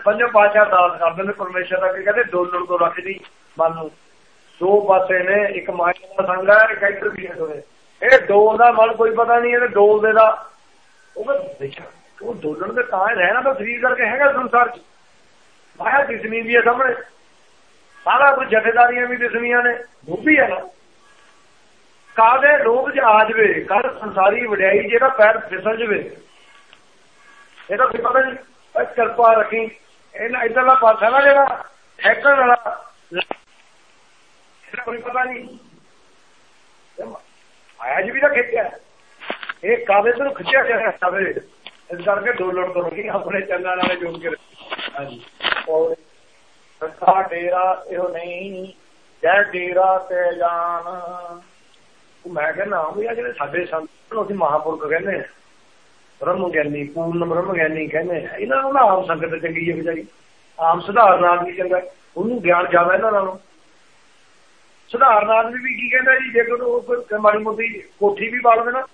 ਪੰਜੋ ਪਾਸ਼ਾ ਦਾਸ ਕਰਦੇ ਨੇ, ਪਰਮੇਸ਼ਰ ਦਾ ਕਹਿੰਦੇ ਡੋਲਣ ਤੋਂ ਰੱਖਦੀ ਮਨ ਨੂੰ ਦੋ ਪਾਸੇ ਨੇ, ਇੱਕ ਮਾਇਆ ਦਾ ਸੰਗ ਹੈ ਇੱਕ ਇੱਧਰ ਵੀ ਹੈ ਇਹ ਡੋਲ ਦਾ ਮਨ ਕੋਈ ਪਤਾ ਨਹੀਂ, ਇਹਦੇ ਡੋਲ ਦੇ ਦਾ। ਉਹ ਦੇਖਿਆ, ਉਹ ਡੋਲਣ ਦੇ ਤਾਂ ਰਹਿਣਾ, ਤਾਂ ਸਰੀਰ ਕਰਕੇ ਹੈਗਾ ਸੰਸਾਰ ਚ। ਮਾਇਆ ਦਿਸਣੀ ਵੀ ਹੈ ਸਾਹਮਣੇ। ਸਾਰਾ ਕੁਝ ਜਥੇਦਾਰੀਆਂ ਵੀ ਦਿਸਣੀਆਂ ਨੇ ਡੁੱਬੀ ਹੈ ਨਾ ਕਾਦੇ ਲੋਭ ਚ ਆ ਕਰ ਸੰਸਾਰੀ ਵਡਿਆਈ ਜਿਹੜਾ ਪੈਰ ਫਿਸਲ ਜਵੇ ਇਹਦਾ ਕੋਈ ਪਤਾ ਨਹੀਂ ਪਰ ਕਿਰਪਾ ਰੱਖੀ। ਇਹਨਾਂ, ਇਧਰਲਾ ਪਾਸਾ ਨਾ ਜਿਹੜਾ ਠੇਕਣ ਵਾਲਾ ਇਹਦਾ ਕੋਈ ਪਤਾ ਨਹੀਂ। ਆਇਆ ਜੀ ਵੀ ਤਾਂ ਖਿੱਚਿਆ। ਇਹ ਕਾਵੇ ਤੋਂ ਖਿੱਚਿਆ ਗਿਆ ਕਾਵੇ ਇਸ ਕਰਕੇ ਡੋਲਣ ਤੋਂ ਰੋਕੀ ਆਪਣੇ ਚੰਨਾਂ ਨਾਲੇ ਜੋੜ ਕੇ ਹਾਂਜੀ। ਔਰ ਡੇਰਾ ਇਹੋ ਨਹੀਂ, ਜੈ ਡੇਰਾ ਤੇ ਜਾਨ। ਮੈਂ ਕਹਿੰਦਾ ਵੀ ਜਿਹੜੇ ਸਾਡੇ ਸੰਤ ਨੂੰ ਅਸੀਂ ਮਹਾਪੁਰਖ ਕਹਿੰਦੇ ਆ। ਬ੍ਰਹਮ ਗਿਆਨੀ ਪੂਰਨ ਬ੍ਰਹਮ ਗਿਆਨੀ ਕਹਿੰਦੇ ਆ। ਇਹਨਾਂ ਨੂੰ ਆਮ ਸੰਗਤ ਚੰਗੀ ਹੈ ਵਿਚਾਰੀ। ਆਮ ਸਧਾਰਨ ਆਦਮੀ ਚੰਗਾ। ਉਹਨੂੰ ਗਿਆਨ ਜ਼ਿਆਦਾ ਇਹਨਾਂ ਨਾਲੋਂ। ਸਧਾਰਨ ਆਦਮੀ ਵੀ ਕੀ ਕਹਿੰਦਾ ਜੀ ਜੇ ਕੋਈ ਮਾੜੀ ਮੋਟੀ ਕੋਠੀ ਵੀ ਬਾਲ ਦੇਣਾ,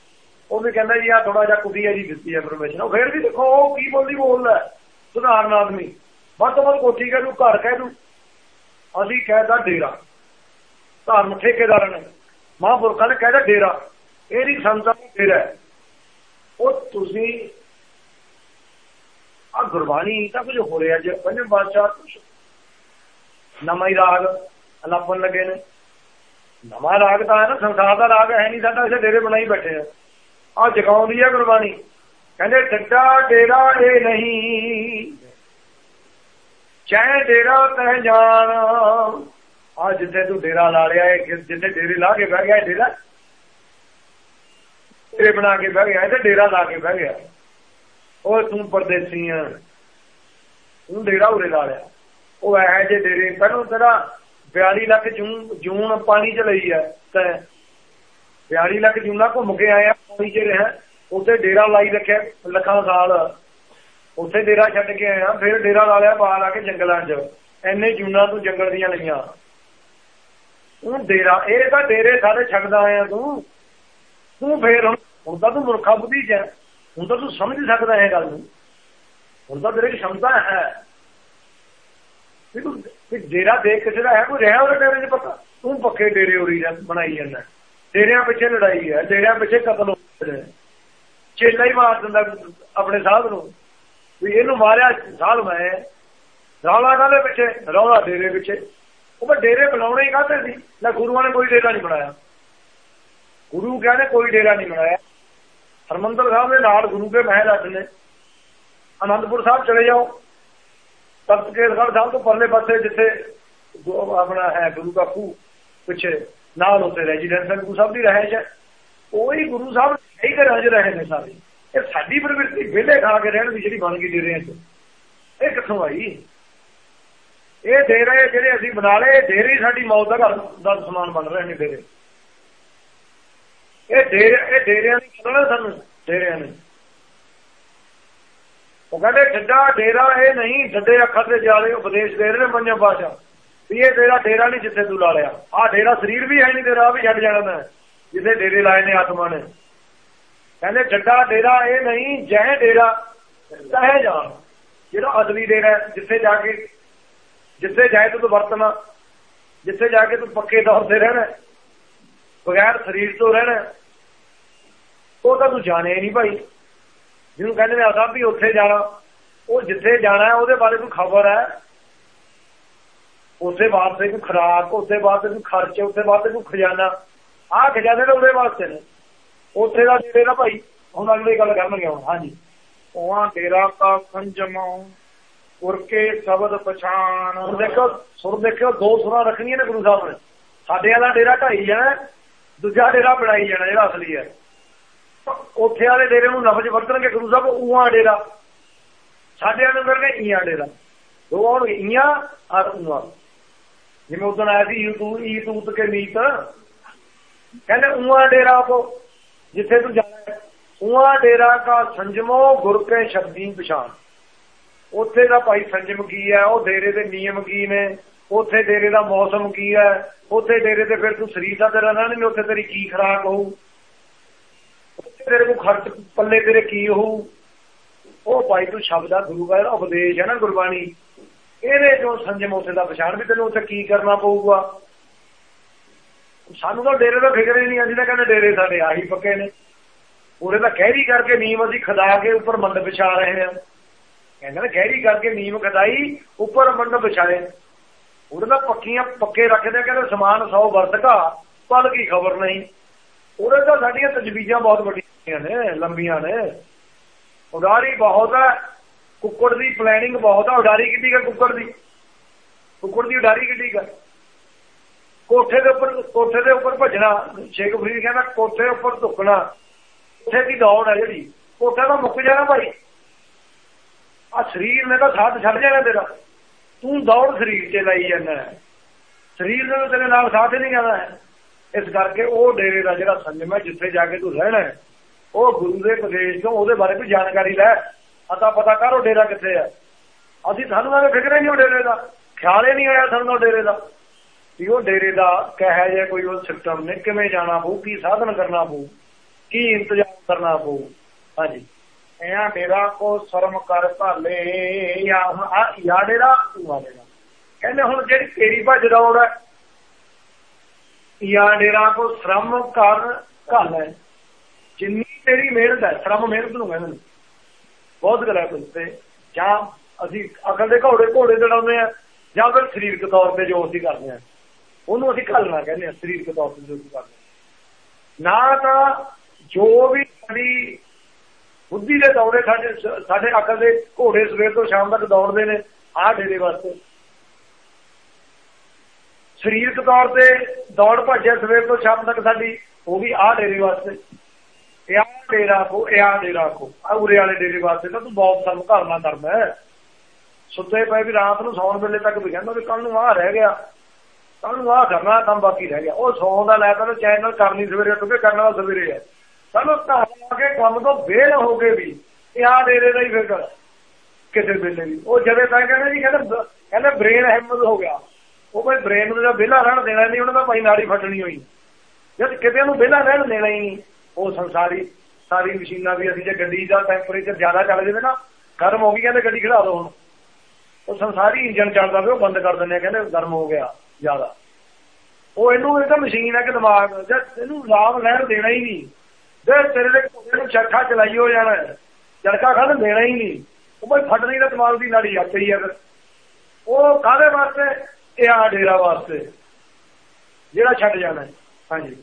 ਉਹ ਵੀ ਕਹਿੰਦਾ ਜੀ ਆ ਥੋੜਾ ਜਿਹਾ ਕੁੱਤੀ ਜੀ, ਦਿੱਤੀ ਹੈ ਪਰਮੇਸ਼ਰ। ਉਹ ਫੇਰ ਵੀ ਦੇਖੋ, ਉਹ ਕੀ ਬੋਲਦੀ ਬੋਲਦਾ ਸਧਾਰਨ ਆਦਮੀ ਵੱਧ ਤੋਂ ਵੱਧ ਕੋਠੀ ਕਹਿ ਦੂ, ਘਰ ਕਹਿ ਦੂ। ਅਸੀਂ ਕਹਿਦਾ ਡੇਰਾ। ਧਰਮ ਠੇਕੇਦਾਰਾਂ ਨੇ, ਮਹਾਂਪੁਰਖਾਂ ਨੇ ਕਹਿਦਾ ਡੇਰਾ। ਇਹ ਨਹੀਂ ਸੰਤਾਂ ਦਾ ਡੇਰਾ ਉਹ ਤੁਸੀਂ ਆ ਗੁਰਬਾਣੀ ਤਾਂ ਕੁਝ ਹੋ ਰਿਹਾ ਜੇ, ਪੰਜਵੇਂ ਬਾਦਸ਼ਾਹ ਨਵਾਂ ਹੀ ਰਾਗ ਅਲਾਪਨ ਲੱਗੇ ਨੇ। ਨਵਾਂ ਰਾਗ ਤਾਂ ਹੈ ਨਾ, ਸੰਸਾਰ ਦਾ ਰਾਗ ਹੈ ਨਹੀਂ, ਸਾਡਾ ਇਸੇ ਡੇਰੇ ਬਣਾਈ ਬੈਠੇ ਆ। ਆ ਜਗਾਉਂਦੀ ਹੈ ਗੁਰਬਾਣੀ। ਕਹਿੰਦੇ, ਡੱਡਾ ਡੇਰਾ ਇਹ ਨਹੀਂ। ਚਾਹੇ ਡੇਰਾ ਤੈ ਜਾਣ ਆ ਜਿੱਥੇ ਤੂੰ ਡੇਰਾ ਲਾ ਲਿਆ ਇਹ ਜਿੱਥੇ ਡੇਰੇ ਲਾ ਕੇ ਬਹਿ ਗਿਆ ਡੇਰਾ। ਡੇਰੇ ਬਣਾ ਕੇ ਬਹਿ ਗਿਆ ਤੇ ਡੇਰਾ ਲਾ ਕੇ ਬਹਿ ਗਿਆ। ਉਹ ਤੂੰ ਪਰਦੇਸੀ ਆ। ਤੂੰ ਡੇਰਾ ਉਰੇ ਲਾ ਲਿਆ। ਉਹ ਐ ਜੇ ਡੇਰੇ, ਪਹਿਲਾਂ ਤੇਰਾ 42 ਲੱਖ ਜੂਨ ਜੂਨ ਪਾਣੀ ਚ ਲਈ ਆ, ਤੇ। 42 ਲੱਖ ਜੂਨਾ ਘੁੰਮ ਕੇ ਆਇਆ, ਪਾਣੀ ਚ ਰਿਹਾ। ਉੱਥੇ ਡੇਰਾ ਲਾਈ ਰੱਖਿਆ, ਲੱਖਾਂ ਸਾਲ। ਉੱਥੇ ਡੇਰਾ ਛੱਡ ਕੇ ਆਇਆ, ਫਿਰ ਡੇਰਾ ਲਾ ਲਿਆ ਬਾਹਰ ਆ ਕੇ ਜੰਗਲਾਂ 'ਚ। ਐਨੇ ਜੂਨਾ ਤੂੰ ਜੰਗਲ ਦੀਆਂ ਲਈਆਂ। ਉਹ ਡੇਰਾ, ਇਹ ਤਾਂ ਡੇਰੇ ਸਾਰੇ ਛੱਡਦਾ ਆਇਆ ਤੂੰ। ਤੂੰ ਫੇਰ ਹੁਣ ਤਾਂ ਤੂੰ ਮੁਰਖਾ ਬੁੱਧੀ ਚ ਹੁਣ ਤਾਂ ਤੂੰ ਸਮਝ ਸਕਦਾ ਇਹ ਗੱਲ ਨੂੰ। ਹੁਣ ਤਾਂ ਤੇਰੇ ਸ਼ਮਤਾ ਹੈ। ਤੂੰ ਡੇਰਾ ਦੇਖ ਕਿਸੇ ਦਾ ਹੈ, ਕੋਈ ਰਹਿ ਉਹਦੇ ਡੇਰੇ 'ਚ ਪੱਕਾ? ਤੂੰ ਪੱਕੇ ਡੇਰੇ ਉਰੀ ਬਣਾਈ ਜਾਂਦਾ। ਡੇਰਿਆਂ ਪਿੱਛੇ ਲੜਾਈ ਹੈ, ਡੇਰਿਆਂ ਪਿੱਛੇ ਕਤਲ ਹੋ ਰਿਹਾ ਚੇਲਾ ਹੀ ਮਾਰ ਦਿੰਦਾ ਆਪਣੇ ਸਾਧ ਨੂੰ। ਵੀ ਇਹਨੂੰ ਮਾਰਿਆ ਸਾਲ ਮੈਂ ਰੌਲਾ ਕਾਦੇ ਪਿੱਛੇ? ਰੌਲਾ ਡੇਰੇ ਪਿੱਛੇ। ਉਹ ਡੇਰੇ ਬਣਾਉਣੇ ਹੀ ਕਾਹਦੇ ਸੀ? ਨਾ ਗੁਰੂਆਂ ਨੇ ਕੋਈ ਡੇਰਾ ਨਹੀਂ ਬਣਾਇਆ। ਗੁਰੂ ਕਹਿੰਦੇ ਕੋਈ ਡੇਰਾ ਨਹੀਂ ਬਣਾਇਆ। ਹਰਮੰਦਰ ਸਾਹਿਬ ਦੇ ਨਾਲ ਗੁਰੂ ਕੇ ਮਹਿਲ ਅੱਡ ਨੇ। ਅਨੰਦਪੁਰ ਸਾਹਿਬ ਚਲੇ ਜਾਓ। ਤਖਤ ਕੇਸਗੜ੍ਹ ਸਾਹਿਬ ਤੋਂ ਪਰਲੇ ਪਾਸੇ ਜਿੱਥੇ ਆਪਣਾ ਹੈ ਗੁਰੂ ਦਾ ਖੂ ਪਿੱਛੇ, ਨਾਲ ਉੱਤੇ ਰੈਜ਼ੀਡੈਂਸ ਹੈ। ਗੁਰੂ ਸਾਹਿਬ ਦੀ ਰਹਿਜ ਹੈ। ਉਹੀ ਗੁਰੂ ਸਾਹਿਬ ਸਹੀ ਘਰਾਂ 'ਚ ਰਹੇ ਨੇ ਸਾਰੇ। ਇਹ ਸਾਡੀ ਪ੍ਰਵਿਰਤੀ ਵਿਹਲੇ ਖਾ ਕੇ ਰਹਿਣ ਦੀ ਜਿਹੜੀ ਬਣ ਗਈ ਡੇਰਿਆਂ 'ਚ। ਇਹ ਕਿੱਥੋਂ ਆਈ? ਇਹ ਡੇਰੇ ਜਿਹੜੇ ਅਸੀਂ ਬਣਾ ਲਏ ਡੇਰੇ ਸਾਡੀ ਮੌਤ ਦਾ ਘਰ ਦਾ ਸਮਾਨ ਬਣ ਰਹੇ ਨੇ ਡੇਰੇ। ਇਹ ਡੇਰੇ, ਇਹ ਡੇਰਿਆਂ ਦੀ ਕਹਿੰਦਾ ਸਾਨੂੰ, ਡੇਰਿਆਂ ਨੇ। ਉਹ ਕਹਿੰਦੇ ਡੱਡਾ ਡੇਰਾ ਇਹ ਨਹੀਂ ਡੱਡੇ ਅੱਖਰ ਤੇ ਜਾਲੇ ਉਪਦੇਸ਼ ਦੇ ਰਹੇ ਨੇ ਪੰਜਾਂ ਪਾਸ਼ਾ ਵੀ ਇਹ ਤੇਰਾ ਡੇਰਾ ਨਹੀਂ ਜਿੱਥੇ ਤੂੰ ਲਾ ਲਿਆ। ਆਹ ਡੇਰਾ ਸਰੀਰ ਵੀ ਹੈ ਨਹੀਂ ਤੇਰਾ ਵੀ ਛੱਡ ਜਾਣਾ ਮੈਂ, ਜਿੱਥੇ ਡੇਰੇ ਲਾਏ ਨੇ ਆਤਮਾ ਨੇ। ਕਹਿੰਦੇ ਡੱਡਾ, ਡੇਰਾ, ਇਹ ਨਹੀਂ, ਜਹ ਡੇਰਾ, ਤਹਿ ਜਾਣ ਜਿਹੜਾ ਅਸਲੀ ਡੇਰਾ ਜਿੱਥੇ ਜਾ ਕੇ, ਜਿੱਥੇ ਜਾਏ ਤੂੰ ਵਰਤਣਾ, ਜਿੱਥੇ ਜਾ ਕੇ ਤੂੰ ਪੱਕੇ ਤੌਰ ਤੇ ਰਹਿਣਾ ਬਗੈਰ ਸਰੀਰ ਤੋਂ ਰਹਿਣਾ ਉਹ ਤਾਂ ਤੂੰ ਜਾਣਿਆ ਨਹੀਂ ਭਾਈ। ਜਿਹਨੂੰ ਕਹਿੰਦੇ ਨੇ ਆਦਾ ਵੀ ਉੱਥੇ ਜਾਣਾ, ਉਹ ਜਿੱਥੇ ਜਾਣਾ ਉਹਦੇ ਬਾਰੇ ਕੋਈ ਖਬਰ ਹੈ? ਉੱਥੇ ਵਾਸਤੇ ਕੋਈ ਖਰਾਕ, ਉੱਥੇ ਵਾਸਤੇ ਕੋਈ ਖਰਚ, ਉੱਥੇ ਵਾਸਤੇ ਕੋਈ ਖਜ਼ਾਨਾ, ਆਹ ਖਜ਼ਾਨੇ ਤਾਂ ਉਹਦੇ ਵਾਸਤੇ ਨੇ। ਉੱਥੇ ਦਾ ਜਿਹੜੇ ਨਾ ਭਾਈ, ਹੁਣ ਅਗਲੀ ਗੱਲ ਕਰਨਗੇ ਹੁਣ, ਹਾਂਜੀ। ਉਹਾਂ ਡੇਰਾ ਕਾ ਸੰਜਮੋ ਗੁਰ ਸ਼ਬਦ ਪਛਾਨ ਦੇਖੋ ਸੁਰ ਦੇਖਿਓ, ਦੋ ਸੁਰਾਂ ਰੱਖਣੀਆਂ ਨੇ ਗੁਰੂ ਸਾਹਿਬ ਨੇ। ਸਾਡੇ ਵਾਲਾ ਡੇਰਾ ਢਾਈ ਜਾਣਾ ਦੂਜਾ ਡੇਰਾ ਬਣਾਈ ਜਾਣਾ, ਜਿਹੜਾ ਅਸਲੀ ਹੈ। ਉੱਥੇ ਵਾਲੇ ਡੇਰੇ ਨੂੰ ਲਫ਼ਜ਼ ਵਰਤਣਗੇ ਗੁਰੂ ਸਾਹਿਬ, ਉਹਾਂ ਡੇਰਾ। ਸਾਡੇ ਵਾਲੇ ਨੂੰ ਕਰਨਗੇ ਈਆਂ ਡੇਰਾ। ਦੋ ਆਉਣਗੇ ਈਆਂ ਔਰ ਉਹਾਂ ਜਿਵੇਂ ਉਦੋਂ ਆਇਆ ਸੀ ਯੂਟੂਬ ਈ ਤੂਤ ਕੇ ਮੀਤ। ਕਹਿੰਦੇ ਉਹਾਂ ਡੇਰਾ ਕੋ ਜਿੱਥੇ ਤੂੰ ਜਾਣਾ ਉਹਾਂ ਡੇਰਾ ਕਾ ਸੰਜਮੋ, ਗੁਰ ਕੇ ਸ਼ਬਦੀ ਪਛਾਣ। ਉੱਥੇ ਦਾ ਭਾਈ ਸੰਜਮ ਕੀ ਹੈ, ਉਹ ਡੇਰੇ ਦੇ ਨਿਯਮ ਕੀ ਨੇ, ਉੱਥੇ ਡੇਰੇ ਦਾ ਮੌਸਮ ਕੀ ਹੈ, ਉੱਥੇ ਡੇਰੇ ਤੇ ਫਿਰ ਤੂੰ ਸਰੀਰ ਦਾ ਤੇਰਾ ਰਹਿਣਾ ਨਹੀਂ, ਉੱਥੇ ਤੇਰੀ ਕੀ ਖਰਾਕ ਹੋਊ? ਉੱਥੇ ਤੇਰੇ ਕੋਲ ਖਰਚ ਪੱਲੇ ਤੇਰੇ ਕੀ ਹੋਊ? ਉਹ ਭਾਈ ਤੂੰ ਸ਼ਬਦ ਦਾ ਗੁਰੂ ਦਾ ਉਪਦੇਸ਼ ਹੈ ਨਾ ਗੁਰਬਾਣੀ। ਇਹਦੇ ਜੋ ਸੰਜਮ ਉੱਥੇ ਦਾ ਪਛਾਣ ਵੀ ਤੈਨੂੰ ਉੱਥੇ ਕੀ ਕਰਨਾ ਪਊਗਾ? ਸਾਨੂੰ ਤਾਂ ਡੇਰੇ ਦਾ ਫਿਕਰ ਹੀ ਨਹੀਂ ਅਸੀਂ ਤਾਂ ਕਹਿੰਦੇ ਡੇਰੇ ਸਾਡੇ ਆਹੀ ਪੱਕੇ ਨੇ। ਉਹਦੇ ਤਾਂ ਕਹਿਰੀ ਕਰਕੇ ਨੀਮ ਅਸੀਂ ਖਦਾ ਕੇ ਉੱਪਰ ਮੰਡ ਵਿਛਾ ਰਹੇ ਹਾਂ। ਕਹਿੰਦੇ ਨੇ ਗਹਿਰੀ ਕਰਕੇ ਨੀਮ ਖਦਾਈ ਉੱਪਰ ਮੰਡ ਵਿਛਾਏ। ਉਹਦੇ ਤਾਂ ਪੱਕੀਆਂ ਪੱਕੇ ਰੱਖਦੇ ਕਹਿੰਦੇ ਸਮਾਨ 100 ਵਰਤਕਾ ਪਲ ਕੀ ਖਬਰ ਨਹੀਂ। ਉਹਦੇ ਤਾਂ ਸਾਡੀਆਂ ਤਜਵੀਜ਼ਾਂ ਬਹੁਤ ਵੱਡੀਆਂ ਨੇ, ਲੰਬੀਆਂ ਨੇ। ਉਡਾਰੀ ਬਹੁਤ ਹੈ ਕੁੱਕੜ ਦੀ ਪਲੈਨਿੰਗ ਬਹੁਤ ਹੈ ਉਡਾਰੀ ਕਿੱਡੀ ਹੈ ਕੁੱਕੜ ਦੀ? ਕੁੱਕੜ ਦੀ ਉਡਾਰੀ ਕਿੱਡੀ ਹੈ ਕੋਠੇ ਦੇ ਉੱਪਰ, ਕੋਠੇ ਦੇ ਉੱਪਰ ਭੱਜਣਾ। ਸ਼ੇਖ ਫਰੀਦ ਕਹਿੰਦਾ, ਕੋਠੇ ਉੱਪਰ ਧੁੱਕਣਾ। ਉੱਥੇ ਦੀ ਦੌੜ ਹੈ ਜਿਹੜੀ। ਕੋਠਾ ਦਾ ਮੁੱਕ ਜਾਣਾ ਭਾਈ। ਆ ਸਰੀਰ ਨੇ ਤਾਂ ਸਾਥ ਛੱਡ ਜਾਣਾ ਤੇਰਾ। ਤੂੰ ਦੌੜ ਸਰੀਰ 'ਚ ਲਾਈ ਜਾਂਦਾ ਸਰੀਰ ਨੇ ਤੇਰੇ ਨਾਲ ਸਾਥ ਹੀ ਨਹੀਂ ਜਾਣਾ ਇਸ ਕਰਕੇ ਉਹ ਡੇਰੇ ਦਾ ਜਿਹੜਾ ਸੰਜਮ ਹੈ, ਜਿੱਥੇ ਜਾ ਕੇ ਤੂੰ ਰਹਿਣਾ ਹੈ, ਉਹ ਗੁਰੂ ਦੇ ਉਪਦੇਸ਼ ਤੋਂ ਉਹਦੇ ਬਾਰੇ ਵੀ ਜਾਣਕਾਰੀ ਲੈ। ਅਤਾ ਪਤਾ ਕਰ ਉਹ ਡੇਰਾ ਕਿੱਥੇ ਹੈ। ਅਸੀਂ ਸਾਨੂੰ ਤਾਂ ਫਿਕਰ ਹੀ ਨਹੀਂ ਉਹ ਡੇਰੇ ਦਾ। ਖਿਆਲ ਹੀ ਨਹੀਂ ਆਇਆ ਸਾਨੂੰ ਉਹ ਡੇਰੇ ਦਾ। ਵੀ ਉਹ ਡੇਰੇ ਦਾ ਕਹੇ ਜੇ ਕੋਈ ਉਹ ਸਿਸਟਮ ਨੇ, ਕਿਵੇਂ ਜਾਣਾ ਪਊ, ਕੀ ਸਾਧਨ ਕਰਨਾ ਪਊ, ਕੀ ਇੰਤਜ਼ਾਮ ਕਰਨਾ ਪਊ। ਹਾਂਜੀ। ਇਹਾਂ ਡੇਰਾ ਕੋ ਸ਼ਰਮ ਕਰ ਭਾਲੇ, ਯਾ ਯਾ ਡੇਰਾ, ਤੂੰ ਡੇਰਾ। ਕਹਿੰਦੇ ਹੁਣ ਜਿਹੜੀ ਤੇਰੀ ਭੱਜ ਦੌੜ ਹੈ, ਯਾ ਡੇਰਾ ਕੋ ਸ਼ਰਮ ਕਰ ਘੱਲ ਜਿੰਨੀ ਤੇਰੀ ਮਿਹਨਤ ਹੈ, ਸ਼ਰਮ ਮਿਹਨਤ ਨੂੰ ਕਹਿੰਦੇ ਨੇ। ਬਹੁਤ ਗੱਲ ਹੈ ਤੇ, ਜਾਂ ਅਸੀਂ ਅਕਲ ਦੇ ਘੋੜੇ ਘੋੜੇ ਚੜਾਉਂਦੇ ਆ ਜਾਂ ਫਿਰ ਸਰੀਰਕ ਤੌਰ ਤੇ ਜੋ ਅਸੀਂ ਕਰਦੇ ਆ ਉਹਨੂੰ ਅਸੀਂ ਘੱਲਣਾ ਕਹਿੰਦੇ ਆ ਸਰੀਰਕ ਤੌਰ ਤੇ ਜ਼ਰੂਰ ਅਸੀਂ ਕਰਦੇ ਨਾ ਤਾਂ ਜੋ ਵੀ ਸਾਡੀ ਬੁੱਧੀ ਦੇ ਦੌੜੇ ਸਾਡੇ ਸਾਡੇ ਅਕਲ ਦੇ ਘੋੜੇ ਸਵੇਰ ਤੋਂ ਸ਼ਾਮ ਤੱਕ ਦੌੜਦੇ ਨੇ ਆਹ ਡੇਰੇ ਵਾਸਤੇ। ਸਰੀਰਕ ਤੌਰ ਤੇ ਦੌੜ ਭੱਜਿਆ ਸਵੇਰ ਤੋਂ ਸ਼ਾਮ ਤੱਕ ਸਾਡੀ, ਉਹ ਵੀ ਆਹ ਡੇਰੇ ਵਾਸਤੇ। ਇਹ ਆਹ ਡੇਰਾ ਕੋ ਇਹ ਆਹ ਡੇਰਾ ਕੋ ਆ ਉਰੇ ਵਾਲੇ ਡੇਰੇ ਵਾਸਤੇ ਤਾਂ ਤੂੰ ਬਹੁਤ ਕੰਮ ਕਰਨਾ ਕਰਦਾ ਸੁੱਤੇ ਪਏ ਵੀ ਰਾਤ ਨੂੰ ਸੌਣ ਵੇਲੇ ਤੱਕ ਵੀ ਕਹਿੰਦਾ ਵੀ ਕੱਲ ਨੂੰ ਆਹ ਰਹਿ ਗਿਆ। ਕੱਲ ਨੂੰ ਆਹ ਕਰਨਾ ਕੰਮ ਬਾਕੀ ਰਹਿ ਗਿਆ। ਉਹ ਸੌਂ ਦਾ ਲੈ ਤਾਂ ਚੈਨਲ ਕਰਨੀ ਸਵੇਰੇ ਉੱਠ ਕੇ, ਕਰਨ ਵਾਲਾ ਸਵੇਰੇ ਹੈ ਸਾਨੂੰ ਘਰ ਆ ਕੇ ਕੰਮ ਤੋਂ ਵੇਲ ਹੋ ਗਏ ਵੀ ਇਹ ਆ ਡੇਰੇ ਦਾ ਹੀ ਫਿਕਰ ਕਿਸੇ ਵੇਲੇ ਵੀ। ਉਹ ਜਦੇ ਤਾਂ ਕਹਿੰਦੇ ਜੀ, ਕਹਿੰਦੇ ਕਹਿੰਦੇ ਬ੍ਰੇਨ ਹੈਮਰ ਹੋ ਗਿਆ। ਉਹ ਕੋਈ ਬ੍ਰੇਨ ਨੂੰ ਜਿਹੜਾ ਵਿਹਲਾ ਰਹਿਣ ਦੇਣਾ ਨਹੀਂ, ਉਹਨਾਂ ਦਾ ਭਾਈ ਨਾੜੀ ਫਟਣੀ ਹੋਈ। ਜਦ ਕਿਤੇ ਨੂੰ ਵਿਹਲਾ ਰਹਿਣ ਦੇਣਾ ਹੀ ਨਹੀਂ, ਉਹ ਸੰਸਾਰੀ, ਸਾਰੀ ਮਸ਼ੀਨਾਂ ਵੀ ਅਸੀਂ ਜੇ ਗੱਡੀ ਦਾ ਟੈਂਪਰੇਚਰ ਜ਼ਿਆਦਾ ਚੱਲ ਜਾਵੇ ਨਾ, ਗਰਮ ਹੋ ਗਈ, ਕਹਿੰਦੇ ਗੱਡੀ ਖੜਾ ਦਿਓ ਹੁਣ। ਉਹ ਸੰਸਾਰੀ ਇੰਜਨ ਚੱਲਦਾ ਪਿਆ, ਉਹ ਬੰਦ ਕਰ ਦਿੰਦੇ ਆ, ਕਹਿੰਦੇ ਗਰਮ ਹੋ ਗਿਆ। ਜ਼ਿਆਦਾ। ਉਹ ਇਹਨੂੰ ਇਹ ਤਾਂ ਮਸ਼ੀਨ ਹੈ ਕਿ ਦਿਮਾਗ ਜਦ ਇਹਨੂੰ ਲਾਭ ਲੈਣ ਦੇਣਾ ਹੀ ਨਹੀਂ। ਜੇ ਤੇਰੇ ਦੇ ਘੋੜੇ ਨੂੰ ਚਰਖਾ ਚਲਾਈ ਹੋ ਜਾਣਾ ਚਰਖਾ ਖਾਣ ਦੇਣਾ ਹੀ ਨਹੀਂ। ਉਹ ਬਈ ਫਟਣੀ ਦਾ ਦਿਮਾਗ ਦੀ ਨਾੜੀ ਆਪੇ ਹੀ ਹੈ ਫਿਰ। ਉਹ ਕਾਹਦੇ ਵਾਸਤੇ? ਇਹ ਆ ਡੇਰਾ ਵਾਸਤੇ। ਜਿਹੜਾ ਛੱਡ ਜਾਣਾ ਹਾਂਜੀ।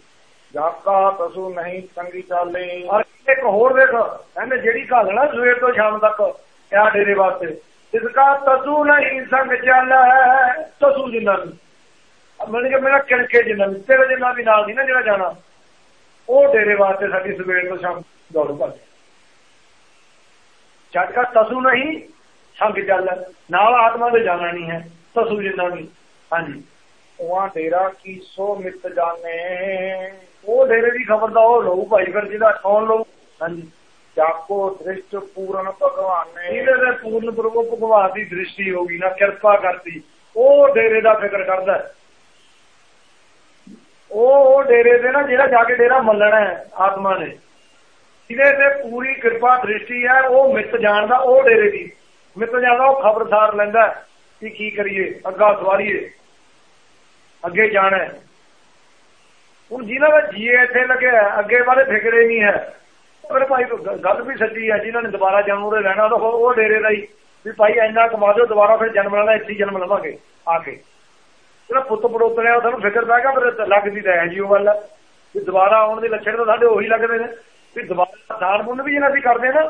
ਜਾਕਾ ਤਸੂ ਨਹੀਂ ਚੰਗੀ ਚਾਲੇ। ਔਰ ਇੱਕ ਹੋਰ ਦੇਖ ਕਹਿੰਦੇ ਜਿਹੜੀ ਘਾਲਣਾ ਸਵੇਰ ਤੋਂ ਸ਼ਾਮ ਤੱਕ ਇਹ ਆ ਡੇਰੇ ਵਾਸਤੇ। ਇਸ ਕਾ ਤਸੂ ਨਹੀਂ ਸੰਗ ਚੱਲ ਤਸੂ ਜਿੰਨਾ ਮਨ ਕਿ ਮੇਰਾ ਕਿਣਕੇ ਜਿੰਨਾ ਤੇਰੇ ਜਿੰਨਾ ਵੀ ਨਾਲ ਨਹੀਂ ਨਾ ਜਿਹੜਾ ਜਾਣਾ ਉਹ ਡੇਰੇ ਵਾਸਤੇ ਸਾਡੀ ਸਵੇਰ ਤੋਂ ਸ਼ਾਮ ਦੌੜ ਕਰਦੇ ਝਟਕਾ ਤਸੂ ਨਹੀਂ ਸੰਗ ਚੱਲ। ਨਾਲ ਆਤਮਾ ਦੇ ਜਾਣਾ ਨਹੀਂ ਹੈ ਤਸੂ ਜਿੰਨਾ ਵੀ। ਹਾਂਜੀ। ਉਹਾਂ ਡੇਰਾ ਕੀ ਸੋ ਮਿੱਤ ਜਾਣੇ? ਉਹ ਡੇਰੇ ਦੀ ਖਬਰ ਦਾ ਉਹ ਲਊ ਭਾਈ ਫਿਰ ਜਿਹਦਾ ਕੌਣ ਲਊ? ਹਾਂਜੀ। ਜਾਕੋ ਦ੍ਰਿਸ਼ਟ ਪੂਰਨ ਭਗਵਾਨ। ਨੇ ਇਹਦੇ ਤੇ ਪੂਰਨ ਪ੍ਰਭੂ ਭਗਵਾਨ ਦੀ ਦ੍ਰਿਸ਼ਟੀ ਹੋਗੀ ਨਾ ਕਿਰਪਾ ਕਰਤੀ ਉਹ ਡੇਰੇ ਦਾ ਫਿਕਰ ਕਰਦਾ। ਉਹ ਉਹ ਡੇਰੇ ਤੇ ਨਾ ਜਿਹੜਾ ਜਾ ਕੇ ਡੇਰਾ ਮੱਲਣਾ ਹੈ ਆਤਮਾ ਨੇ ਜਿਹਦੇ ਤੇ ਪੂਰੀ ਕਿਰਪਾ, ਦ੍ਰਿਸ਼ਟੀ ਹੈ, ਉਹ ਮਿੱਤ ਜਾਣਦਾ, ਉਹ ਡੇਰੇ ਦੀ। ਮਿੱਤ ਜਾਣਦਾ, ਉਹ ਖਬਰਸਾਰ ਲੈਂਦਾ ਕਿ ਕੀ ਕਰੀਏ, ਅੱਗਾ ਸਵਾਰੀਏ, ਅੱਗੇ ਜਾਣਾ ਹੁਣ ਜਿਨ੍ਹਾਂ ਦਾ ਜੀਏ ਇੱਥੇ ਲੱਗਿਆ ਅੱਗੇ ਬਾਰੇ ਫਿਕਰੇ ਨਹੀਂ ਹੈ। ਪਰ ਭਾਈ ਗੱਲ ਵੀ ਸੱਚੀ ਹੈ ਜਿਨ੍ਹਾਂ ਨੇ ਦੁਬਾਰਾ ਜਨਮ ਉਹਦੇ ਰਹਿਣਾ, ਉਹ ਡੇਰੇ ਦਾ ਹੀ ਵੀ ਭਾਈ ਇੰਨਾ ਕਮਾ ਦਿਓ, ਦੁਬਾਰਾ ਫਿਰ ਜਨਮ ਲੈਣਾ, ਇੱਥੇ ਜਨਮ ਲਵਾਂਗੇ, ਆ ਕੇ। ਜਿਹੜਾ ਪੁੱਤ ਪੜੋਤਰਿਆ ਸਾਨੂੰ ਫਿਕਰ ਪੈ ਗਿਆ ਪਰ ਲੱਗਦੀ ਤਾਂ ਹੈ ਜੀ ਉਹ ਗੱਲ। ਵੀ ਦੁਬਾਰਾ ਆਉਣ ਦੇ ਲੱਛਣ ਤਾਂ ਸਾਡੇ ਉਹੀ ਲੱਗਦੇ ਨੇ। ਵੀ ਦੁਬਾਰਾ ਦਾਨ ਪੁੰਨ ਵੀ ਜਿਹੜਾ ਅਸੀਂ ਕਰਦੇ ਨਾ,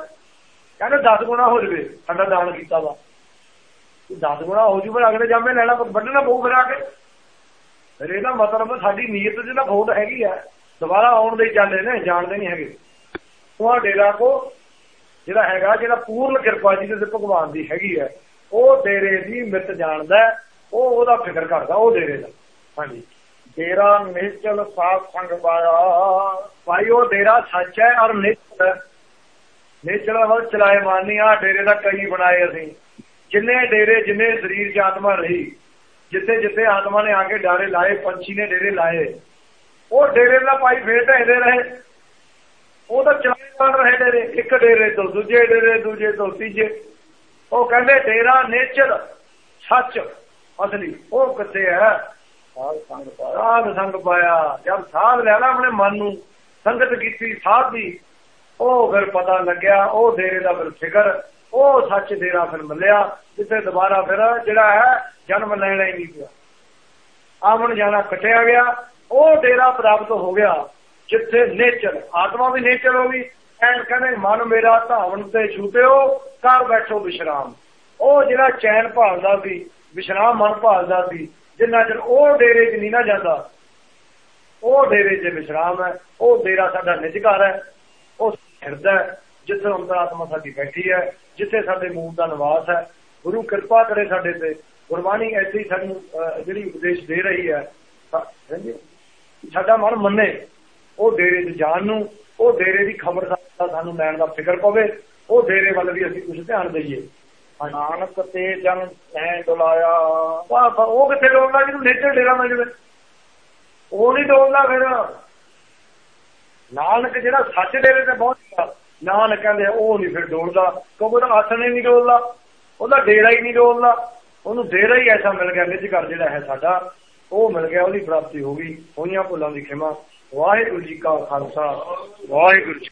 ਕਹਿੰਦੇ 10 ਗੁਣਾ ਹੋ ਜਵੇ, ਸਾਡਾ ਦਾਨ ਕੀਤਾ ਵਾ। 10 ਗੁਣਾ ਹੋ ਜੂ ਅਗਲੇ ਜਾਮੇ ਲੈਣਾ, ਵੱਢਣਾ ਪਊ ਫਿਰ ਆ ਕੇ। ਫਿਰ ਇਹਦਾ ਮਤਲਬ ਸਾਡੀ ਨੀਅਤ ਜਿਹੜਾ ਖੋਟ ਹੈਗੀ ਆ। ਦੁਬਾਰਾ ਆਉਣ ਦੇ ਚੱਲੇ ਨੇ, ਜਾਣਦੇ ਨਹੀਂ ਹੈਗੇ। ਉਹ ਡੇਰਾ ਕੋ ਜਿਹੜਾ ਹੈਗਾ, ਜਿਹੜਾ ਪੂਰਨ ਕਿਰਪਾ ਜੀ ਦੇ ਭਗਵਾਨ ਦੀ ਹੈਗੀ ਹੈ ਉਹ ਡੇਰੇ ਦੀ ਮਿੱਤ ਜਾਣਦਾ ਉਹ ਉਹਦਾ ਫਿਕਰ ਕਰਦਾ, ਉਹ ਡੇਰੇ ਦਾ ਹਾਂਜੀ। ਡੇਰਾ ਨਿਸ਼ਚਲ ਸਾਧ ਸੰਗ ਪਾਇਆ। ਭਾਈ, ਉਹ ਡੇਰਾ ਸੱਚ ਹੈ ਔਰ ਨਿਸ਼ਚਲ ਹੈ। ਹੋ ਚਲਾਏ ਮਾਨੀ ਆ, ਡੇਰੇ ਦਾ ਕਈ ਬਣਾਏ ਅਸੀਂ। ਜਿੰਨੇ ਡੇਰੇ, ਜਿੰਨੇ ਸਰੀਰ ਚ ਆਤਮਾ ਰਹੀ, ਜਿੱਥੇ ਜਿੱਥੇ ਆਤਮਾ ਨੇ ਆ ਕੇ ਡਾਰੇ ਲਾਏ, ਪੰਛੀ ਨੇ ਡੇਰੇ ਲਾਏ, ਉਹ ਡੇਰੇ ਦਾ ਭਾਈ ਫੇਰ ਢਹਿੰਦੇ ਰਹੇ। ਉਹ ਤਾਂ ਚਲਾਏ ਬਣ ਰਹੇ ਡੇਰੇ। ਇੱਕ ਡੇਰੇ ਤੋਂ ਦੂਜੇ ਡੇਰੇ, ਦੂਜੇ ਤੋਂ ਤੀਜੇ। ਉਹ ਕਹਿੰਦੇ, ਡੇਰਾ ਨੇਚਰ ਸੱਚ। ਅਸਲੀ, ਉਹ ਕਿੱਥੇ ਹੈ? ਸਾਧ ਸੰਗ ਪਾਇਆ। ਜਦ ਸਾਧ ਲੈ ਲਾ ਆਪਣੇ ਮਨ ਨੂੰ, ਸੰਗਤ ਕੀਤੀ, ਸਾਧ ਦੀ ਉਹ ਫਿਰ ਪਤਾ ਲੱਗਿਆ, ਉਹ ਡੇਰੇ ਦਾ ਫਿਰ ਫਿਕਰ, ਉਹ ਸੱਚ ਡੇਰਾ ਫਿਰ ਮਿਲਿਆ, ਜਿੱਥੇ ਦੁਬਾਰਾ ਫਿਰ ਜਿਹੜਾ ਹੈ, ਜਨਮ ਲੈਣਾ ਹੀ ਨਹੀਂ ਪਿਆ ਆਵਣ ਜਾਣਾ ਕਟਿਆ ਗਿਆ, ਉਹ ਡੇਰਾ ਪ੍ਰਾਪਤ ਹੋ ਗਿਆ, ਜਿੱਥੇ ਨੇਚਰ, ਆਤਮਾ ਵੀ ਨੇਚਰ ਹੋ ਗਈ। ਐਂ ਕਹਿੰਦੇ, ਮਨ ਮੇਰਾ ਧਾਵਨ ਤੇ ਛੂਟਿਓ ਕਰ ਬੈਠੋ ਵਿਸ਼ਰਾਮ। ਉਹ ਜਿਹੜਾ ਚੈਨ ਭਾਲਦਾ ਸੀ ਵਿਸ਼ਰਾਮ ਮਨ ਭਾਲਦਾ ਸੀ। ਜਿੰਨਾ ਚਿਰ ਉਹ ਡੇਰੇ 'ਚ ਨਹੀਂ ਨਾ ਜਾਂਦਾ ਉਹ ਡੇਰੇ 'ਚ ਵਿਸ਼ਰਾਮ ਹੈ ਉਹ ਡੇਰਾ ਸਾਡਾ ਨਿਜ ਘਰ ਹੈ ਉਹ ਹਿਰਦਾ ਹੈ, ਜਿੱਥੇ ਅੰਤਰਾਤਮਾ ਸਾਡੀ ਬੈਠੀ ਹੈ ਜਿੱਥੇ ਸਾਡੇ ਮੂਲ ਦਾ ਨਿਵਾਸ ਹੈ। ਗੁਰੂ ਕਿਰਪਾ ਕਰੇ ਸਾਡੇ ਤੇ। ਗੁਰਬਾਣੀ ਐਸੀ ਸਾਨੂੰ ਜਿਹੜੀ ਉਪਦੇਸ਼ ਦੇ ਰਹੀ ਹੈ। ਸਾਡਾ ਮਨ ਮੰਨੇ ਉਹ ਡੇਰੇ 'ਚ ਜਾਣ ਨੂੰ ਉਹ ਡੇਰੇ ਦੀ ਖਬਰ ਸਾਨੂੰ ਲੈਣ ਦਾ ਫਿਕਰ ਪਵੇ ਉਹ ਡੇਰੇ ਵੱਲ ਵੀ ਅਸੀਂ ਕੁਝ ਧਿਆਨ ਦਈਏ। ਨਾਨਕ ਤੇ ਜਨ ਤੈਂ ਡੁਲਾਇਆ। ਵਾਹ ਉਹ ਕਿੱਥੇ ਡੋਲਦਾ ਜਿਹਨੂੰ ਨੇਚਰ ਡੇਰਾ ਮਿਲ ਜਾਵੇ? ਉਹ ਨਹੀਂ ਡੋਲਦਾ ਫਿਰ। ਨਾਨਕ ਜਿਹੜਾ ਸੱਚ ਡੇਰੇ ਤੇ ਪਹੁੰਚਦਾ ਨਾਨਕ ਕਹਿੰਦੇ ਉਹ ਨਹੀਂ ਫਿਰ ਡੋਲਦਾ। ਕਿਉਂਕਿ ਉਹਦਾ ਆਸਣ ਹੀ ਨਹੀਂ ਡੋਲਦਾ, ਉਹਦਾ ਡੇਰਾ ਹੀ ਨਹੀਂ ਡੋਲਦਾ। ਉਹਨੂੰ ਡੇਰਾ ਹੀ ਐਸਾ ਮਿਲ ਗਿਆ, ਨਿਜ ਘਰ ਜਿਹੜਾ ਹੈ ਸਾਡਾ। ਉਹ ਮਿਲ ਗਿਆ, ਉਹਦੀ ਪ੍ਰਾਪਤੀ ਹੋ ਗਈ। ਹੋਈਆਂ ਭੁੱਲਾਂ ਦੀ ਖਿਮਾ। ਵਾਹਿਗੁਰੂ ਜੀ ਕਾ ਖਾਲਸਾ। ਵਾਹਿਗੁਰੂ ਜੀ